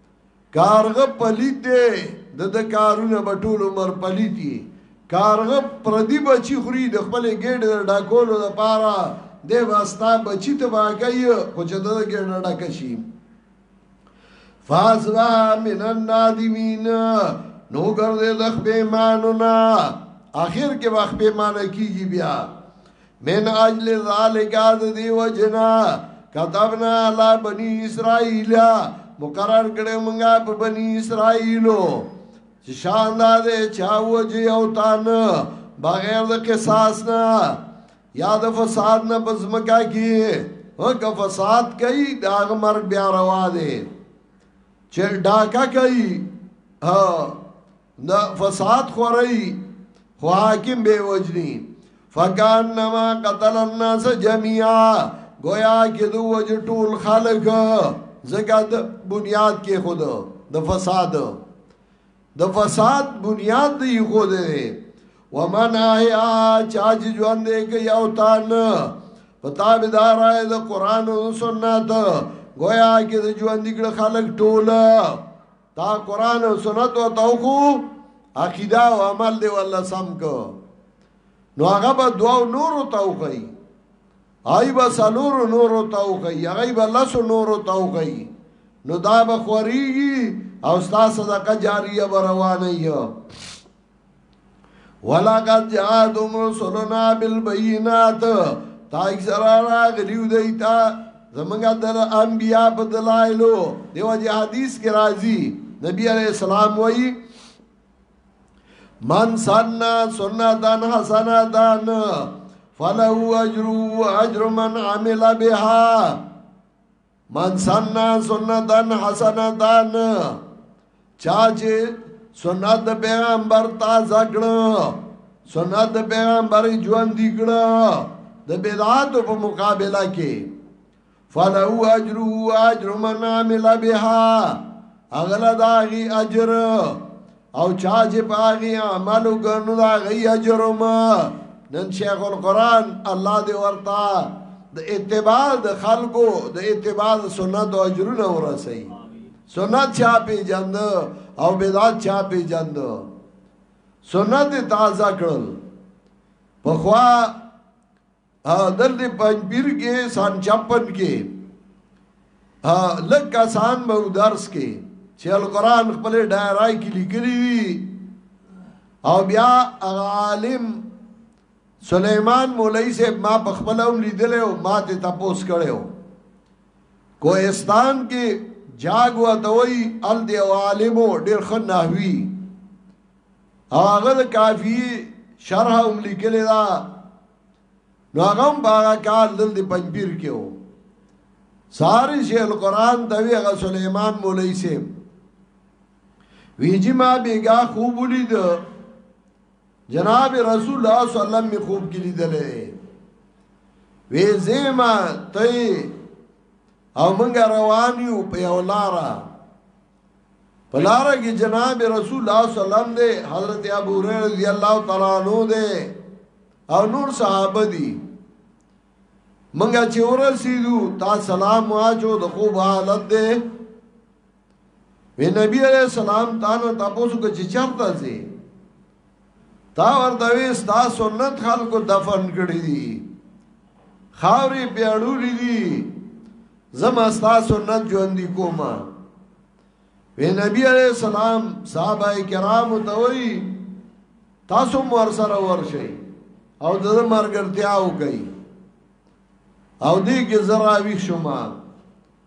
کارغه پلیت دی د د کارونه به ټول عمر پلیت دی کارغه پردی بچی خوري د خپل ګډ د ډاکولو لپاره د واسطا بچی ته واګي خو چې د ګډ نه ډک شي فازوا من النادمین نو ګرځي د خپې مانو نه اخر کې وخت به مان کیږي بیا من اجل ذالک د دی وجنا كتبنا على بني اسرائيل مقرر کړه مونږه په بني اسرائيلو چې شان دا دې چا وجه او تان بغیر د قصاص نه یا د فساد نه بزمکا کی او که فساد کوي دا مرګ بیا روا دی چې ډاکا کوي نه فساد خوري خو حاکم به وجني فکان نما قتل الناس جميعا گویا کې دو وجه ټول خلق زګا د بنیاد کې خود د فساد د فساد بنیاد دی خو دی ومن آیا چاچ ژوند دې کې یو تان پتا به دار آئے د قران او سنت گویا کې د ژوند دګړه خلق ټوله تا قران او سنت او توخو عقیده او عمل دی والله سم کو نو هغه به دوا نور او توخی آی به سلور نور او توخی هغه به لس نور او توخی نو دا به خوریږي او ستاسو صدقه جاریه به روانه یو ولقد جاءتهم رسلنا بالبينات تاج سره راغلیو دی تا زمونږه در انبیا په دلایلو دیو جی حدیث کې راځي نبی علیہ السلام وایي من سننا سنتن حسنتن فلو اجرو اجر من عمل بها من سننا سنتن حسنتن چا چې سنت د پیغمبر تازه کړو سنت د پیغمبر ژوند دی کړو د بدعات په مقابله کې فلو اجر اجر من عمل بها اغلا داغي اجر او چا چې پاغي عمل وګڼو دا غي اجر ما نن شیخ القران الله دې ورتا د اتباع د خلقو د اتباع سنت او اجرونه ورسي سنت چا پی جند او بدعت چا پی جند سنت تازه کړل په خوا دل دی پنجبیر کې سان چپن کې لږ کسان به درس کې چې القرآن خپل ډایرای کې لیکلي دي او بیا هغه عالم سلیمان مولای صاحب ما په خپل هم لیدل او ما ته تپوس کړو کوهستان کې جاګ و دوی ال دی عالمو ډیر خناوی او هغه د کافی شرح هم لیکلی دا نو هغه هم باغه کال دل دی پنجبیر کې و ساری شیخ القرآن دوی هغه سلیمان مولای سیم ویجی ما بیگا خوب ولید جناب رسول الله صلی الله علیه وسلم می خوب کې لیدلې وی زیما ته او مونږ روان یو په یو لارا پلار کې جناب رسول الله صلی الله علیه وسلم دې حضرت ابو هريره رضی الله تعالی عنہ دې او نور صحابه دي منګه چې ورسېدو تا سلام واچو د خوب حالت دې وی نبی علیہ السلام تانو تاسو کې چرته سي تا ورته وی ستا سنت خلکو دفن کړی دي خاوري بیاړولې دي زما ستا سنت ژوند دي کومه وی نبی علیہ السلام صحابه کرام ته وی تاسو مور سره ورشئ او د مرګرتیا وکړي او دې کې زرا وی شوما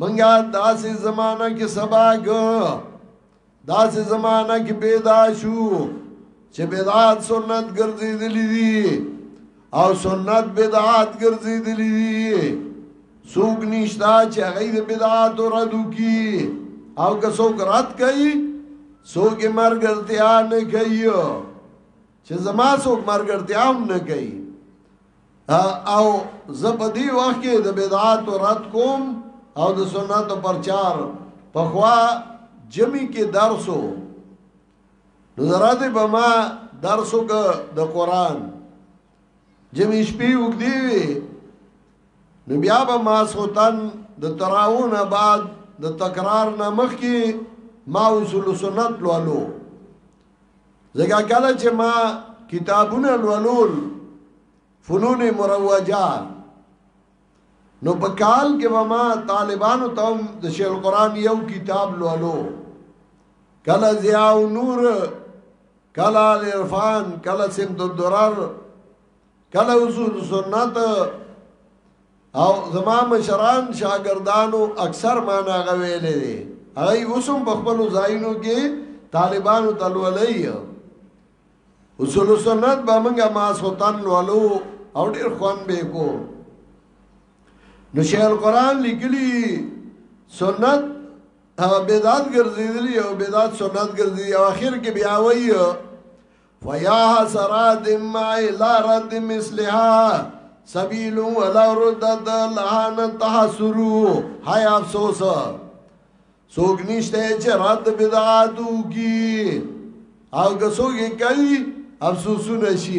منګا داسې زمانہ کې سباګ داسې زمانہ کې پیدا شو چې بدعات سنت ګرځېدلې دي او سنت بدعات ګرځېدلې دي څوک نشتا چې هغه د بدعات ردو کی او که څوک رد کوي څوک مرګرتیا نه کوي چې زما څوک مرګرتیا هم نه کوي او زپدی وخت کې د بدعات رد کوم او د سنت پرچار په خوا جمی کې درسو نو درات به ما درسو کې د قران جمی شپې وګدی وی نو بیا به ما سوتن د تراون بعد د تکرار نه مخ کې ما اصول سنت لولو زګه کله چې ما کتابونه لولول فنون مروجه نو په کال کې به ما طالبانو ته هم د شیخ القرآن یو کتاب لولو کله ضیاء نور کله العرفان کله سمت الدرر کله اصول سنت او زما مشران شاګردانو اکثر ما نه غویلې دي هغه اوسم په خپل ځایونو کې طالبانو تلولې اصول سنت به موږ ما سوتن لولو او ډیر خوان به کو نو شیخ القران لیکلی سنت بدعت ګرځیدلی او بدعت سنت ګرځیدلی او اخر کې بیا وایي فيا حسرات ما الى رد مثلها سبيل ولا ردد لها نتحسرو هاي افسوس سوګ نشته چې رد بدعاتو کی او که سوګ کوي افسوسونه شي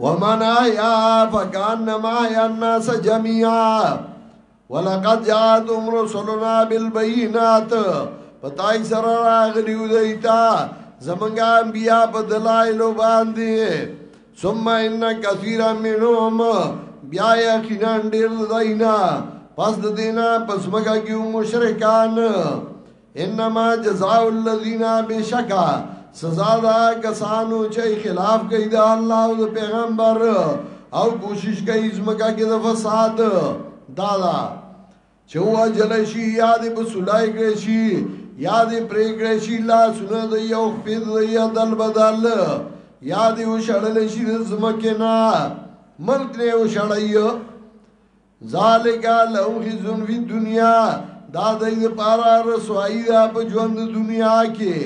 ومن آیا فکانما یا الناس جميعا ولقد جاءتهم رسلنا بالبينات پتاي سره راغلیو دیتا زمنګ انبیا په دلایل باندې ثم ان كثيرا منهم بیا یقینا ډیر دینا پس د دینا پس مګه کیو مشرکان انما جزاء الذين بشکا سزا دا کسانو چې خلاف کوي د الله او د پیغمبر او کوشش کوي زمکا کې د فساد دا دا چې وجل شي یاد په سولای کې شي یاد پرې کې شي لا سونه د یو خپل د یادل بدل یاد یو شړل شي زمکه نه ملک نه یو شړایو ذالک لهم خزي فی الدنیا دا دای د پارا رسوایی دا په ژوند دنیا کې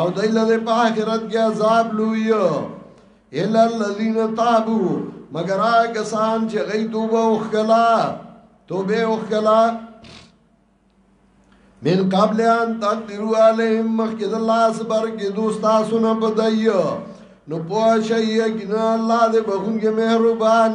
او دای له په آخرت کې عذاب لوی الا الذين تابوا مگر هغه سان چې غي توبه وکړه توبه وکړه من قبل ان تقدروا عليهم مخکد الله صبر کې دوستا سونه بدایو نو پوه شي ګنا الله دې بخون کې مهربان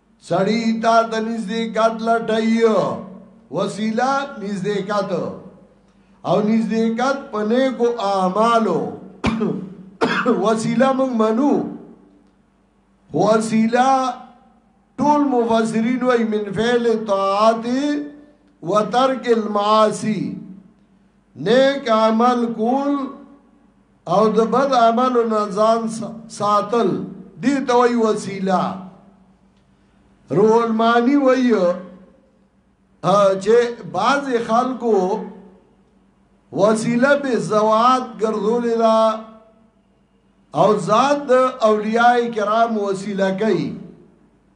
سړی تا د نږدې کټ لټای وسیله نږدې کټ او نږدې کټ په نیکو اعمالو وسیله موږ منو وسیله ټول مفسرین وای من فعل طاعت و ترک المعاصی نیک عمل کول او د بد عملو نه ځان ساتل دې ته وایي وسیله روح المانی وایي چې بعضې خلکو وسیله به زوات ګرځولې ده او ذات اولیاء کرام وسیله کوي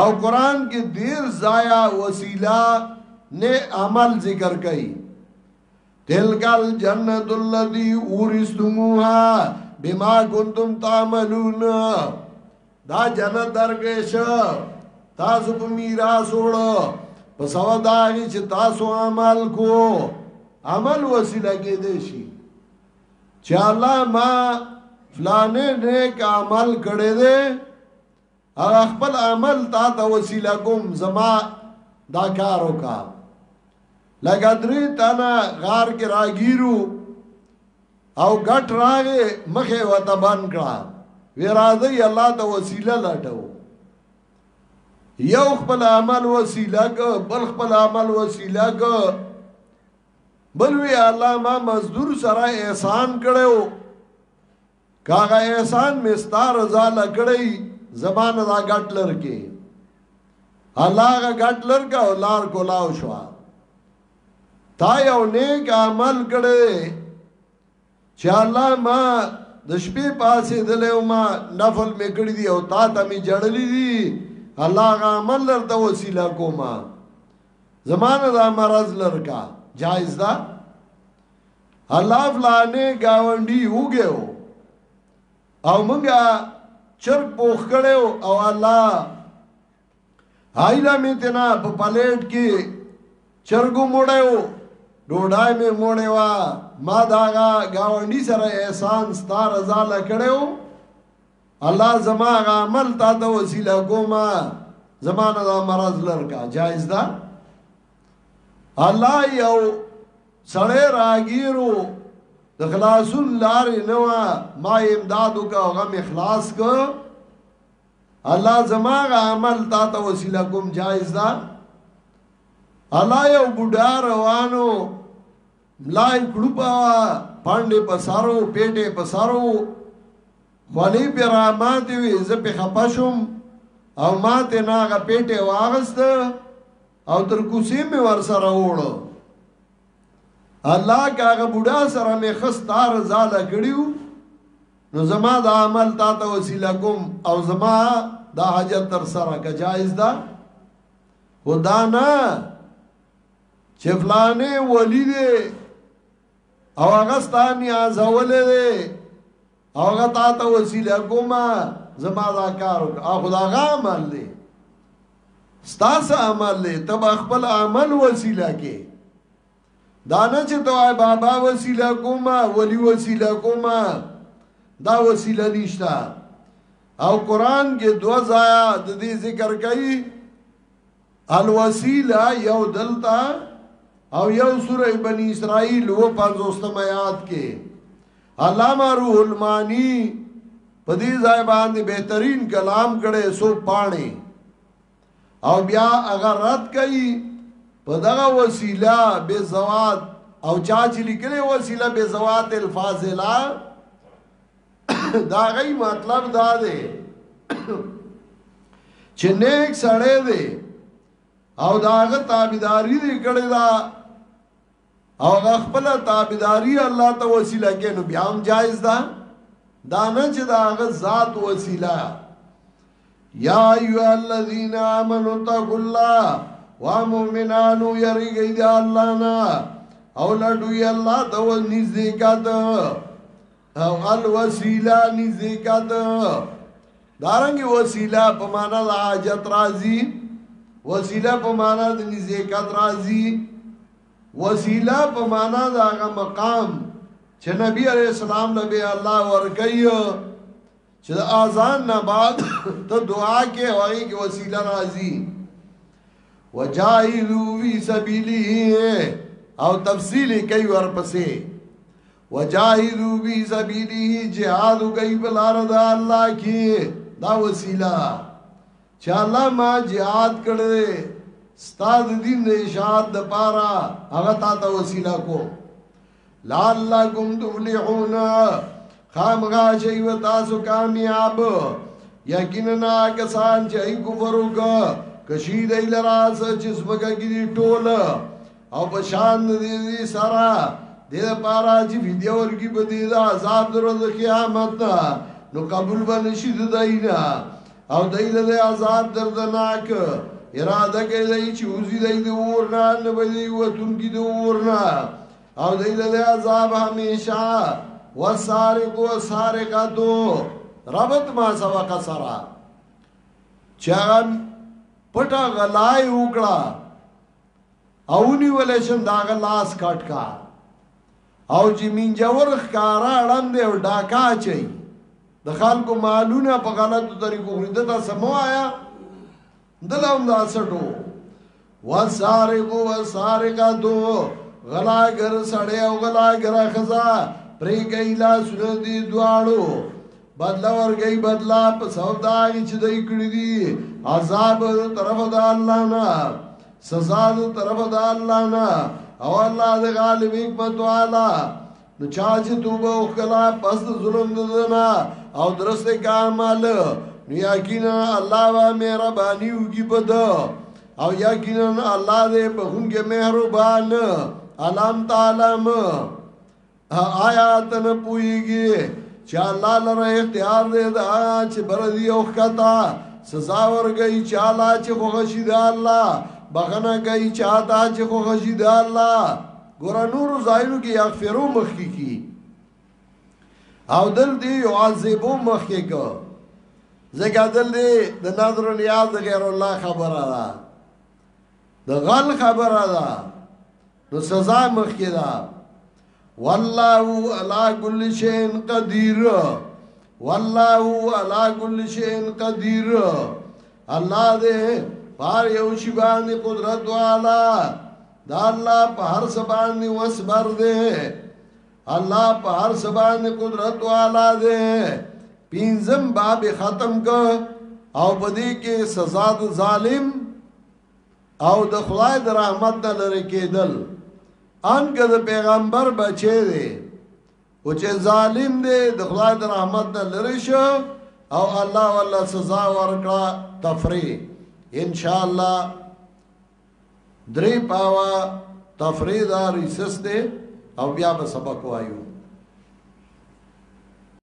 او قران کې ډیر ضایع وسیله نه عمل ذکر کړي تلکل جنت الذی اورستموها بما کنتم تعملون دا جنت درکې شو تاسو په میراث وړو په سوا دا چې تاسو عمل کو عمل وسیله کې دی شي چې الله ما فلانه نیک عمل کړی دی هغه خپل عمل تا ته وسیله کوم زما دا کار وکا لګا درې تنه غار کې راګیرو او ګټ راغې مخه وته بند کړه وراځي الله ته وسیله لټو یو خپل عمل وسیله ک بل خپل عمل وسیله ک بل وی الله ما مزدور سره احسان کړو کاغه احسان می ستا رضا لکړی زمان دا ګټ لرکی هلاغه ګټ لرکا او لار کولاو شو تا یو نیک عمل کړی چې الله ما د شپې پاسې دلې او ما نفل می کړی دی او تا ته می جړلې دی الله غ عمل درته وسیله کوما زمانه دا مرز لرکا جایز ده الله فلانه گاونډي وګیو او مونږه چرګ پوخ کړو او الله هایلا می تینا په پلیټ کې چرګو موړیو ډوډای می موړی وا ما داغه گاونډي سره احسان ستا رضا لکړو الله زما عمل تا ته وسیله کوما زمانه دا مرض لرکا جایز ده الله یو سړی راګیرو د خلاصون لارې نه و ما امداد وکړ هغه مې خلاص کړ الله زما غ عمل تا ته وسیله کوم جایز ده الله یو بډا روانو ملای کړوپا پاندې پسارو پیټه پسارو خلی پر مات وی زه په خپشم او ماته ناغه پیټه واغسته او تر کوسې مې ور سره وړو الله کاغه بوډا سره مې خستار زاله کړیو نو زما دا عمل تا ته وسیله کوم او زما دا حاجت تر سره کا جایز ده خدا نه چې فلانه ولی دی او هغه ستا نیازولې دی او هغه تا ته وسیله کومه زما دا کار وکړه او خدا غامل دی ستاسو عمل دی تب خپل عمل وسیله کې دانه چې دوای بابا وسیله کومه ولی وسیله کومه دا وسیله نشته او قران کې دو ځای د دې ذکر کوي الوسیله یو دلتا او یو سوره بنی اسرائیل و پنځوستم آیات کې علامه روح المانی په دې ځای باندې بهترین کلام کړي سو پانی او بیا هغه رد کوي په دغه وسیله به زوات او چا چې لیکلې وسیله به زوات الفاظلا دا غي مطلب دا دی چې نیک سړی دی او داغه تابعداري دی کړی دا او خپل تابعداري الله ته وسیله کې نو بیا هم جایز ده دا نه چې داغه ذات وسیله یا ایو الذین آمنوا تقوا الله وا مؤمنانو یریږئ د الله نه او لډوی الله د ول نږدې کاته او الوسیله نزدېکت دارنګ وسیله په معنا د حاجت راځي وسیله په معنا د نزدېکت راځي وسیله په معنا د هغه مقام چې نبی عليه السلام له به الله ورکي چې اذان نه بعد ته دعا کې وایي کې وسیله راځي وجاهدوا في سبيله او تفصیل کوي ورپسې وجاهدوا فی سبیله جهاد کوي په لار د الله کې دا وسیله چې الله ما جهاد کړي ستاد دین د اشاعت د پاره هغه تا ته وسیله کو لعلکم تفلحون خامغا شي و تاسو کامیاب یقینا کسان چې ای کفر وکړه کشی دی لراز چې سمګه کې ټوله او په شان دې دې سره دې پارا چې ویډیو ورګي په دې دا عذاب درو د قیامت نو قبول باندې شي داینا او دای له عذاب دردناک اراده کوي دای چې وزي دای د اور نه نه وي وتون کې د اور نه او دای له عذاب همیشه وسارق وسارقتو ربط ما سبق سرا چاغن پټه غلای وکړه او نیول شم دا غ لاس کټ کا او چې منجور ښکارا اړم دی او ډاکا چي د خلکو مالونه په غلطو طریقو خوري دته سمو آیا دلهم دا سټو وسارق وسارقاتو غلاګر سړی او غلاګر خزا پرې کای لا سن دي دواړو بدلا ورګي بدلا په سبب دا چې دای کړی دي عذاب طرف د الله نه سزا د طرف د الله نه او الله د غالب حکمت والا نو چا چې توبه وکړه پس ظلم د زنا او درسته کامل نو یقینا الله وا مهرباني وکي په ده او یقینا الله دې بهونګه مهربان علام تعالی آیا ته نه پوهیږي چې الله لره اختیار دی دا چې بر دی او خطا سزا ورګی چې الله چې خو غشي دی الله بغنه گئی چاہتا چې خو غشي دی الله ګور نور زایو کې یغفرو مخ کی کی او دل دی يعذبو مخ کی کو زګا دل دی د نظر نیاز غیر الله خبره ده د غل خبره ده نو سزا مخکې ده والله علا کل شئین قدیر والله علا کل شئین قدیر الله دې پار یو شی باندې قدرت والا دا الله په هر څه باندې وسبر دې الله په هر څه باندې قدرت والا دې پینځم باب ختم ک او پدې کې سزا د ظالم او د خدای د رحمت نه لری کېدل ان که د پیغمبر بچی دی او چې ظالم دی د خدای د رحمت نه لری شو او الله والله سزا ورکړه تفریح ان شاء الله درې پاوا تفریح دا ریسس دی او بیا به سبق وایو